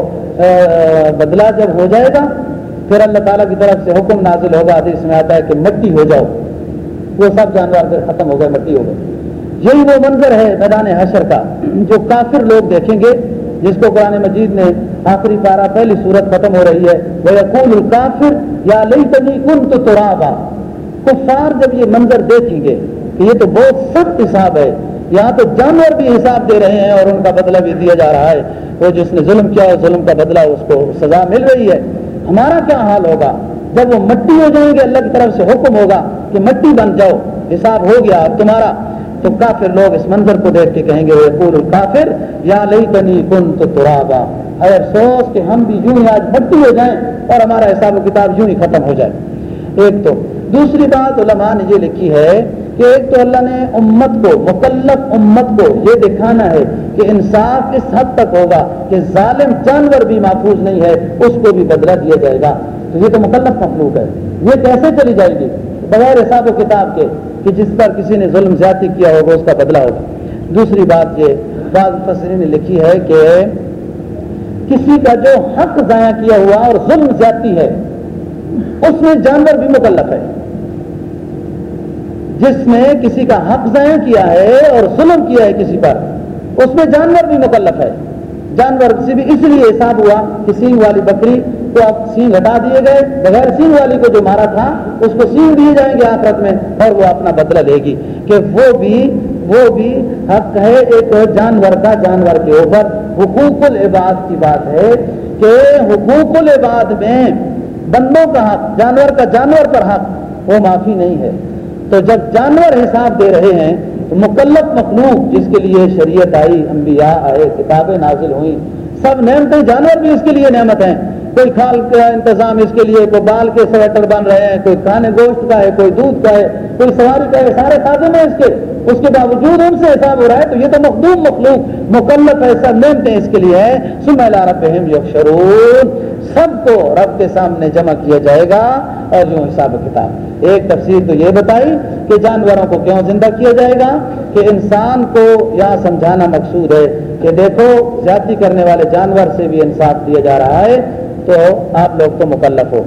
بدلہ جب ہو جائے گا، پھر اللہ تعالیٰ کی طرف سے حکم نازل ہوگا، حدیث میں آتا ہے کہ مٹی ہو جاؤ۔ وہ سب جانور پھر ختم ہو گئے، مٹی ہو گئے۔ یہی وہ منظر ہے میدان حشر کا، جو کافر لوگ دیکھیں گے، جس کو قرآن مجید نے آخری پارا پہلی صورت ختم ہو رہی ہے۔ وہ یقول الکافر یا لئی تنی کن تو کفار جب یہ منظر دیکھیں گے کہ یہ تو بہت سخت حساب ہے یہاں تو جانور بھی حساب دے رہے ہیں اور ان کا بدلہ بھی دیا جا رہا ہے۔ وہ جس نے ظلم کیا ظلم کا بدلہ اس کو سزا مل رہی ہے۔ ہمارا کیا حال ہوگا؟ جب وہ مٹی ہو جائیں گے، اللہ کی طرف سے حکم ہوگا کہ مٹی بن جاؤ، حساب ہو گیا اب تمہارا۔ تو کافر لوگ اس منظر کو دیکھ کے کہیں گے پور کافر یا لئی تنی کن تو ترابا۔ اگر سوچ کہ ہم بھی یوں ہی آج مٹی ہو جائیں اور ہمارا حساب و کتاب یوں ہی ختم ہو جائے۔ ایک تو، دوسری بات علماء نے یہ لکھی ہے کہ ایک تو اللہ نے امت کو، مکلف امت کو یہ دکھانا ہے کہ انصاف اس حد تک ہوگا کہ ظالم جانور بھی محفوظ نہیں ہے، اس کو بھی بدلا دیا جائے گا۔ تو یہ تو مکلف مخلوق ہے۔ یہ کیسے چلی جائے گی؟ بغیر حساب و کتاب کے کہ جس پر کسی نے ظلم زیادتی کیا ہوگا، اس کا بدلہ ہوگا۔ دوسری بات یہ، بعض فصری نے لکھی ہے کہ کسی کا جو حق ضائع کیا ہوا اور ظلم زیادتی ہے، اس میں جانور بھی مکلف ہے۔ جس نے کسی کا حق ضائع کیا ہے اور ظلم کیا ہے کسی پر، اس میں جانور بھی مکلف ہے۔ جانور سے بھی اس لیے حساب ہوا کہ سینگ والی بکری کو اب سینگ ہٹا دیے گئے، بغیر سینگ والی کو جو مارا تھا، اس کو سینگ دیے جائیں گے آخرت میں اور وہ اپنا بدلہ لے گی کہ وہ بھی وہ بھی حق ہے ایک جانور کا جانور کے اوپر۔ حقوق العباد کی بات ہے کہ حقوق العباد میں بندوں کا حق، جانور کا جانور پر حق، وہ معافی نہیں ہے۔ تو جب جانور حساب دے رہے ہیں، تو مکلف مخلوق جس کے لیے شریعت آئی، انبیاء آئے، کتابیں نازل ہوئیں، سب نعمتیں جانور بھی اس کے لیے نعمت ہیں۔ کوئی کھال کا انتظام اس کے لیے، کوئی بال کے سویٹر بن رہے ہیں، کوئی کھانے گوشت کا ہے، کوئی دودھ کا ہے، کوئی سواری کا ہے، سارے خادم ہیں اس کے۔ اس کے باوجود ان سے حساب ہو رہا ہے، تو یہ تو مخدوم مخلوق، مکلف ہے سب نعمتیں اس کے لیے ہے سمیلا رب یکشرون سب کو رب کے سامنے جمع کیا جائے گا۔ اور یوں حساب کتاب۔ ایک تفسیر تو یہ بتائی کہ جانوروں کو کیوں زندہ کیا جائے گا؟ کہ انسان کو یہاں سمجھانا مقصود ہے کہ دیکھو، زیادتی کرنے والے جانور سے بھی انصاف دیا جا رہا ہے، تو آپ لوگ تو مکلف ہو۔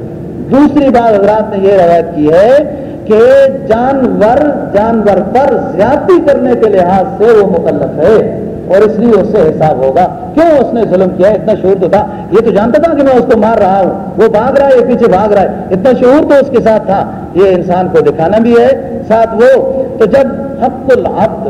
دوسری بات حضرات نے یہ روایت کی ہے کہ جانور جانور پر زیادتی کرنے کے لحاظ سے وہ مکلف ہے۔ اور اس لیے اس سے حساب ہوگا۔ کیوں اس نے ظلم کیا؟ اتنا شعور تو تھا۔ یہ تو جانتا تھا کہ میں اس کو مار رہا ہوں۔ وہ بھاگ رہا ہے، یہ پیچھے بھاگ رہا ہے۔ اتنا شعور تو اس کے ساتھ تھا۔ یہ انسان کو دکھانا بھی ہے۔ ساتھ وہ، تو جب حق العبد،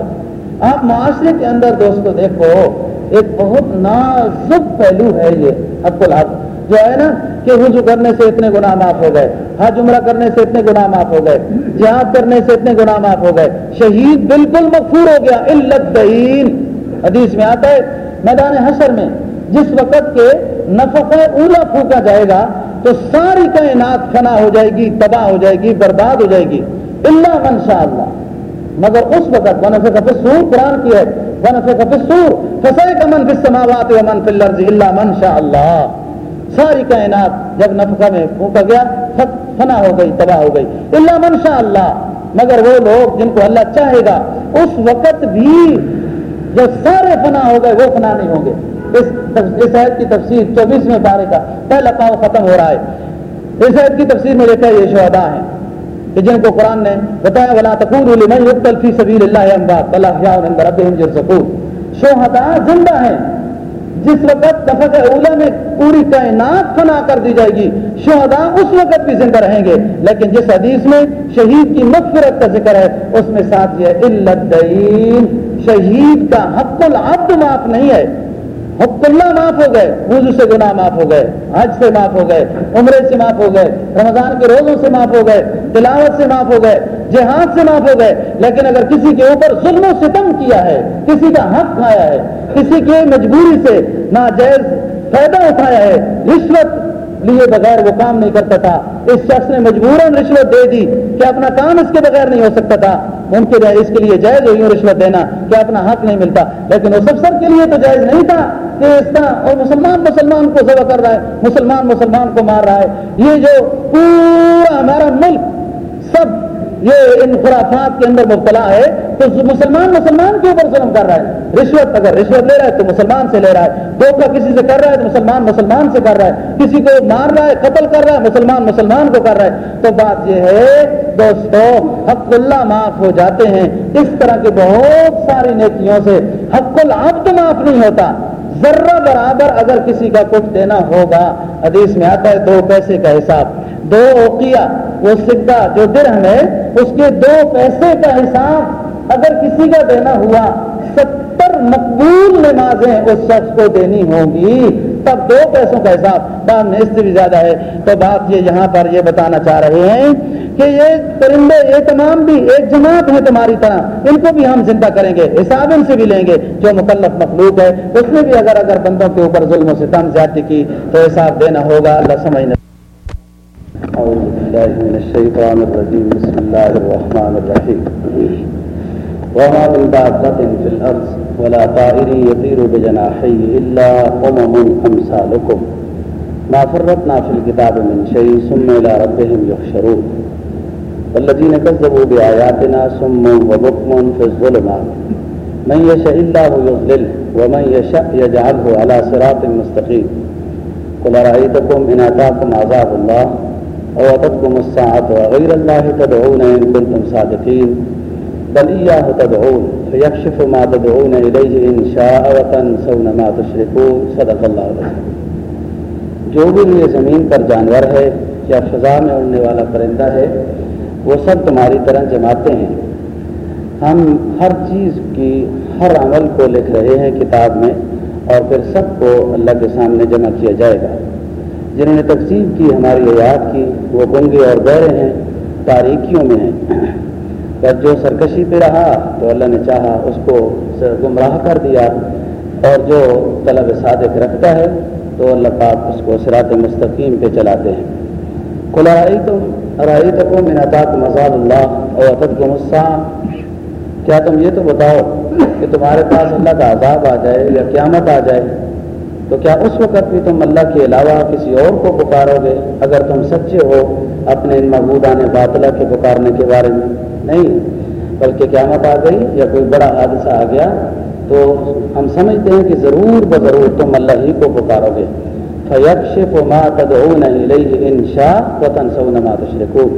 آپ معاشرے کے اندر دوستو دیکھو، ایک بہت نازک پہلو ہے یہ حق العبد۔ جو ہے نا کہ وضو کرنے سے اتنے گناہ معاف ہو گئے، حج عمرہ کرنے سے اتنے گناہ معاف ہو گئے، جہاد کرنے سے اتنے گناہ معاف ہو گئے۔ شہید بالکل مغفور ہو گیا علت دین حدیث میں آتا ہے، میدان حشر میں جس وقت کے نفق اولا پھونکا جائے گا تو ساری کائنات فنا ہو جائے گی، تباہ ہو جائے گی، برباد ہو جائے گی۔ اللہ من شاء اللہ مگر اس وقت ونف کا سور قرآن کی ہے ونف کا سور فسے کا من سماوات و من فل اللہ من شاء اللہ ساری کائنات جب نفقہ میں پھونکا گیا فنا ہو گئی، تباہ ہو گئی۔ اللہ من شاء اللہ مگر وہ لوگ جن کو اللہ چاہے گا، اس وقت بھی جو سارے فنا ہو گئے، وہ فنا نہیں ہوں گے۔ اس اس عید کی تفسیر چوبیسویں پارے کا پہلا پاؤ ختم ہو رہا ہے۔ اس عید کی تفسیر میں لکھا یہ شہدا ہیں۔ کہ جن کو قرآن نے بتایا بلا تقور فی سبیل اللہ امباد اللہ شہدا زندہ ہیں۔ جس وقت دفق اولا میں پوری کائنات فنا کر دی جائے گی۔ شہدا اس وقت بھی زندہ رہیں گے۔ لیکن جس حدیث میں شہید کی مغفرت کا ذکر ہے، اس میں ساتھ یہ علت شہید کا حق العبد معاف نہیں ہے۔ حق اللہ معاف ہو گئے وضو سے گناہ معاف ہو گئے، حج سے معاف ہو گئے، عمرے سے معاف ہو گئے، رمضان کے روزوں سے معاف ہو گئے، تلاوت سے معاف ہو گئے، جہاد سے معاف ہو گئے، لیکن اگر کسی کے اوپر ظلم و ستم کیا ہے، کسی کا حق کھایا ہے، کسی کے مجبوری سے ناجائز فائدہ اٹھایا ہے، رشوت لیے بغیر وہ کام نہیں کرتا تھا۔ اس شخص نے مجبوراً رشوت دے دی کہ اپنا کام اس کے بغیر نہیں ہو سکتا تھا۔ ممکن ہے اس کے لیے جائز ہوئی رشوت دینا کہ اپنا حق نہیں ملتا۔ لیکن اس افسر کے لیے تو جائز نہیں تھا کہ اس کا اور مسلمان مسلمان کو ذبح کر رہا ہے، مسلمان مسلمان کو مار رہا ہے۔ یہ جو پورا ہمارا ملک سب یہ ان خرافات کے اندر مبتلا ہے، تو مسلمان مسلمان کے اوپر ظلم کر رہا ہے۔ رشوت، اگر رشوت لے رہا ہے تو مسلمان سے لے رہا ہے۔ دھوکہ کسی سے کر رہا ہے تو مسلمان مسلمان سے کر رہا ہے۔ کسی کو مار رہا ہے، قتل کر رہا ہے، مسلمان مسلمان کو کر رہا ہے۔ تو بات یہ ہے، دوستو، حق اللہ معاف ہو جاتے ہیں۔ اس طرح کے بہت ساری نیکیوں سے حق العبد تو معاف نہیں ہوتا۔ ذرہ برابر اگر کسی کا کچھ دینا ہوگا، حدیث میں آتا ہے دو پیسے کا حساب۔ دو اوقیہ، وہ سکہ جو درہم ہے، اس کے دو پیسے کا حساب اگر کسی کا دینا ہوا، ستر مقبول نمازیں اس شخص کو دینی ہوں گی، تب دو پیسوں کا حساب۔ بعد میں اس سے بھی زیادہ ہے۔ تو بات یہ یہاں پر یہ بتانا چاہ رہے ہیں کہ یہ پرندے، یہ تمام بھی ایک جماعت ہے تمہاری طرح۔ ان کو بھی ہم زندہ کریں گے حساب ان سے بھی لیں گے جو مکلف مخلوق ہے۔ اس میں بھی اگر اگر بندوں کے اوپر ظلم و ستم زیادتی کی تو حساب دینا ہوگا۔ اللہ سمجھنا أعوذ بالله من الشيطان الرجيم بسم الله الرحمن الرحيم وما من دابة في الأرض ولا طائر يطير بجناحيه إلا أمم أمثالكم۔ ما فرطنا في الكتاب من شيء ثم إلى ربهم يحشرون۔ والذين كذبوا بآياتنا ثم وبكم في الظلمات من يشاء الله يضلل ومن يشاء يجعله على صراط مستقيم قل أرأيتكم إن أتاكم عذاب الله أو أتتكم الساعة وغير الله تدعون إن كنتم صادقين بل إياه تدعون فيكشف ما تدعون إليه إن شاء وتنسون ما تشركون صدق الله العظيم جو بھی یہ زمین پر جانور ہے یا فضا میں اڑنے والا پرندہ ہے وہ سب تمہاری طرح جماتے ہیں۔ ہم ہر چیز کی، ہر عمل کو لکھ رہے ہیں کتاب میں اور پھر سب کو اللہ کے سامنے جمع کیا جائے گا۔ جنہوں نے تقسیم کی، ہماری حیات کی، وہ گنگے اور بہرے ہیں، تاریکیوں میں ہیں۔ پر جو سرکشی پہ رہا تو اللہ نے چاہا اس کو گمراہ کر دیا۔ اور جو طلب صادق رکھتا ہے تو اللہ پاک اس کو سرات مستقیم پہ چلاتے ہیں۔ کلائی تم ارائی تکو میں نتاق مزاد اللہ اور عطت کو کیا تم یہ تو بتاؤ کہ تمہارے پاس اللہ کا عذاب آ جائے یا قیامت آ جائے؟ تو کیا اس وقت بھی تم اللہ کے علاوہ کسی اور کو پکارو گے اگر تم سچے ہو اپنے ان محبودان باطلہ کے پکارنے کے بارے میں؟ نہیں، بلکہ قیامت آ گئی یا کوئی بڑا حادثہ آ گیا تو ہم سمجھتے ہیں کہ ضرور بضرور تم اللہ ہی کو پکارو گے۔ فیکشف ما تدعون الیہ ان شاء وتنسون ما تشرکون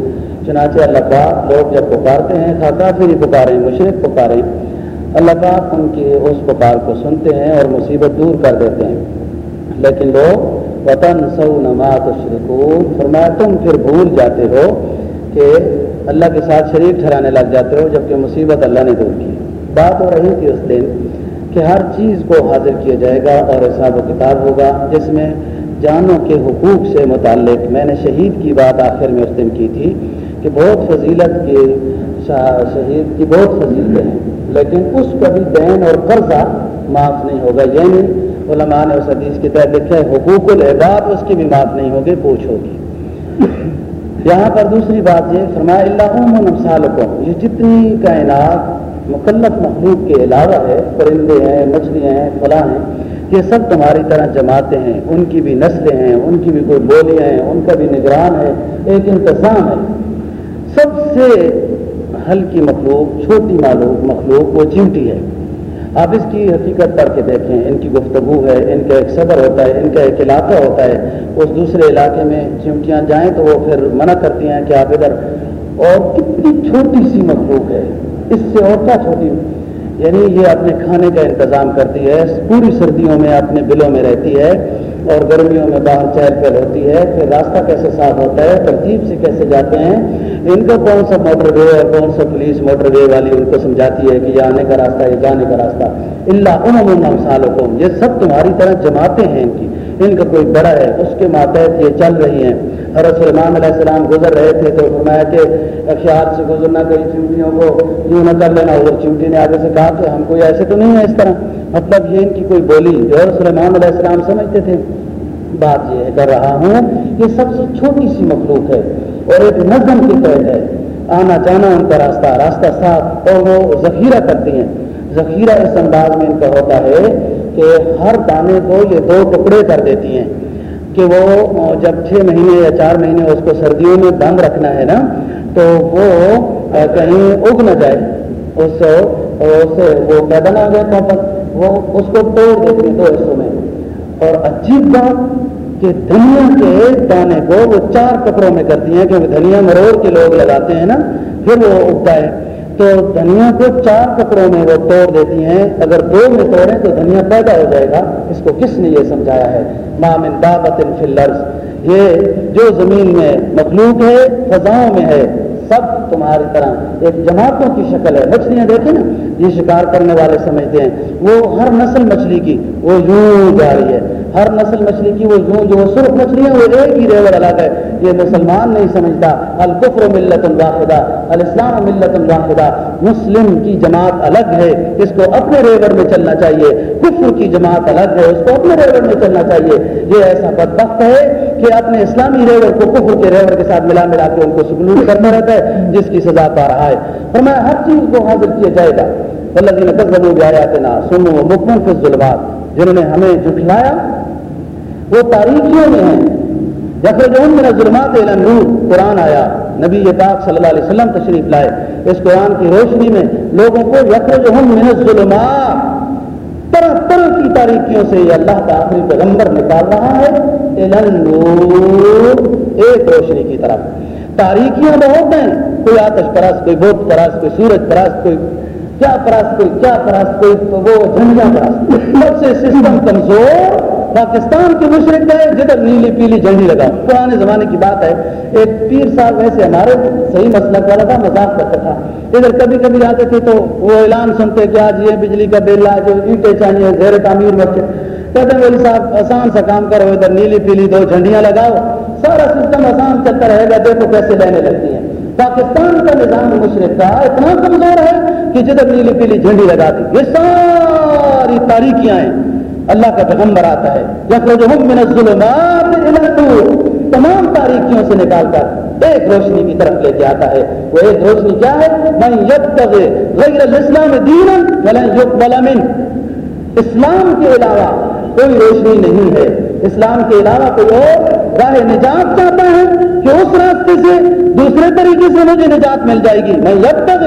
چنانچہ اللہ پاک لوگ جب پکارتے ہیں خا کافر ہی پکاریں مشرق پکاریں، اللہ پاک ان کی اس پکار کو سنتے ہیں اور مصیبت دور کر دیتے ہیں۔ لیکن لوگ وطن سو نمات شرکون فرمایا، تم پھر بھول جاتے ہو کہ اللہ کے ساتھ شریک ٹھہرانے لگ جاتے ہو جبکہ مصیبت اللہ نے دور کی۔ بات ہو رہی تھی اس دن کہ ہر چیز کو حاضر کیا جائے گا اور حساب و کتاب ہوگا، جس میں جانوں کے حقوق سے متعلق میں نے شہید کی بات آخر میں اس دن کی تھی کہ بہت فضیلت کے شہید کی بہت فضیلتیں ہیں، لیکن اس کا بھی دین اور قرضہ معاف نہیں ہوگا۔ یعنی علماء نے اس حدیث کے تحت لکھا ہے، حقوق العباد اس کی بھی معاف نہیں ہوگی پوچھ ہوگی۔ یہاں پر دوسری بات یہ فرمایا اللہ نفسالکم یہ جتنی کائنات مکلف مخلوق کے علاوہ ہے، پرندے ہیں، مچھلیاں ہیں، فلاں ہیں یہ سب تمہاری طرح جماعتیں ہیں، ان کی بھی نسلیں ہیں، ان کی بھی کوئی بولیاں ہیں، ان کا بھی نگران ہے، ایک انتظام ہے۔ سب سے ہلکی مخلوق، چھوٹی معلوم مخلوق وہ چیوٹی ہے۔ آپ اس کی حقیقت پڑھ کے دیکھیں، ان کی گفتگو ہے، ان کا ایک صبر ہوتا ہے، ان کا ایک علاقہ ہوتا ہے۔ اس دوسرے علاقے میں چمٹیاں جائیں تو وہ پھر منع کرتی ہیں کہ آپ ادھر۔ اور کتنی چھوٹی سی مخلوق ہے، اس سے اور کیا چھوٹی یعنی یہ اپنے کھانے کا انتظام کرتی ہے، پوری سردیوں میں اپنے بلوں میں رہتی ہے اور گرمیوں میں باہر چہل پہل ہوتی ہے، پھر راستہ کیسے صاف ہوتا ہے ترتیب سے کیسے جاتے ہیں، ان کو کون سا موٹر وے اور کون سا پولیس موٹر وے والی ان کو سمجھاتی ہے کہ یہ آنے کا راستہ، یہ جانے کا راستہ؟ اللہ عموم سالوں یہ سب تمہاری طرح جماعتیں ہیں ان کی۔ ان کا کوئی بڑا ہے، اس کے ماتحت یہ چل رہی ہیں۔ حضرت سلمان علیہ السلام گزر رہے تھے تو فرمایا کہ خیال سے گزرنا کئی چمٹیوں کو، یوں نہ کر لینا اور چمٹی نے آگے سے کہا کہ ہم کوئی ایسے تو نہیں ہے اس طرح۔ مطلب یہ ان کی کوئی بولی جو حضرت سلمان علیہ السلام سمجھتے تھے۔ بات یہ کر رہا ہوں یہ سب سے چھوٹی سی مخلوق ہے اور ایک نظم کی طرح ہے۔ آنا جانا ان کا راستہ راستہ صاف اور وہ ذخیرہ کرتی ہیں۔ ذخیرہ اس انداز میں ان کا ہوتا ہے کہ ہر دانے کو یہ دو ٹکڑے کر دیتی ہیں۔ کہ وہ جب چھ مہینے یا چار مہینے اس کو سردیوں میں بند رکھنا ہے نا، تو وہ کہیں اگ نہ جائے۔ اس سے وہ پیدا نہ ہو جائے وہ اس کو توڑ دیتی ہیں دو حصوں میں۔ اور عجیب بات کہ دھنیا کے دانے کو وہ چار کپڑوں میں کرتی ہیں، کیونکہ دھنیا مروڑ کے لوگ لگاتے ہیں نا، پھر وہ اگتا ہے۔ تو دھنیا کو چار کپڑوں میں وہ توڑ دیتی ہیں۔ اگر دو میں توڑیں تو دھنیا پیدا ہو جائے گا۔ اس کو کس نے یہ سمجھایا ہے؟ مامن دعوت فلرز یہ جو زمین میں مخلوق ہے فضاؤں میں ہے، سب تمہاری طرح۔ ایک جماعتوں کی شکل ہے۔ مچھلیاں دیکھیں نا یہ شکار کرنے والے سمجھتے ہیں۔ وہ ہر نسل مچھلی کی، وہ یوں جا رہی ہے۔ ہر نسل مچھلی کی، وہ یوں جو سرخ مچھلی ہے وہ ایک ہی ریور الگ ہے۔ یہ مسلمان نہیں سمجھتا۔ القفر ملت الواحدہ الاسلام ملت الواحدہ مسلم کی جماعت الگ ہے۔ اس کو اپنے ریور میں چلنا چاہیے۔ کفر کی جماعت الگ ہے۔ اس کو اپنے ریور میں چلنا چاہیے۔ یہ ایسا بدبخت ہے کہ اپنے اسلامی ریور کو کفر کے ریور کے ساتھ ملا ملا کے ان کو سکلوٹ کرنا رہتا ہے، جس کی سزا پا رہا ہے۔ اور میں ہر چیز کو حاضر کیا جائے گا۔ اللہ جی نے آیات نا سنو فی ظلمات جنہوں نے ہمیں جھٹلایا وہ تاریخیوں میں ہیں۔ یقر جو میرا ظلمات نور، قرآن آیا، نبی پاک صلی اللہ علیہ وسلم تشریف لائے۔ اس قرآن کی روشنی میں لوگوں کو یقر من ظلمات طرح طرح کی تاریخیوں سے یہ اللہ کا آخری پیغمبر نکال رہا ہے ایک روشنی کی طرف۔ تاریخیاں بہت ہیں، کوئی آتش پرست، کوئی بودھ پرست، کوئی سورج پرست، کوئی کیا پرست کیا پرست کوئی وہ جھنڈیاں پرست سب سے سسٹم کمزور پاکستان کے مشرق ہے، جدھر نیلی پیلی جھنڈی لگا۔ پرانے زمانے کی بات ہے، ایک پیر صاحب ویسے ہمارے صحیح مسئلہ والا تھا، مذاق کرتا تھا۔ ادھر کبھی کبھی آتے تھے تو وہ اعلان سنتے کہ آج یہ بجلی کا بل، آج اینٹیں چاہیے، زیر تعمیر مسجد کہتے ہیں صاحب، آسان سا کام کرو، ادھر نیلی پیلی دو جھنڈیاں لگاؤ۔ سارا سسٹم آسان چلتا رہے گا، دیکھو کیسے لینے لگتی ہیں۔ پاکستان کا نظام مشرق کا اتنا کمزور ہے کہ جدھر نیلی پیلی جھنڈی لگا دی یہ ساری تاریخیاں ہیں۔ اللہ کا پیغمبر آتا ہے۔ من الظلمات تمام تاریخیوں سے نکال کر ایک روشنی کی طرف لے کے آتا ہے۔ وہ ایک روشنی کیا ہے؟ غیر الاسلام دین اسلام کے علاوہ کوئی روشنی نہیں ہے۔ اسلام کے علاوہ کوئی اور راہ نجات چاہتا ہے کہ اس راستے سے دوسرے طریقے سے مجھے نجات مل جائے گی۔ میں جب تک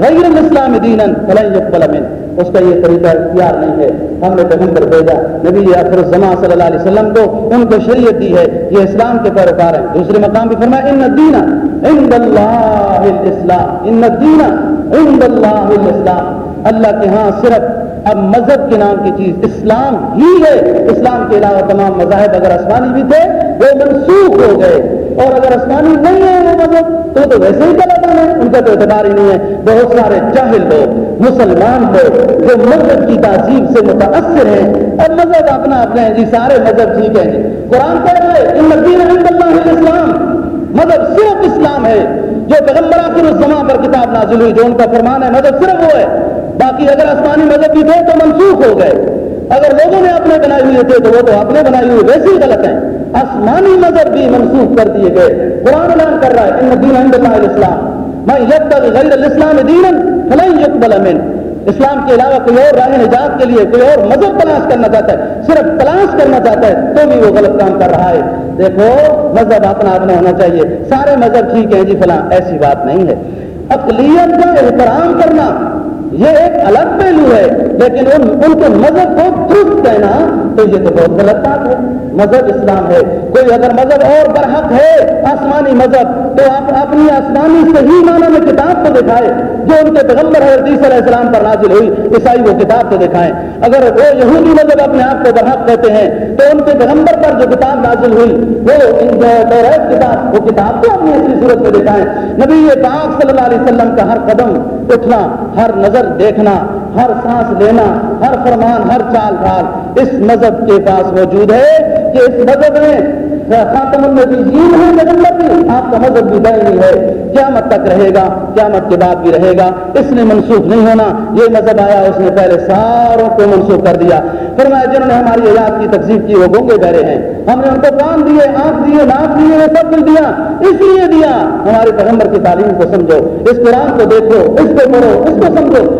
غیر الاسلام دین من اس کا یہ طریقہ اختیار نہیں ہے۔ ہم نے پیغمبر بھیجا، نبی آخر الزما صلی اللہ علیہ وسلم کو ان کو شریعت دی ہے۔ یہ اسلام کے پیروکار ہیں۔ دوسرے مقام بھی فرمایا، ان دینا عند اللہ الاسلام۔ ان دینا عند اللہ الاسلام۔ اللہ کے ہاں صرف اب مذہب کے نام کی چیز اسلام ہی ہے۔ اسلام کے علاوہ تمام مذاہب اگر آسمانی بھی تھے وہ منسوخ ہو گئے۔ اور اگر آسمانی نہیں ہے وہ مذہب، تو تو ویسے ہی غلط ہے ان کا تو اعتبار ہی نہیں ہے۔ بہت سارے جاہل لوگ، مسلمان لوگ، جو مذہب کی تہذیب سے متاثر ہیں۔ اب مذہب اپنا اپنے ہیں جی سارے مذہب ٹھیک ہیں۔ جی قرآن کہہ رہے ان مدین اللہ اسلام مذہب صرف اسلام ہے۔ جو پیغمبر آخر الزما پر کتاب نازل ہوئی، جو ان کا فرمان ہے، مذہب صرف وہ ہے۔ باقی اگر آسمانی مذہب بھی تھے تو منسوخ ہو گئے۔ اگر لوگوں نے اپنے بنائے ہوئے تھے تو وہ تو اپنے بنائے ہوئے ویسے ہی غلط ہیں۔ آسمانی مذہب بھی منسوخ کر دیے گئے۔ قرآن اعلان کر رہا ہے، ان دین اللہ اسلام میں یب تک غیر الاسلام دین فلاں یقبل امن اسلام کے علاوہ کوئی اور راہ نجات کے لیے کوئی اور مذہب تلاش کرنا چاہتا ہے، صرف تلاش کرنا چاہتا ہے، تو بھی وہ غلط کام کر رہا ہے۔ دیکھو، مذہب اپنا اپنا ہونا چاہیے۔ سارے مذہب ٹھیک ہیں جی فلاں، ایسی بات نہیں ہے۔ اقلیت کا احترام کرنا یہ ایک الگ پہلو ہے، لیکن ان ان کے مذہب کو درست کہنا تو یہ تو بہت غلط بات ہے۔ مذہب اسلام ہے۔ کوئی اگر مذہب اور برحق ہے، آسمانی مذہب، تو آپ اپنی آسمانی صحیح معنی میں کتاب کو دکھائے جو ان کے پیغمبر ہے علیہ السلام پر نازل ہوئی، عیسائی وہ کتاب کو دکھائیں۔ اگر وہ یہودی مذہب اپنے آپ کو برحق کہتے ہیں، تو ان کے پیغمبر پر جو کتاب نازل ہوئی، وہ کتاب وہ کتاب کو اپنی ایسی صورت میں دکھائیں۔ نبی پاک صلی اللہ علیہ وسلم کا ہر قدم اٹھنا، ہر نظر دیکھنا، ہر سانس لینا، ہر فرمان، ہر چال ڈھال اس مذہب کے پاس موجود ہے کہ اس مذہب میں خاتم النبیین ہے پیغمبر بھی۔ آپ کا مذہب بھی دائمی ہے۔ قیامت تک رہے گا، قیامت کے بعد بھی رہے گا۔ اس نے منسوخ نہیں ہونا۔ یہ مذہب آیا، اس نے پہلے ساروں کو منسوخ کر دیا۔ فرمایا، جنہوں نے ہماری حیات کی تقسیم کی، وہ گونگے بہرے ہیں۔ ہم نے ان کو کام دیے، آنکھ دیے، ناک دیے سب کچھ دیا۔ اس لیے دیا۔ ہمارے پیغمبر کی تعلیم کو سمجھو، اس قرآن کو دیکھو، اس کو پڑھو، اس کو سمجھو۔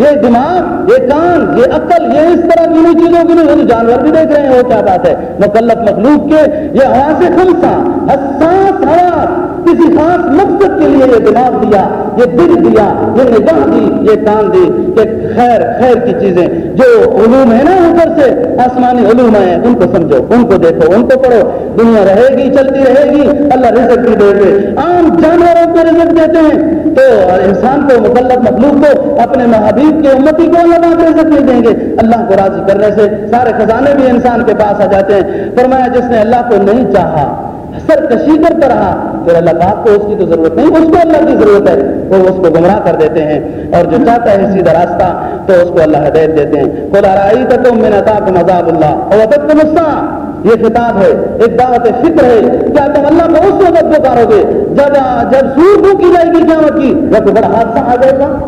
یہ دماغ، یہ کان، یہ عقل، یہ اس طرح کی چیزوں کی نہیں جانور بھی دیکھ رہے ہیں وہ کیا بات ہے؟ مکلف مخلوق کے یہ ہوا سے خمسا حساس ہوا کسی خاص مقصد کے لیے یہ دماغ دیا، یہ دل دیا، یہ نگاہ دی، یہ کان دی کہ خیر خیر کی چیزیں جو علوم ہے نا اوپر سے، آسمانی علوم ہیں، ان کو سمجھو، ان کو دیکھو، ان کو پڑھو، دنیا رہے گی، چلتی رہے گی، اللہ رزق بھی دے گے۔ عام جانوروں کو رزق دیتے ہیں تو انسان کو، مکلف مخلوق کو، اپنے محبوب غریب کے امتی کو اللہ پاک رزق نہیں دیں گے؟ اللہ کو راضی کرنے سے سارے خزانے بھی انسان کے پاس آ جاتے ہیں۔ فرمایا جس نے اللہ کو نہیں چاہا سر کشی کرتا رہا، پھر اللہ پاک کو اس کی تو ضرورت نہیں، اس کو اللہ کی ضرورت ہے۔ وہ اس کو گمراہ کر دیتے ہیں اور جو چاہتا ہے سیدھا راستہ تو اس کو اللہ ہدایت دیتے ہیں۔ خدا رائی تو میں نتا کو مذاب اللہ اور ابد کو یہ کتاب ہے، ایک دعوت فکر ہے۔ کیا تم اللہ کو اس وقت پکارو گے؟ جب جب سور کو کی جائے گی قیامت کی، یا تو بڑا حادثہ آ جائے گا؟